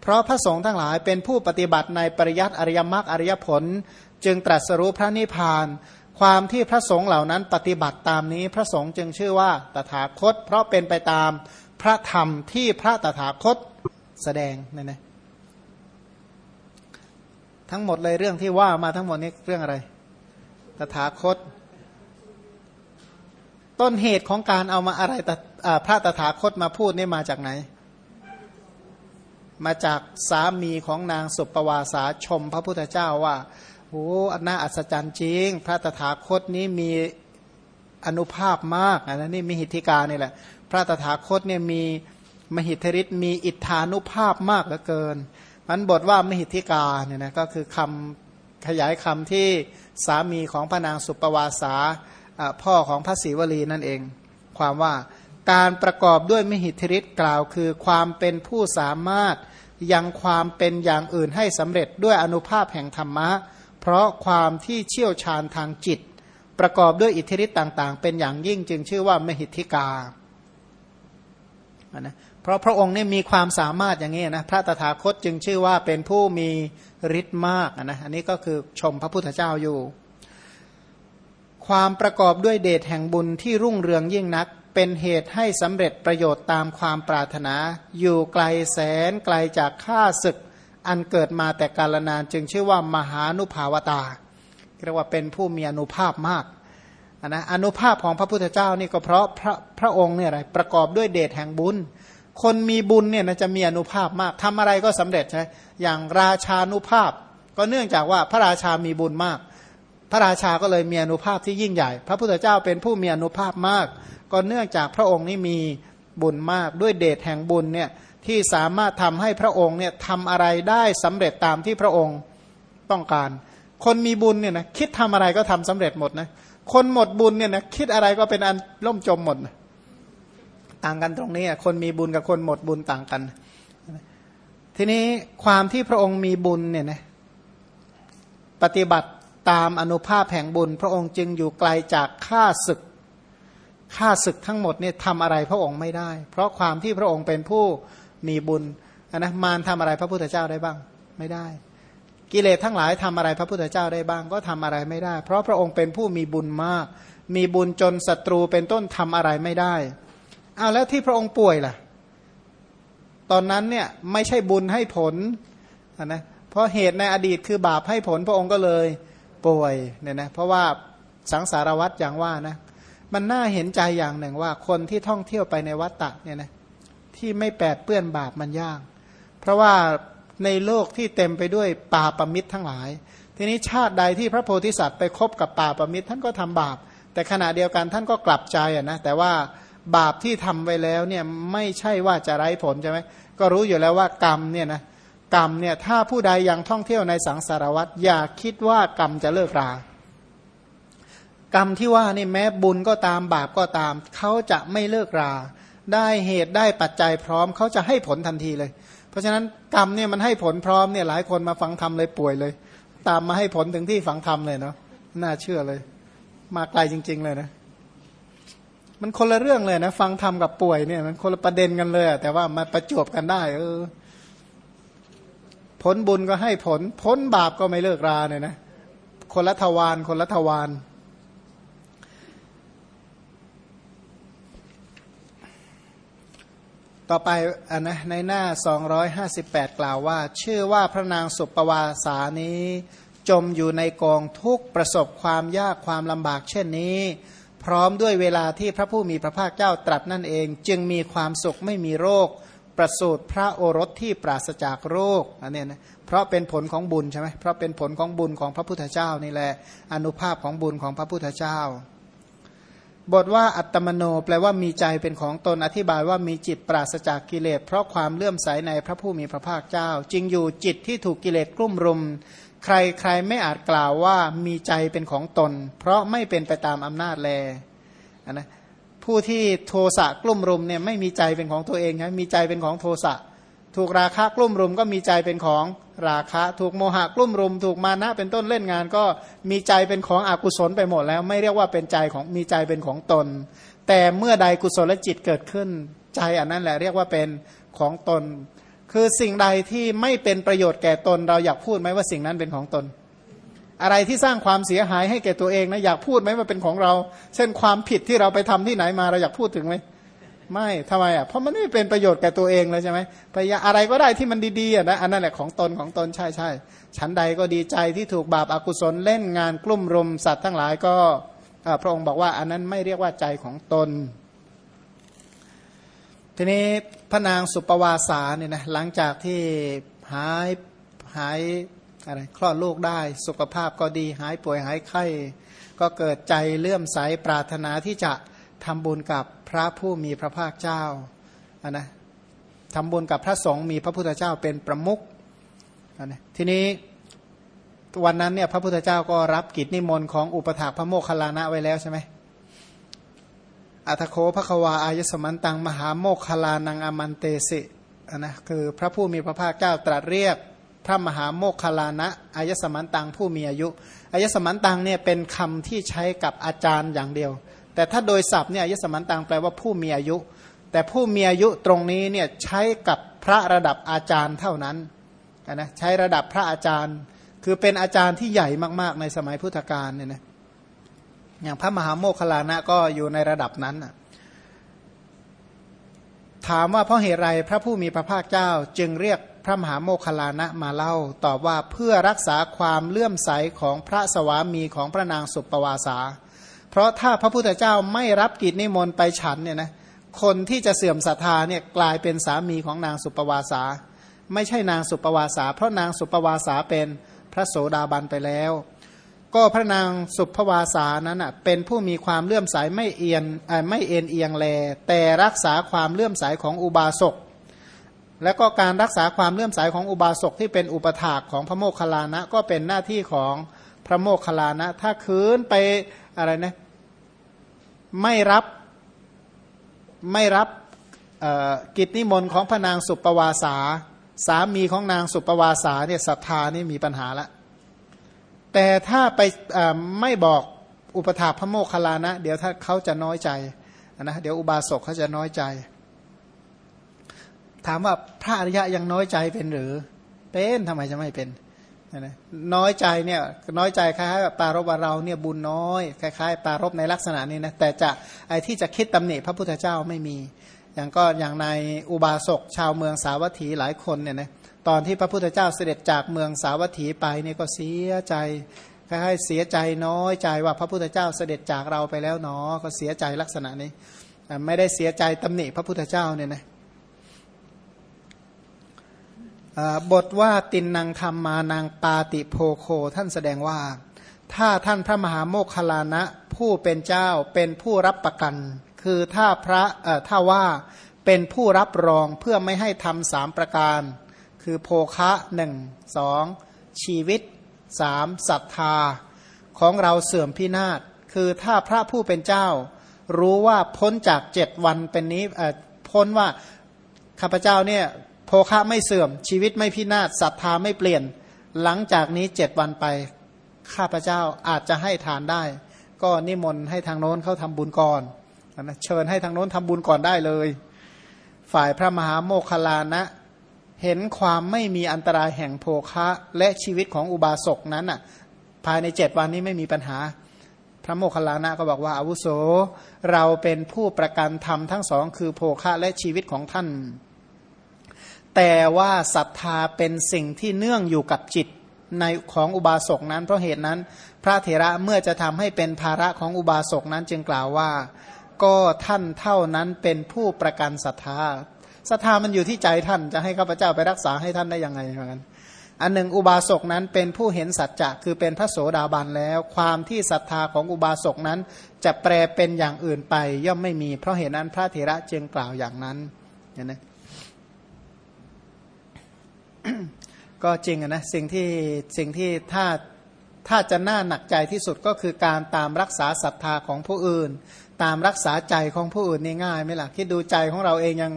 Speaker 1: เพราะพระสงฆ์ทั้งหลายเป็นผู้ปฏิบัติในปริยัติอริยมรรคอริยผล จึงตรัสรู้พระนิพพาน ความที่พระสงฆ์เหล่านั้นปฏิบัติตามนี้ พระสงฆ์จึงชื่อว่าตถาคต เพราะเป็นไปตามพระธรรมที่พระตถาคตแสดงนั่นนะ ทั้งหมดเลยเรื่องที่ว่ามาทั้งหมดนี้เรื่องอะไร ตถาคต ต้นเหตุของการเอามาอะไรพระตถาคตมาพูดนี่มาจากไหน มาจากสามีของนางสุปปวาสาชมพระพุทธเจ้าว่าโอ้น่าอัศจรรย์จริง พระตถาคตนี้มีอนุภาพมากนะนี่มีหิทธิกานี่แหละ พระตถาคตเนี่ยมีมหิทธิฤทธิ์มีอิทธานุภาพมากเหลือเกิน มันบทว่ามหิทธิกาเนี่ยนะก็คือคำขยายคำที่สามีของพระนางสุปวาสาพ่อของพระศรีวลีนั่นเอง ความว่าการประกอบด้วยมหิทธิฤทธิ์กล่าวคือความเป็นผู้สามารถยังความเป็นอย่างอื่นให้สำเร็จด้วยอนุภาพแห่งธรรมะ เพราะความที่เชี่ยวชาญทางจิต ประกอบด้วยอิทธิฤทธิ์ต่าง ๆ เป็นอย่างยิ่งจึงชื่อว่ามหิทธิกานะ เพราะพระองค์นี่มีความสามารถอย่างนี้นะพระตถาคตจึงชื่อว่าเป็นผู้มีฤทธิ์มากนะอันนี้ก็คือชมพระพุทธเจ้าอยู่ ความประกอบด้วยเดชแห่งบุญที่รุ่งเรืองยิ่งนัก เป็นเหตุให้สำเร็จประโยชน์ตามความปรารถนา อยู่ไกลแสนไกลจากข้าศึกอันเกิดมาแต่กาลนานจึงชื่อว่ามหานุภาวตาเรียกว่าเป็นผู้มีอนุภาพมากนะอนุภาพของพระพุทธเจ้านี่ก็เพราะพระพระองค์เนี่ยอะไรประกอบด้วยเดชแห่งบุญ คนมีบุญเนี่ยนะจะมีอนุภาพมากทำอะไรก็สำเร็จใช่อย่างราชานุภาพ ก็เนื่องจากว่าพระราชามีบุญมาก พระราชาก็เลยมีอนุภาพที่ยิ่งใหญ่ พระพุทธเจ้าเป็นผู้มีอนุภาพมาก ก็เนื่องจากพระองค์นี้มีบุญมาก ด้วยเดชแห่งบุญเนี่ยที่สามารถทำให้พระองค์เนี่ยทำอะไรได้สำเร็จตามที่พระองค์ต้องการ คนมีบุญเนี่ยนะคิดทำอะไรก็ทำสำเร็จหมดนะคนหมดบุญเนี่ยนะคิดอะไรก็เป็นอันล่มจมหมดนะ ต่างกันตรงนี้คนมีบุญกับคนหมดบุญต่างกัน ทีนี้ความที่พระองค์มีบุญเนี่ยนะปฏิบัติตามอนุภาพแห่งบุญ พระองค์จึงอยู่ไกลจากข้าศึกข้าศึกทั้งหมดเนี่ยทำอะไรพระองค์ไม่ได้ เพราะความที่พระองค์เป็นผู้มีบุญนะมารทำอะไรพระพุทธเจ้าได้บ้างไม่ได้ กิเลสทั้งหลายทำอะไรพระพุทธเจ้าได้บ้างก็ทำอะไรไม่ได้ เพราะพระองค์เป็นผู้มีบุญมาก มีบุญจนศัตรูเป็นต้นทำอะไรไม่ได้ เอาแล้วที่พระองค์ป่วยล่ะ ตอนนั้นเนี่ยไม่ใช่บุญให้ผลนะเพราะเหตุในอดีตคือบาปให้ผลพระองค์ก็เลยป่วยเนี่ยนะเพราะว่าสังสารวัตรอย่างว่านะมันน่าเห็นใจอย่างหนึ่งว่า คนที่ท่องเที่ยวไปในวัฏฏะเนี่ยนะที่ไม่แปดเปื้อนบาปมันยาก เพราะว่าในโลกที่เต็มไปด้วยป่าประมิตรทั้งหลาย ทีนี้ชาติใดที่พระโพธิสัตว์ไปคบกับป่าประมิตรท่านก็ทำบาป แต่ขณะเดียวกันท่านก็กลับใจอะนะแต่ว่า บาปที่ทำไว้แล้วเนี่ยไม่ใช่ว่าจะไร้ผลใช่ไหมก็รู้อยู่แล้วว่ากรรมเนี่ยนะกรรมเนี่ยถ้าผู้ใดยังท่องเที่ยวในสังสารวัฏอย่าคิดว่ากรรมจะเลิกรากรรมที่ว่านี่แม้บุญก็ตามบาปก็ตาม เขาจะไม่เลิกรา ได้เหตุได้ปัจจัยพร้อม เขาจะให้ผลทันทีเลย เพราะฉะนั้นกรรมเนี่ยมันให้ผลพร้อมเนี่ยหลายคนมาฟังธรรมเลยป่วยเลย ตามมาให้ผลถึงที่ฟังธรรมเลยเนาะน่าเชื่อเลย มาไกลจริง ๆ เลยนะ มันคนละเรื่องเลยนะ ฟังธรรมกับป่วยเนี่ยมันคนละประเด็นกันเลยแต่ว่ามาประจวบกันได้ เออ ผลบุญก็ให้ผล พ้นบาปก็ไม่เลิกราเนี่ยนะคนละทวารคนละทวารต่อไปอันนะในหน้า 258 กล่าวว่า ชื่อว่าพระนางสุปวาสานี้ จมอยู่ในกองทุกประสบความยากความลำบากเช่นนี้ พร้อมด้วยเวลาที่พระผู้มีพระภาคเจ้าตรัสนั่นเอง จึงมีความสุขไม่มีโรค ประสูติพระโอรสที่ปราศจากโรคอันนี้นะเพราะเป็นผลของบุญใช่ไหมเพราะเป็นผลของบุญของพระพุทธเจ้านี่แหละอนุภาพของบุญของพระพุทธเจ้า บทว่าอัตมโนแปลว่ามีใจเป็นของตนอธิบายว่ามีจิตปราศจากกิเลสเพราะความเลื่อมใสในพระผู้มีพระภาคเจ้าจริงอยู่จิตที่ถูกกิเลสกลุ่มรุม ใครใครไม่อาจกล่าวว่ามีใจเป็นของตน เพราะไม่เป็นไปตามอำนาจแลนะผู้ที่โทสะกลุ่มรุมเนี่ยไม่มีใจเป็นของตัวเองนะมีใจเป็นของโทสะถูกราคะกลุ่มรุมก็มีใจเป็นของราคะ ถูกโมหะกลุ่มรุม ถูกมานะเป็นต้นเล่นงาน ก็มีใจเป็นของอกุศลไปหมดแล้ว ไม่เรียกว่าเป็นใจของมีใจเป็นของตน แต่เมื่อใดกุศลจิตเกิดขึ้น ใจอันนั้นแหละเรียกว่าเป็นของตน คือสิ่งใดที่ไม่เป็นประโยชน์แก่ตน เราอยากพูดไหมว่าสิ่งนั้นเป็นของตน อะไรที่สร้างความเสียหายให้แก่ตัวเองนะอยากพูดไหมว่าเป็นของเรา เช่นความผิดที่เราไปทำที่ไหนมาเราอยากพูดถึงไหมไม่ทำไมอะเพราะมันไม่เป็นประโยชน์แก่ตัวเองเลยใช่ไหมพยาอะไรก็ได้ที่มันดีๆอะนะอันนั้นแหละของตนของตนใช่ใช่ฉันใดก็ดีใจที่ถูกบาปอากุศลเล่นงานกลุ่มรุมสัตว์ทั้งหลายก็พระองค์บอกว่าอันนั้นไม่เรียกว่าใจของตน ทีนี้พระนางสุปวาสาเนี่ยนะหลังจากที่หายหายอะไรคลอดลูกได้สุขภาพก็ดีหายป่วยหายไข้ ก็เกิดใจเลื่อมใสปรารถนาที่จะทำบุญกับพระผู้มีพระภาคเจ้าอันนะทำบุญกับพระสงฆ์มีพระพุทธเจ้าเป็นประมุขอันนะทีนี้วันนั้นเนี่ยพระพุทธเจ้าก็รับกิจนิมนต์ของอุปถากพระโมคคัลลานะไว้แล้วใช่ไหม อัตโคภควาอายสมันตังมหาโมคคลานังอมันเตสิอันนะคือพระผู้มีพระภาคเจ้าตรัสเรียก พระมหาโมคคลานะอายสมันตังผู้มีอายุอายสมันตังเนี่ยเป็นคำที่ใช้กับอาจารย์อย่างเดียว แต่ถ้าโดยศัพท์เนี่ยอายสมันตังแปลว่าผู้มีอายุ แต่ผู้มีอายุตรงนี้เนี่ยใช้กับพระระดับอาจารย์เท่านั้นนะใช้ระดับพระอาจารย์ คือเป็นอาจารย์ที่ใหญ่มากๆในสมัยพุทธกาลเนี่ยนะ อย่างพระมหาโมคคลานะก็อยู่ในระดับนั้นถามว่าเพราะเหตุไรพระผู้มีพระภาคเจ้า จึงเรียกพระมหาโมคคลานะมาเล่า ตอบว่าเพื่อรักษาความเลื่อมใสของพระสวามีของพระนางสุปปวาสา เพราะถ้าพระพุทธเจ้าไม่รับกิจนิมนต์ไปฉันเนี่ยนะคนที่จะเสื่อมศรัทธาเนี่ยกลายเป็นสามีของนางสุปปวาสา ไม่ใช่นางสุปปวาสา เพราะนางสุปปวาสาเป็นพระโสดาบันไปแล้ว ก็พระนางสุปปวาสานั้นอะเป็นผู้มีความเลื่อมใสไม่เอียนไม่เอ็นเอียงแล แต่รักษาความเลื่อมใสของอุบาสก แล้วก็การรักษาความเลื่อมใสของอุบาสกที่เป็นอุปถากของพระโมคคัลลานะ ก็เป็นหน้าที่ของพระโมคคัลลานะ ถ้าคืนไปอะไรนะไม่รับไม่รับกิจนิมนต์ของพระนางสุปวาสา สามีของนางสุปวาสาเนี่ยศรัทธานี่มีปัญหาละ แต่ถ้าไปไม่บอกอุปถาพระโมคคัลลานะ เดี๋ยวถ้าเขาจะน้อยใจนะเดี๋ยวอุบาสกเขาจะน้อยใจ ถามว่าพระอริยะยังน้อยใจเป็นหรือ เป็นทำไมจะไม่เป็นนะน้อยใจเนี่ยน้อยใจคล้ายๆปารบว่าเราเนี่ยบุญน้อยคล้ายๆ ปารบในลักษณะนี้นะแต่จะไอ้ที่จะคิดตำหนิพระพุทธเจ้าไม่มี อย่างก็อย่างในอุบาสกชาวเมืองสาวัตถีหลายคนเนี่ยนะ ตอนที่พระพุทธเจ้าเสด็จจากเมืองสาวัตถีไปเนี่ยก็เสียใจคล้ายๆเสียใจน้อยใจว่าพระพุทธเจ้าเสด็จจากเราไปแล้วเนาะก็เสียใจลักษณะนี้ไม่ได้เสียใจตำหนิพระพุทธเจ้าเนี่ยนะบทว่าตินนางธรรมมานางปาติโพโคท่านแสดงว่า ถ้าท่านพระมหาโมคคลานะผู้เป็นเจ้าเป็นผู้รับประกัน คือถ้าพระถ้าว่าเป็นผู้รับรองเพื่อไม่ให้ทำสามประการ คือโภคะหนึ่งสองชีวิตสามศรัทธา ของเราเสื่อมพินาศคือถ้าพระผู้เป็นเจ้า รู้ว่าพ้นจากเจ็ดวันเป็นนี้พ้นว่าข้าพเจ้าเนี่ยโภคะไม่เสื่อม ชีวิตไม่พินาศศรัทธาไม่เปลี่ยน หลังจากนี้เจ็ดวันไป ข้าพเจ้าอาจจะให้ทานได้ ก็นิมนต์ให้ทางโน้นเขาทำบุญก่อนนะเชิญให้ทางโน้นทำบุญก่อนได้เลย ฝ่ายพระมหาโมคคลานะ เห็นความไม่มีอันตรายแห่งโภคะและชีวิตของอุบาสกนั้นอะภายในเจ็ดวันนี้ไม่มีปัญหา พระโมคคัลลานะก็บอกว่าอาวุโส เราเป็นผู้ประกันธรรมทั้งสองคือโภคะและชีวิตของท่าน แต่ว่าศรัทธาเป็นสิ่งที่เนื่องอยู่กับจิตในของอุบาสกนั้น เพราะเหตุนั้น พระเถระเมื่อจะทำให้เป็นภาระของอุบาสกนั้นจึงกล่าวว่า ก็ท่านเท่านั้นเป็นผู้ประกันศรัทธา ศรัทธามันอยู่ที่ใจท่านจะให้ข้าพเจ้าไปรักษาให้ท่านได้ยังไงเหมือนกันอันหนึ่งอุบาสกนั้นเป็นผู้เห็นสัจจะคือเป็นพระโสดาบันแล้ว ความที่ศรัทธาของอุบาสกนั้น จะแปลเป็นอย่างอื่นไป ย่อมไม่มี เพราะเหตุนั้นพระเถระจึงกล่าวอย่างนั้นเห็นไหมก็จริงนะสิ่งที่สิ่งที่ถ้าถ้าจะน่าหนักใจที่สุดก็คือการตามรักษาศรัทธาของผู้อื่น ตามรักษาใจของผู้อื่นนี่ง่ายไหมล่ะคิดดูใจของเราเองยัง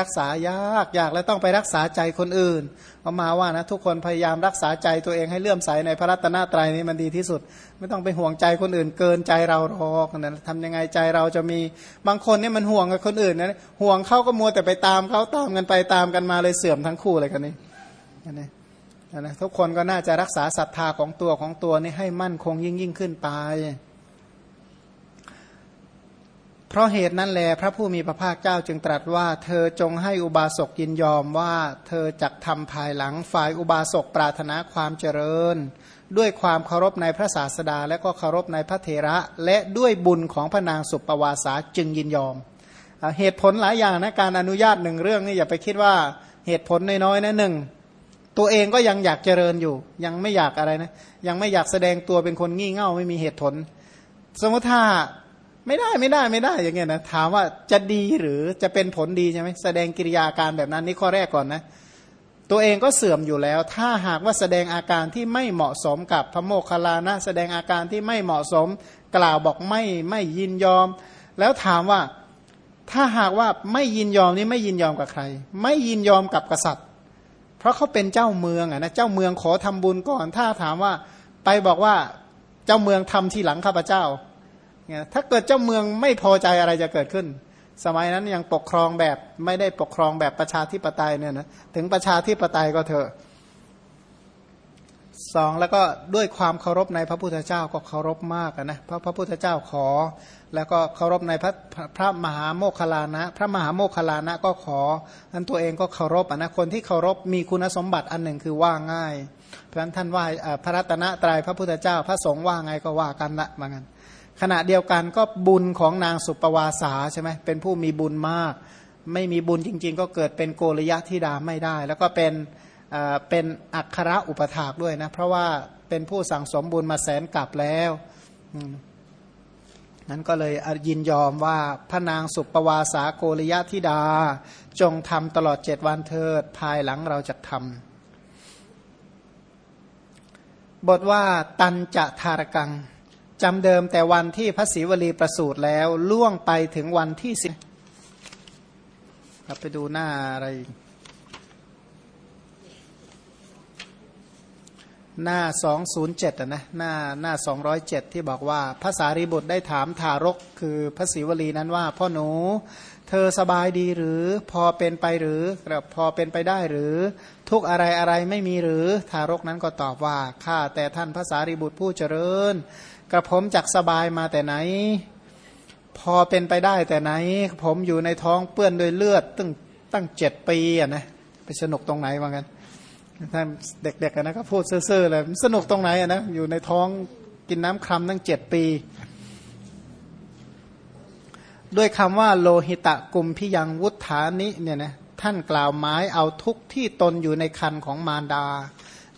Speaker 1: รักษายากยากแล้วต้องไปรักษาใจคนอื่นเอามาว่านะทุกคนพยายามรักษาใจตัวเองให้เลื่อมใสในพระรัตนตรัยนี่มันดีที่สุด ไม่ต้องไปห่วงใจคนอื่น เกินใจเราหรอกนะทำยังไงใจเราจะมีบางคนเนี่ยมันห่วงกับคนอื่นนะห่วงเขาก็มัวแต่ไปตามเขาตามกันไปตามกันมาเลยเสื่อมทั้งคู่เลยกันนี่นะนะทุกคนก็น่าจะรักษาศรัทธาของตัวของตัวนี่ให้มั่นคงยิ่งยิ่งขึ้นไป เพราะเหตุนั้นแลพระผู้มีพระภาคเจ้าจึงตรัสว่า เธอจงให้อุบาสกยินยอมว่า เธอจักทำภายหลังฝ่ายอุบาสกปรารถนาความเจริญ ด้วยความเคารพในพระศาสดา และก็เคารพในพระเถระ และด้วยบุญของพระนางสุปปวาสาจึงยินยอม เหตุผลหลายอย่างนะการอนุญาตหนึ่งเรื่องนี่อย่าไปคิดว่าเหตุผลน้อยๆนะหนึ่งตัวเองก็ยังอยากเจริญอยู่ ยังไม่อยากอะไรนะ ยังไม่อยากแสดงตัวเป็นคนงี่เง่าไม่มีเหตุผล สมมติถ้า ไม่ได้ไม่ได้ไม่ได้อย่างเงี้ยนะถามว่าจะดีหรือจะเป็นผลดีใช่ไหมแสดงกิริยาการแบบนั้นนี่ข้อแรกก่อนนะ ตัวเองก็เสื่อมอยู่แล้ว ถ้าหากว่าแสดงอาการที่ไม่เหมาะสมกับพระโมคคัลลานะ แสดงอาการที่ไม่เหมาะสม กล่าวบอกไม่ไม่ยินยอม แล้วถามว่าถ้าหากว่าไม่ยินยอมนี่ไม่ยินยอมกับใคร ไม่ยินยอมกับกษัตริย์ เพราะเขาเป็นเจ้าเมืองอะนะเจ้าเมืองขอทำบุญก่อน ถ้าถามว่าไปบอกว่าเจ้าเมืองทำทีหลังข้าพเจ้า ถ้าเกิดเจ้าเมืองไม่พอใจอะไรจะเกิดขึ้น สมัยนั้นยังปกครองแบบไม่ได้ปกครองแบบประชาธิปไตยเนี่ยนะถึงประชาธิปไตยก็เถอะสองแล้วก็ด้วยความเคารพในพระพุทธเจ้าก็เคารพมากนะเพราะพระพุทธเจ้าขอ แล้วก็เคารพในพระพระมหาโมคคลานะ พระมหาโมคคลานะก็ขออันตัวเองก็เคารพนะคนที่เคารพมีคุณสมบัติอันหนึ่งคือว่าง่าย เพราะฉะนั้นท่านว่าพระรัตนตรายพระพุทธเจ้าพระสงฆ์ว่าไงก็ว่ากันละเหมือนกัน ขณะเดียวกันก็บุญของนางสุปวาสาใช่ไหมเป็นผู้มีบุญมาก ไม่มีบุญจริง ๆ ก็เกิดเป็นโกรยะธิดาไม่ได้ แล้วก็เป็นเป็นอักขระอุปถากด้วยนะ เพราะว่าเป็นผู้สั่งสมบุญมาแสนกลับแล้วนั้นก็เลยยินยอมว่าพระนางสุปวาสาโกรยะธิดา จงทำตลอดเจ็ดวันเถิดภายหลังเราจะทำบทว่าตันจะทารกัง จำเดิมแต่วันที่พระศรีวลีประสูติแล้วล่วงไปถึงวันที่สิบครับไปดูหน้าอะไร หน้าสองศูนย์เจ็ดนะหน้าหน้าสองร้อยเจ็ดที่บอกว่าภาษารีบุตรได้ถามทารกคือพระศรีวลีนั้นว่า พ่อหนู เธอสบายดีหรือพอเป็นไปหรือพอเป็นไปได้หรือ ทุกอะไรอะไรไม่มีหรือทารกนั้นก็ตอบว่าข้าแต่ท่านภาษารีบุตรผู้เจริญ กระผมจักสบายมาแต่ไหน พอเป็นไปได้แต่ไหน ผมอยู่ในท้องเปื้อนด้วยเลือดตั้งตั้งเจ็ดปีอะนะไปสนุกตรงไหนว่างั้นท่านเด็กๆนะก็พูดซื่อๆเลยสนุกตรงไหนอะนะอยู่ในท้องกินน้ำคำตั้งเจ็ดปี ด้วยคำว่าโลหิตะกุมพิยังวุฒานิเนี่ยนะท่านกล่าวหมายเอาทุกที่ตนอยู่ในคันของมารดา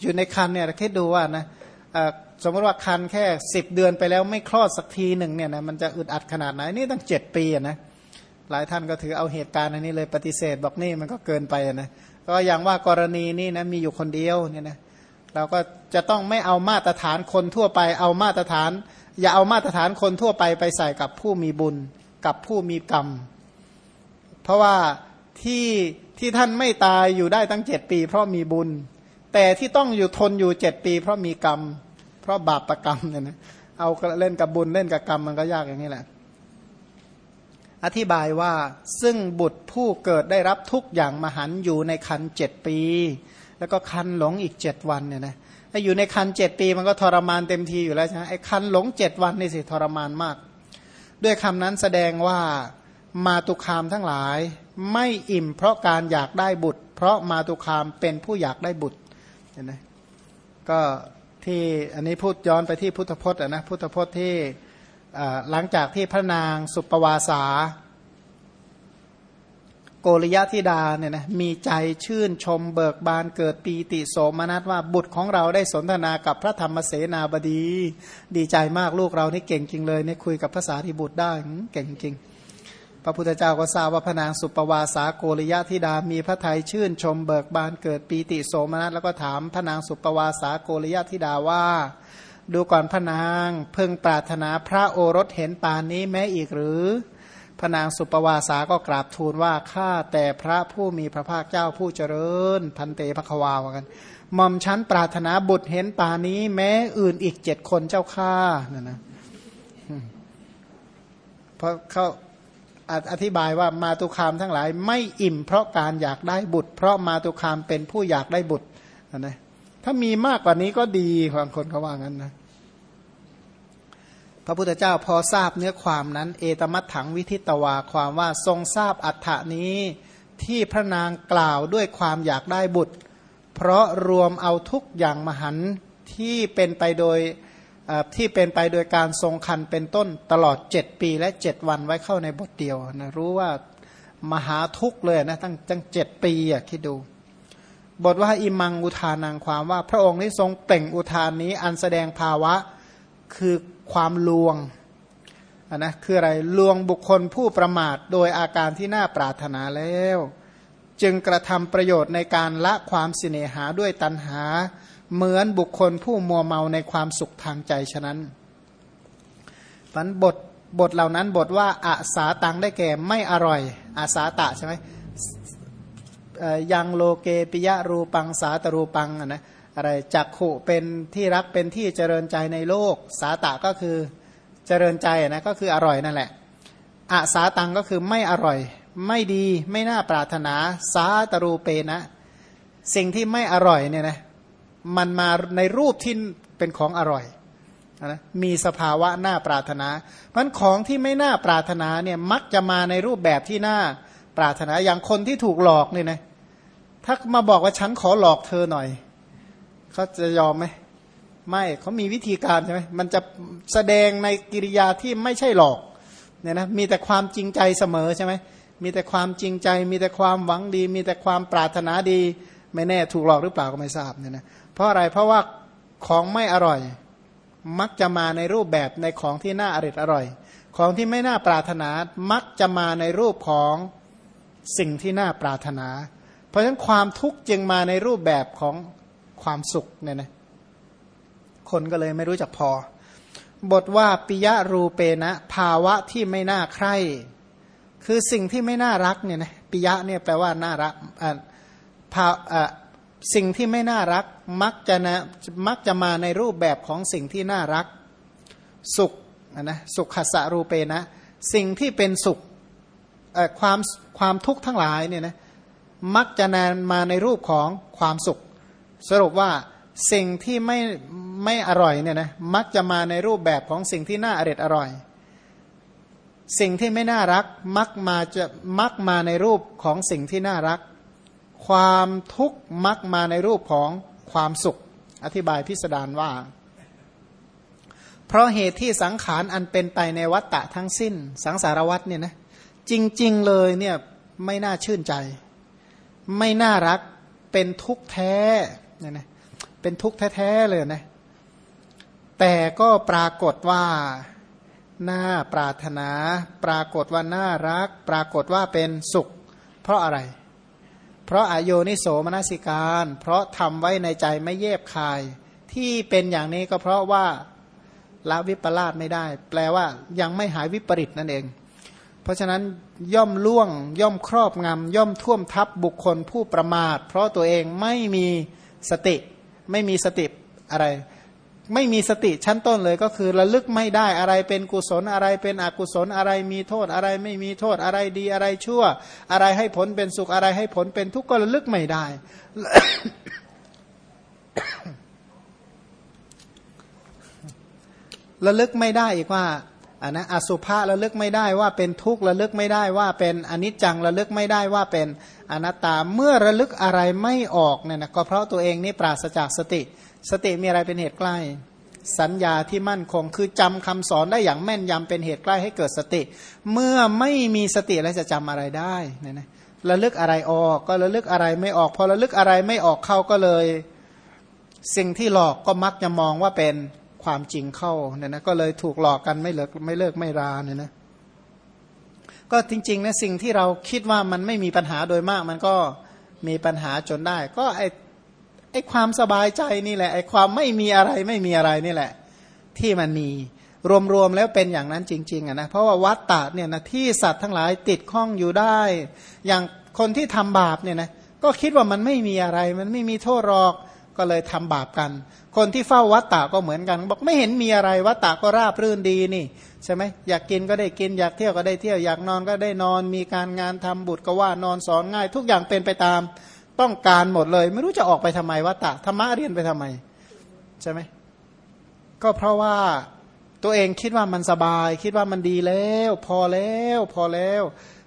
Speaker 1: อยู่ในคันเนี่ยแค่ดูว่านะ สมมติว่าคันแค่สิบเดือนไปแล้วไม่คลอดสักทีหนึ่งเนี่ยนะมันจะอึดอัดขนาดไหนนี่ตั้งเจ็ดปีนะหลายท่านก็ถือเอาเหตุการณ์อันนี้เลยปฏิเสธบอกนี่มันก็เกินไปนะก็อย่างว่ากรณีนี้นะมีอยู่คนเดียวเนี่ยนะเราก็จะต้องไม่เอามาตรฐานคนทั่วไปเอามาตรฐาน อย่าเอามาตรฐานคนทั่วไปไปใส่กับผู้มีบุญกับผู้มีกรรม เพราะว่าที่ที่ท่านไม่ตายอยู่ได้ตั้งเจ็ดปี เพราะมีบุญ แต่ที่ต้องอยู่ทนอยู่เจ็ดปี เพราะมีกรรม เพราะบาปประกรรมเนี่ยนะเอาเล่นกับบุญเล่นกับกรรมมันก็ยากอย่างนี้แหละ อธิบายว่าซึ่งบุตรผู้เกิดได้รับทุกอย่างมหันอยู่ในคันเจ็ดปี แล้วก็คันหลงอีกเจ็ดวันเนี่ยนะถ้าอยู่ในคันเจ็ดปีมันก็ทรมานเต็มทีอยู่แล้วใช่ไหมไอ้คันหลงเจ็ดวันนี่สิทรมานมาก ด้วยคำนั้นแสดงว่ามาตุคามทั้งหลาย ไม่อิ่มเพราะการอยากได้บุตร เพราะมาตุคามเป็นผู้อยากได้บุตรเห็นไหมก็ ที่อันนี้พูดย้อนไปที่พุทธพจน์นะพุทธพจน์ที่หลังจากที่พระนางสุปวาสา โกริยะธิดาเนี่ยนะมีใจชื่นชมเบิกบานเกิดปีติโสมนัสว่าบุตรของเราได้สนทนากับพระธรรมเสนาบดี ดีใจมากลูกเรานี่เก่งจริงเลยเนี่ยคุยกับภาษาที่บุตรได้เก่งจริง พระพุทธเจ้าก็ทราบว่าพระนางสุปวาสาโกริยะธิดามีพระทัยชื่นชมเบิกบานเกิดปีติโสมนัสแล้วก็ถามพระนางสุปวาสาโกริยะธิดาว่า ดูก่อนพระนางเพิ่งปรารถนาพระโอรสเห็นปานนี้แม้อีกหรือพระนางสุปวาสาก็กราบทูลว่าข้าแต่พระผู้มีพระภาคเจ้าผู้เจริญ พันเตพระควาวกันหม่อมชั้นปรารถนาบุตรเห็นปานี้แม้อื่นอีกเจ็ดคนเจ้าข้านั่นนะเพราะเขา อธิบายว่ามาตุคามทั้งหลายไม่อิ่มเพราะการอยากได้บุตร เพราะมาตุคามเป็นผู้อยากได้บุตรนะถ้ามีมากกว่านี้ก็ดีบางคนเขาว่างั้นนะพระพุทธเจ้าพอทราบเนื้อความนั้น เอตมัตถังวิทิตวาความว่าทรงทราบอัฏฐานี้ที่พระนางกล่าวด้วยความอยากได้บุตร เพราะรวมเอาทุกอย่างมหันที่เป็นไปโดย ที่เป็นไปโดยการทรงคันเป็นต้นตลอด 7 ปีและ 7 วันไว้เข้าในบทเดียวนะรู้ว่ามหาทุกเลยนะตั้งตั้งเจ็ดปีอะคิดดู บทว่าอิมังอุทานังความว่า พระองค์นี้ทรงเปล่งอุทานนี้อันแสดงภาวะคือความลวงนนะคืออะไรลวงบุคคลผู้ประมาทโดยอาการที่น่าปรารถนาแล้ว จึงกระทำประโยชน์ในการละความสิเนหาด้วยตัณหา เหมือนบุคคลผู้มัวเมาในความสุขทางใจฉะนั้นฝันบทบทเหล่านั้นบทว่าอาสาตังได้แก่ไม่อร่อย อาสาตะใช่ไหมยังโลเกปิยะรูปังสาตรูปังนะอะไรจักขุเป็นที่รักเป็นที่เจริญใจในโลก สาตะก็คือเจริญใจนะก็คืออร่อยนั่นแหละอาสาตังก็คือไม่อร่อย ไม่ดีไม่น่าปรารถนา สาตรูเปนะ สิ่งที่ไม่อร่อยเนี่ยนะ มันมาในรูปที่เป็นของอร่อยนะมีสภาวะน่าปรารถนามันของที่ไม่น่าปรารถนาเนี่ยมักจะมาในรูปแบบที่น่าปรารถนาอย่างคนที่ถูกหลอกเนี่ยนะถ้ามาบอกว่าฉันขอหลอกเธอหน่อยเขาจะยอมไหมไม่เขามีวิธีการใช่ไหมมันจะแสดงในกิริยาที่ไม่ใช่หลอกเนี่ยนะมีแต่ความจริงใจเสมอใช่ไหมมีแต่ความจริงใจ มีแต่ความหวังดี มีแต่ความปรารถนาดี ไม่แน่ถูกหลอกหรือเปล่าก็ไม่ทราบเนี่ยนะ เพราะอะไรเพราะว่าของไม่อร่อย มักจะมาในรูปแบบในของที่น่าอริดอร่อย ของที่ไม่น่าปรารถนา มักจะมาในรูปของสิ่งที่น่าปรารถนา เพราะฉะนั้นความทุกข์จึงมาในรูปแบบของความสุขเนี่ยนะคนก็เลยไม่รู้จักพอ บทว่าปิยะรูเปนะ ภาวะที่ไม่น่าใคร่คือสิ่งที่ไม่น่ารักเนี่ยนะปิยะเนี่ยแปลว่าน่ารักอ่าภาอ่า สิ่งที่ไม่น่ารักมักจะนะมักจะมาในรูปแบบของสิ่งที่น่ารัก สุขนะสุขขสรูเปนะ สิ่งที่เป็นสุขความความทุกข์ทั้งหลายเนี่ยนะมักจะนานมาในรูปของความสุข สรุปว่าสิ่งที่ไม่ไม่อร่อยเนี่ยนะมักจะมาในรูปแบบของสิ่งที่น่าอร่อยอร่อย สิ่งที่ไม่น่ารักมักมาจะมักมาในรูปของสิ่งที่น่ารัก ความทุกข์มักมาในรูปของความสุข อธิบายพิสดารว่า เพราะเหตุที่สังขารอันเป็นไปในวัฏฏะทั้งสิ้น สังสารวัฏเนี่ยนะจริง ๆ เลยเนี่ยไม่น่าชื่นใจ ไม่น่ารักเป็นทุกข์แท้เนี่ยนะเป็นทุกข์แท้ ๆ เลยนะแต่ก็ปรากฏว่าน่าปรารถนา ปรากฏว่าน่ารัก ปรากฏว่าเป็นสุข เพราะอะไร เพราะอโยนิโสมนสิการ เพราะทำไว้ในใจไม่เย็บคาย ที่เป็นอย่างนี้ก็เพราะว่าละวิปลาสไม่ได้ แปลว่ายังไม่หายวิปริตนั่นเอง เพราะฉะนั้นย่อมล่วงย่อมครอบงำย่อมท่วมทับบุคคลผู้ประมาท เพราะตัวเองไม่มีสติ ไม่มีสติอะไร ไม่มีสติชั้นต้นเลยก็คือระลึกไม่ได้อะไรเป็นกุศลอะไรเป็นอกุศลอะไรมีโทษอะไรไม่มีโทษอะไรดีอะไรชั่ว อะไรให้ผลเป็นสุขอะไรให้ผลเป็นทุกข์ก็ระลึกไม่ได้ ระลึกไม่ได้อีกว่าอันนะอสุภะระลึกไม่ได้ว่าเป็นทุกข์ระลึกไม่ได้ว่าเป็นอนิจจังระลึกไม่ได้ว่าเป็นอนัตตาเมื่อระลึกอะไรไม่ออกเนี่ยนะก็เพราะตัวเองนี่ปราศจากสติ สติมีอะไรเป็นเหตุใกล้ สัญญาที่มั่นคงคือจำคำสอนได้อย่างแม่นยำเป็นเหตุใกล้ให้เกิดสติ เมื่อไม่มีสติแล้วจะจำอะไรได้เนี่ยนะระลึกอะไรออกก็ระลึกอะไรไม่ออก พอระลึกอะไรไม่ออกเข้าก็เลย สิ่งที่หลอกก็มักจะมองว่าเป็นความจริงเข้าเนี่ยนะก็เลยถูกหลอกกันไม่เลิกไม่เลิกไม่ราเนี่ยนะก็จริงๆนะสิ่งที่เราคิดว่ามันไม่มีปัญหาโดยมาก มันก็มีปัญหาจนได้ ก็ไอ อ้ความสบายใจนี่แหละไอ้ความไม่มีอะไรไม่มีอะไรนี่แหละ ที่มันมีรวมๆแล้วเป็นอย่างนั้นจริงๆอะนะเพราะว่าวัตตะเนี่ยนะที่สัตว์ทั้งหลายติดข้องอยู่ได้ อย่างคนที่ทำบาปเนี่ยนะก็คิดว่ามันไม่มีอะไร มันไม่มีโทษหรอกก็เลยทำบาปกัน คนที่เฝ้าวัตตะก็เหมือนกัน บอกไม่เห็นมีอะไรวัตตะก็ราบรื่นดีนี่ใช่ไหมอยากกินก็ได้กินอยากเที่ยวก็ได้เที่ยวอยากนอนก็ได้นอน มีการงานทำบุตรก็ว่านอนสอนง่าย ทุกอย่างเป็นไปตาม ต้องการหมดเลย ไม่รู้จะออกไปทำไมวัตตะธรรมะเรียนไปทำไม ใช่ไหมก็เพราะว่าตัวเองคิดว่ามันสบาย คิดว่ามันดีแล้ว พอแล้วพอแล้ว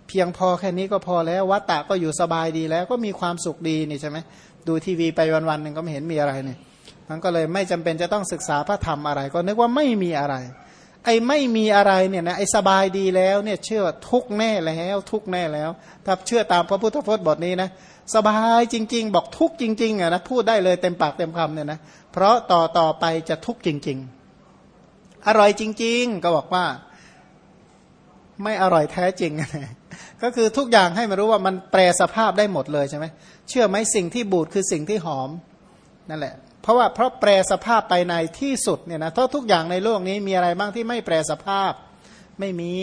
Speaker 1: เพียงพอแค่นี้ก็พอแล้ววัตตะก็อยู่สบายดีแล้ว ก็มีความสุขดีนี่ใช่ไหมดูทีวีไปวันๆหนึ่งก็ไม่เห็นมีอะไรเนี่ยมันก็เลยไม่จำเป็นจะต้องศึกษาพระธรรมอะไร ก็นึกว่าไม่มีอะไร ไอ้ไม่มีอะไรเนี่ยนะไอ้สบายดีแล้วเนี่ยเชื่อทุกแน่แล้ว ทุกแน่แล้ว ถ้าเชื่อตามพระพุทธพจน์บทนี้นะ สบายจริง ๆ บอกทุกจริงๆอะนะพูดได้เลยเต็มปากเต็มคำเนี่ยนะเพราะต่อต่อไปจะทุกจริง ๆ อร่อยจริง ๆ ก็บอกว่า ไม่อร่อยแท้จริง ก็คือทุกอย่างให้มารู้ว่ามันแปรสภาพได้หมดเลยใช่ไหมเชื่อไหมสิ่งที่บูดคือสิ่งที่หอมนั่นแหละเพราะว่าเพราะแปรสภาพไปในที่สุดเนี่ยนะทุกทุกอย่างในโลกนี้มีอะไรบ้างที่ไม่แปรสภาพไม่มี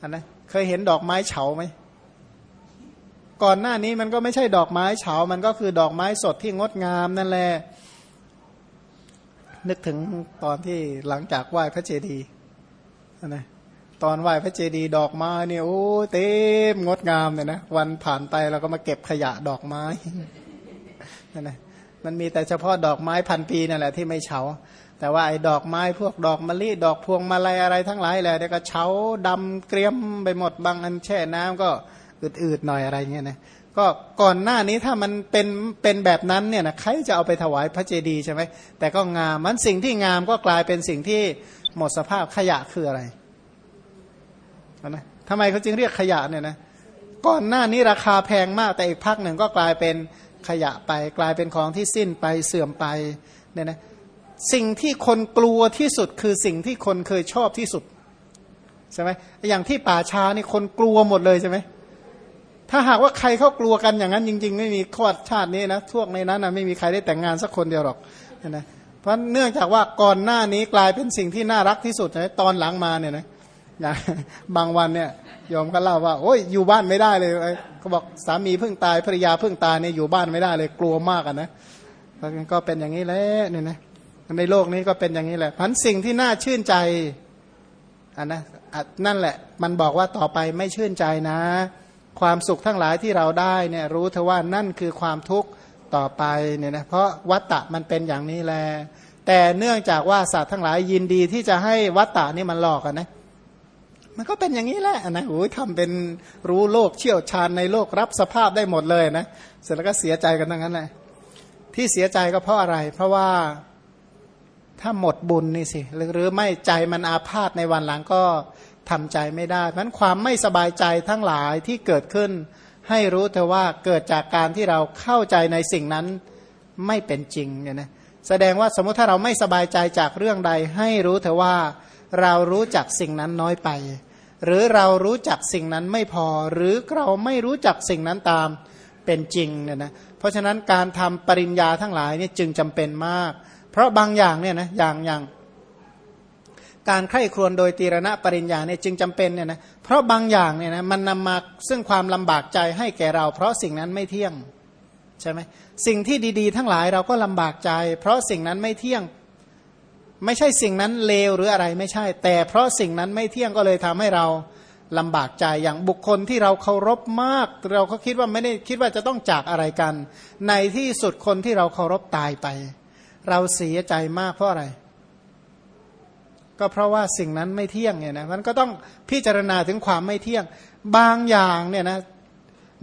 Speaker 1: อันนะเคยเห็นดอกไม้เฉาไหม ก่อนหน้านี้มันก็ไม่ใช่ดอกไม้เฉา มันก็คือดอกไม้สดที่งดงามนั่นแหละ นึกถึงตอนที่หลังจากไหว้พระเจดีย์นะตอนไหว้พระเจดีย์ดอกไม้เนี่ยโอ้เต็มงดงามเลยนะวันผ่านไปเราก็มาเก็บขยะดอกไม้นั่นแหละมันมีแต่เฉพาะดอกไม้พันปีนั่นแหละที่ไม่เฉา แต่ว่าไอ้ดอกไม้พวกดอกมะลิดอกพวงมาลัยอะไรทั้งหลายแหละเดี๋ยวก็เฉาดำเกรียมไปหมดบางอันแช่น้ำก็ อืดๆหน่อยอะไรเงี้ยนะก็ก่อนหน้านี้ถ้ามันเป็นเป็นแบบนั้นเนี่ยนะใครจะเอาไปถวายพระเจดีย์ใช่ไหมแต่ก็งามมันสิ่งที่งามก็กลายเป็นสิ่งที่หมดสภาพขยะคืออะไรนะทำไมเขาจึงเรียกขยะเนี่ยนะก่อนหน้านี้ราคาแพงมากแต่อีกพักหนึ่งก็กลายเป็นขยะไป กลายเป็นของที่สิ้นไปเสื่อมไปเนี่ยนะสิ่งที่คนกลัวที่สุดคือสิ่งที่คนเคยชอบที่สุดใช่ไหมอย่างที่ป่าช้านี่คนกลัวหมดเลยใช่ไหม ถ้าหากว่าใครเขากลัวกันอย่างนั้นจริง ๆ ไม่มีขอดชาตินี้นะทวกในนั้นนะไม่มีใครได้แต่งงานสักคนเดียวหรอกนะเพราะเนื่องจากว่าก่อนหน้านี้กลายเป็นสิ่งที่น่ารักที่สุดนะตอนหลังมาเนี่ยนะอย่างบางวันเนี่ยยอมก็เล่าว่าโอ้ยอยู่บ้านไม่ได้เลยเขาบอกสามีเพิ่งตายภรรยาเพิ่งตายเนี่ยอยู่บ้านไม่ได้เลยกลัวมากอะนะก็เป็นอย่างนี้แหละเนี่ยนะในโลกนี้ก็เป็นอย่างนี้แหละพันสิ่งที่น่าชื่นใจอันนะนั่นแหละ มันบอกว่าต่อไปไม่ชื่นใจนะ ความสุขทั้งหลายที่เราได้เนี่ยรู้เถอะว่านั่นคือความทุกข์ต่อไปเนี่ยนะเพราะวัตตะมันเป็นอย่างนี้แหละแต่เนื่องจากว่าสัตว์ทั้งหลายยินดีที่จะให้วัตตะนี่มันหลอกกันนะมันก็เป็นอย่างนี้แหละนะโอ้ยทำเป็นรู้โลกเชี่ยวชาญในโลกรับสภาพได้หมดเลยนะเสร็จแล้วก็เสียใจกันทั้งนั้นแหละที่เสียใจก็เพราะอะไร เพราะว่าถ้าหมดบุญนี่สิหรือไม่ใจมันอาพาธในวันหลังก็ ทำใจไม่ได้เพราะความไม่สบายใจทั้งหลายที่เกิดขึ้น ให้รู้เธอว่าเกิดจากการที่เราเข้าใจในสิ่งนั้นไม่เป็นจริงเนี่ยนะแสดงว่าสมมติถ้าเราไม่สบายใจจากเรื่องใด ให้รู้เธอว่าเรารู้จักสิ่งนั้นน้อยไป หรือเรารู้จักสิ่งนั้นไม่พอ หรือเราไม่รู้จักสิ่งนั้นตามเป็นจริงเนี่ยนะเพราะฉะนั้นการทำปริญญาทั้งหลายเนี่ยจึงจำเป็นมาก เพราะบางอย่างเนี่ยนะอย่างอย่าง การใคร่ครวญโดยตีรณะปริญญาเนี่ยจึงจำเป็นเนี่ยนะเพราะบางอย่างเนี่ยนะมันนำมาซึ่งความลำบากใจให้แก่เรา เพราะสิ่งนั้นไม่เที่ยงใช่ไหมสิ่งที่ดีๆ ทั้งหลายเราก็ลำบากใจ เพราะสิ่งนั้นไม่เที่ยง ไม่ใช่สิ่งนั้นเลวหรืออะไรไม่ใช่ แต่เพราะสิ่งนั้นไม่เที่ยงก็เลยทำให้เราลำบากใจอย่างบุคคลที่เราเคารพมาก เราก็คิดว่าไม่ได้คิดว่าจะต้องจากอะไรกัน ในที่สุดคนที่เราเคารพตายไป เราเสียใจมากเพราะอะไร ก็เพราะว่าสิ่งนั้นไม่เที่ยงเนี่ยนะมันก็ต้องพิจารณาถึงความไม่เที่ยง บางอย่างเนี่ยนะ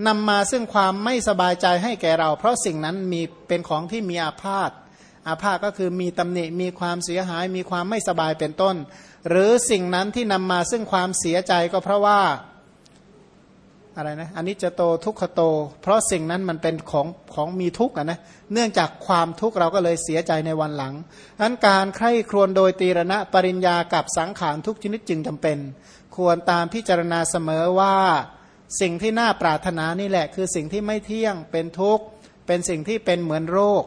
Speaker 1: นำมาซึ่งความไม่สบายใจให้แก่เรา เพราะสิ่งนั้นมีเป็นของที่มีอาพาธอาพาธก็คือมีตำหนิมีความเสียหาย มีความไม่สบายเป็นต้น หรือสิ่งนั้นที่นำมาซึ่งความเสียใจก็เพราะว่า อะไรนะอันนี้จะโตทุกขโต เพราะสิ่งนั้นมันเป็นของของมีทุกข์นะเนื่องจากความทุกข์เราก็เลยเสียใจในวันหลังนั้นการใคร่ครวญโดยตีรณะปริญญากับสังขารทุกชนิดจึงจำเป็น ควรตามพิจารณาเสมอว่าสิ่งที่น่าปรารถนานี่แหละ คือสิ่งที่ไม่เที่ยงเป็นทุกข์เป็นสิ่งที่เป็นเหมือนโรค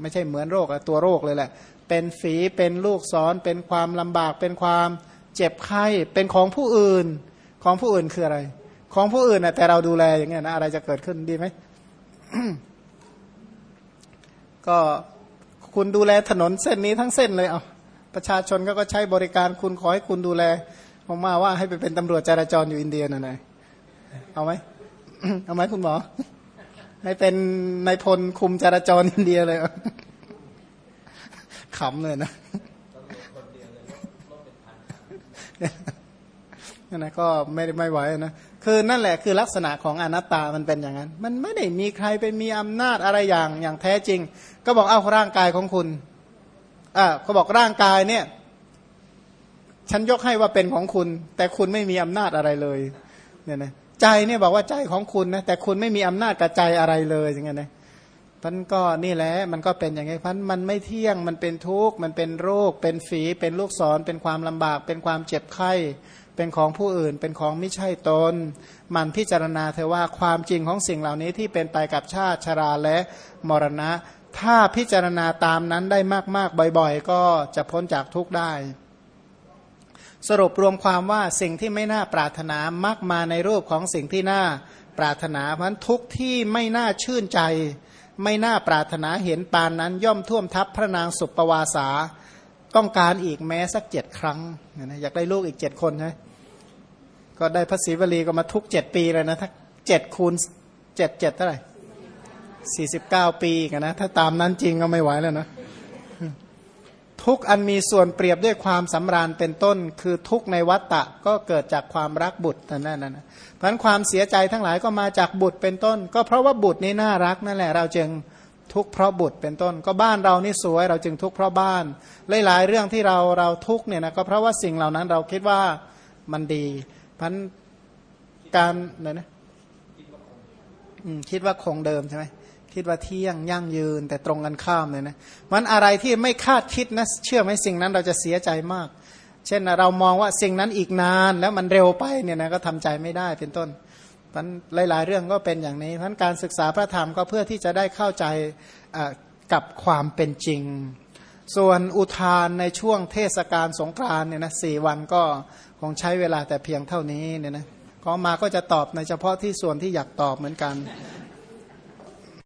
Speaker 1: ไม่ใช่เหมือนโรคตัวโรคเลยแหละ เป็นฝีเป็นลูกศรเป็นความลำบากเป็นความเจ็บไข้เป็นของผู้อื่นของผู้อื่นคืออะไร ของผู้อื่นนะแต่เราดูแลอย่างเงี้ยนะอะไรจะเกิดขึ้นดีไหมก็คุณดูแลถนนเส้นนี้ทั้งเส้นเลยเอาประชาชนก็ก็ใช้บริการคุณขอให้คุณดูแลผมมาว่าให้ไปเป็นตำรวจจราจรอยู่อินเดียหน่ะนายเอาไหมเอาไหมคุณหมอไม่เป็นนายพลคุมจราจรอินเดียเลยขำเลยนะนั่นนะก็ไม่ไม่ไหวนะ คือนั่นแหละคือลักษณะของอนัตตามันเป็นอย่างนั้น มันไม่ได้มีใครไปมีอำนาจอะไรอย่างอย่างแท้จริง ก็บอกเอาร่างกายของคุณอ่าเขาบอกร่างกายเนี่ย ฉันยกให้ว่าเป็นของคุณ แต่คุณไม่มีอำนาจอะไรเลยเนี่ยนะใจเนี่ยบอกว่าใจของคุณนะแต่คุณไม่มีอำนาจกับใจอะไรเลยอย่างเงี้ยนะพันก็นี่แหละมันก็เป็นอย่างไงพันมันไม่เที่ยงมันเป็นทุกข์มันเป็นโรค เป็นฝีเป็นลูกศรเป็นความลำบาก เป็นความเจ็บไข้ เป็นของผู้อื่น เป็นของไม่ใช่ตน มันพิจารณาเธอว่าความจริงของสิ่งเหล่านี้ที่เป็นไปกับชาติชราและมรณะ ถ้าพิจารณาตามนั้นได้มาก ๆ บ่อยๆ ก็จะพ้นจากทุกข์ได้ สรุปรวมความว่าสิ่งที่ไม่น่าปรารถนามักมาในรูปของสิ่งที่น่าปรารถนาเพราะทุกที่ไม่น่าชื่นใจ ไม่น่าปรารถนาเห็นปานนั้น ย่อมท่วมทับพระนางสุปปวาสาต้องการอีกแม้สักเจ็ดครั้งนะอยากได้ลูกอีกเจ็ดคนใช่ ก็ได้พระศรีวลีก็มาทุกเจ็ดปีเลยนะถ้าเจ็ดคูณเจ็ดเจ็ดเท่าไหร่สี่สิบเก้าปีกันนะ ถ้าตามนั้นจริงก็ไม่ไหวแล้วนะทุกอันมีส่วนเปรียบด้วยความสำราญเป็นต้น คือทุกในวัตตะก็เกิดจากความรักบุตรนั่นนั่นนะเพราะความเสียใจทั้งหลายก็มาจากบุตรเป็นต้น ก็เพราะว่าบุตรนี่น่ารักนั่นแหละเราจึงทุกเพราะบุตรเป็นต้น ก็บ้านเรานี่สวยเราจึงทุกเพราะบ้านหลายๆเรื่องที่เราเราทุกเนี่ยนะก็เพราะว่าสิ่งเหล่านั้นเราคิดว่ามันดี พันการไหนนะคิดว่าคงเดิมใช่ไหมคิดว่าเที่ยงยั่งยืนแต่ตรงกันข้ามเลยนะมันอะไรที่ไม่คาดคิดนะเชื่อไหมสิ่งนั้นเราจะเสียใจมาก เช่นเรามองว่าสิ่งนั้นอีกนานแล้วมันเร็วไปเนี่ยนะก็ทำใจไม่ได้เป็นต้นมันหลาย ๆ เรื่องก็เป็นอย่างนี้เพราะการศึกษาพระธรรมก็เพื่อที่จะได้เข้าใจกับความเป็นจริง ส่วนอุทานในช่วงเทศกาลสงกรานเนี่ยนะสี่วันก็ คงใช้เวลาแต่เพียงเท่านี้เนี่ยนะก็มาก็จะตอบในเฉพาะที่ส่วนที่อยากตอบเหมือนกัน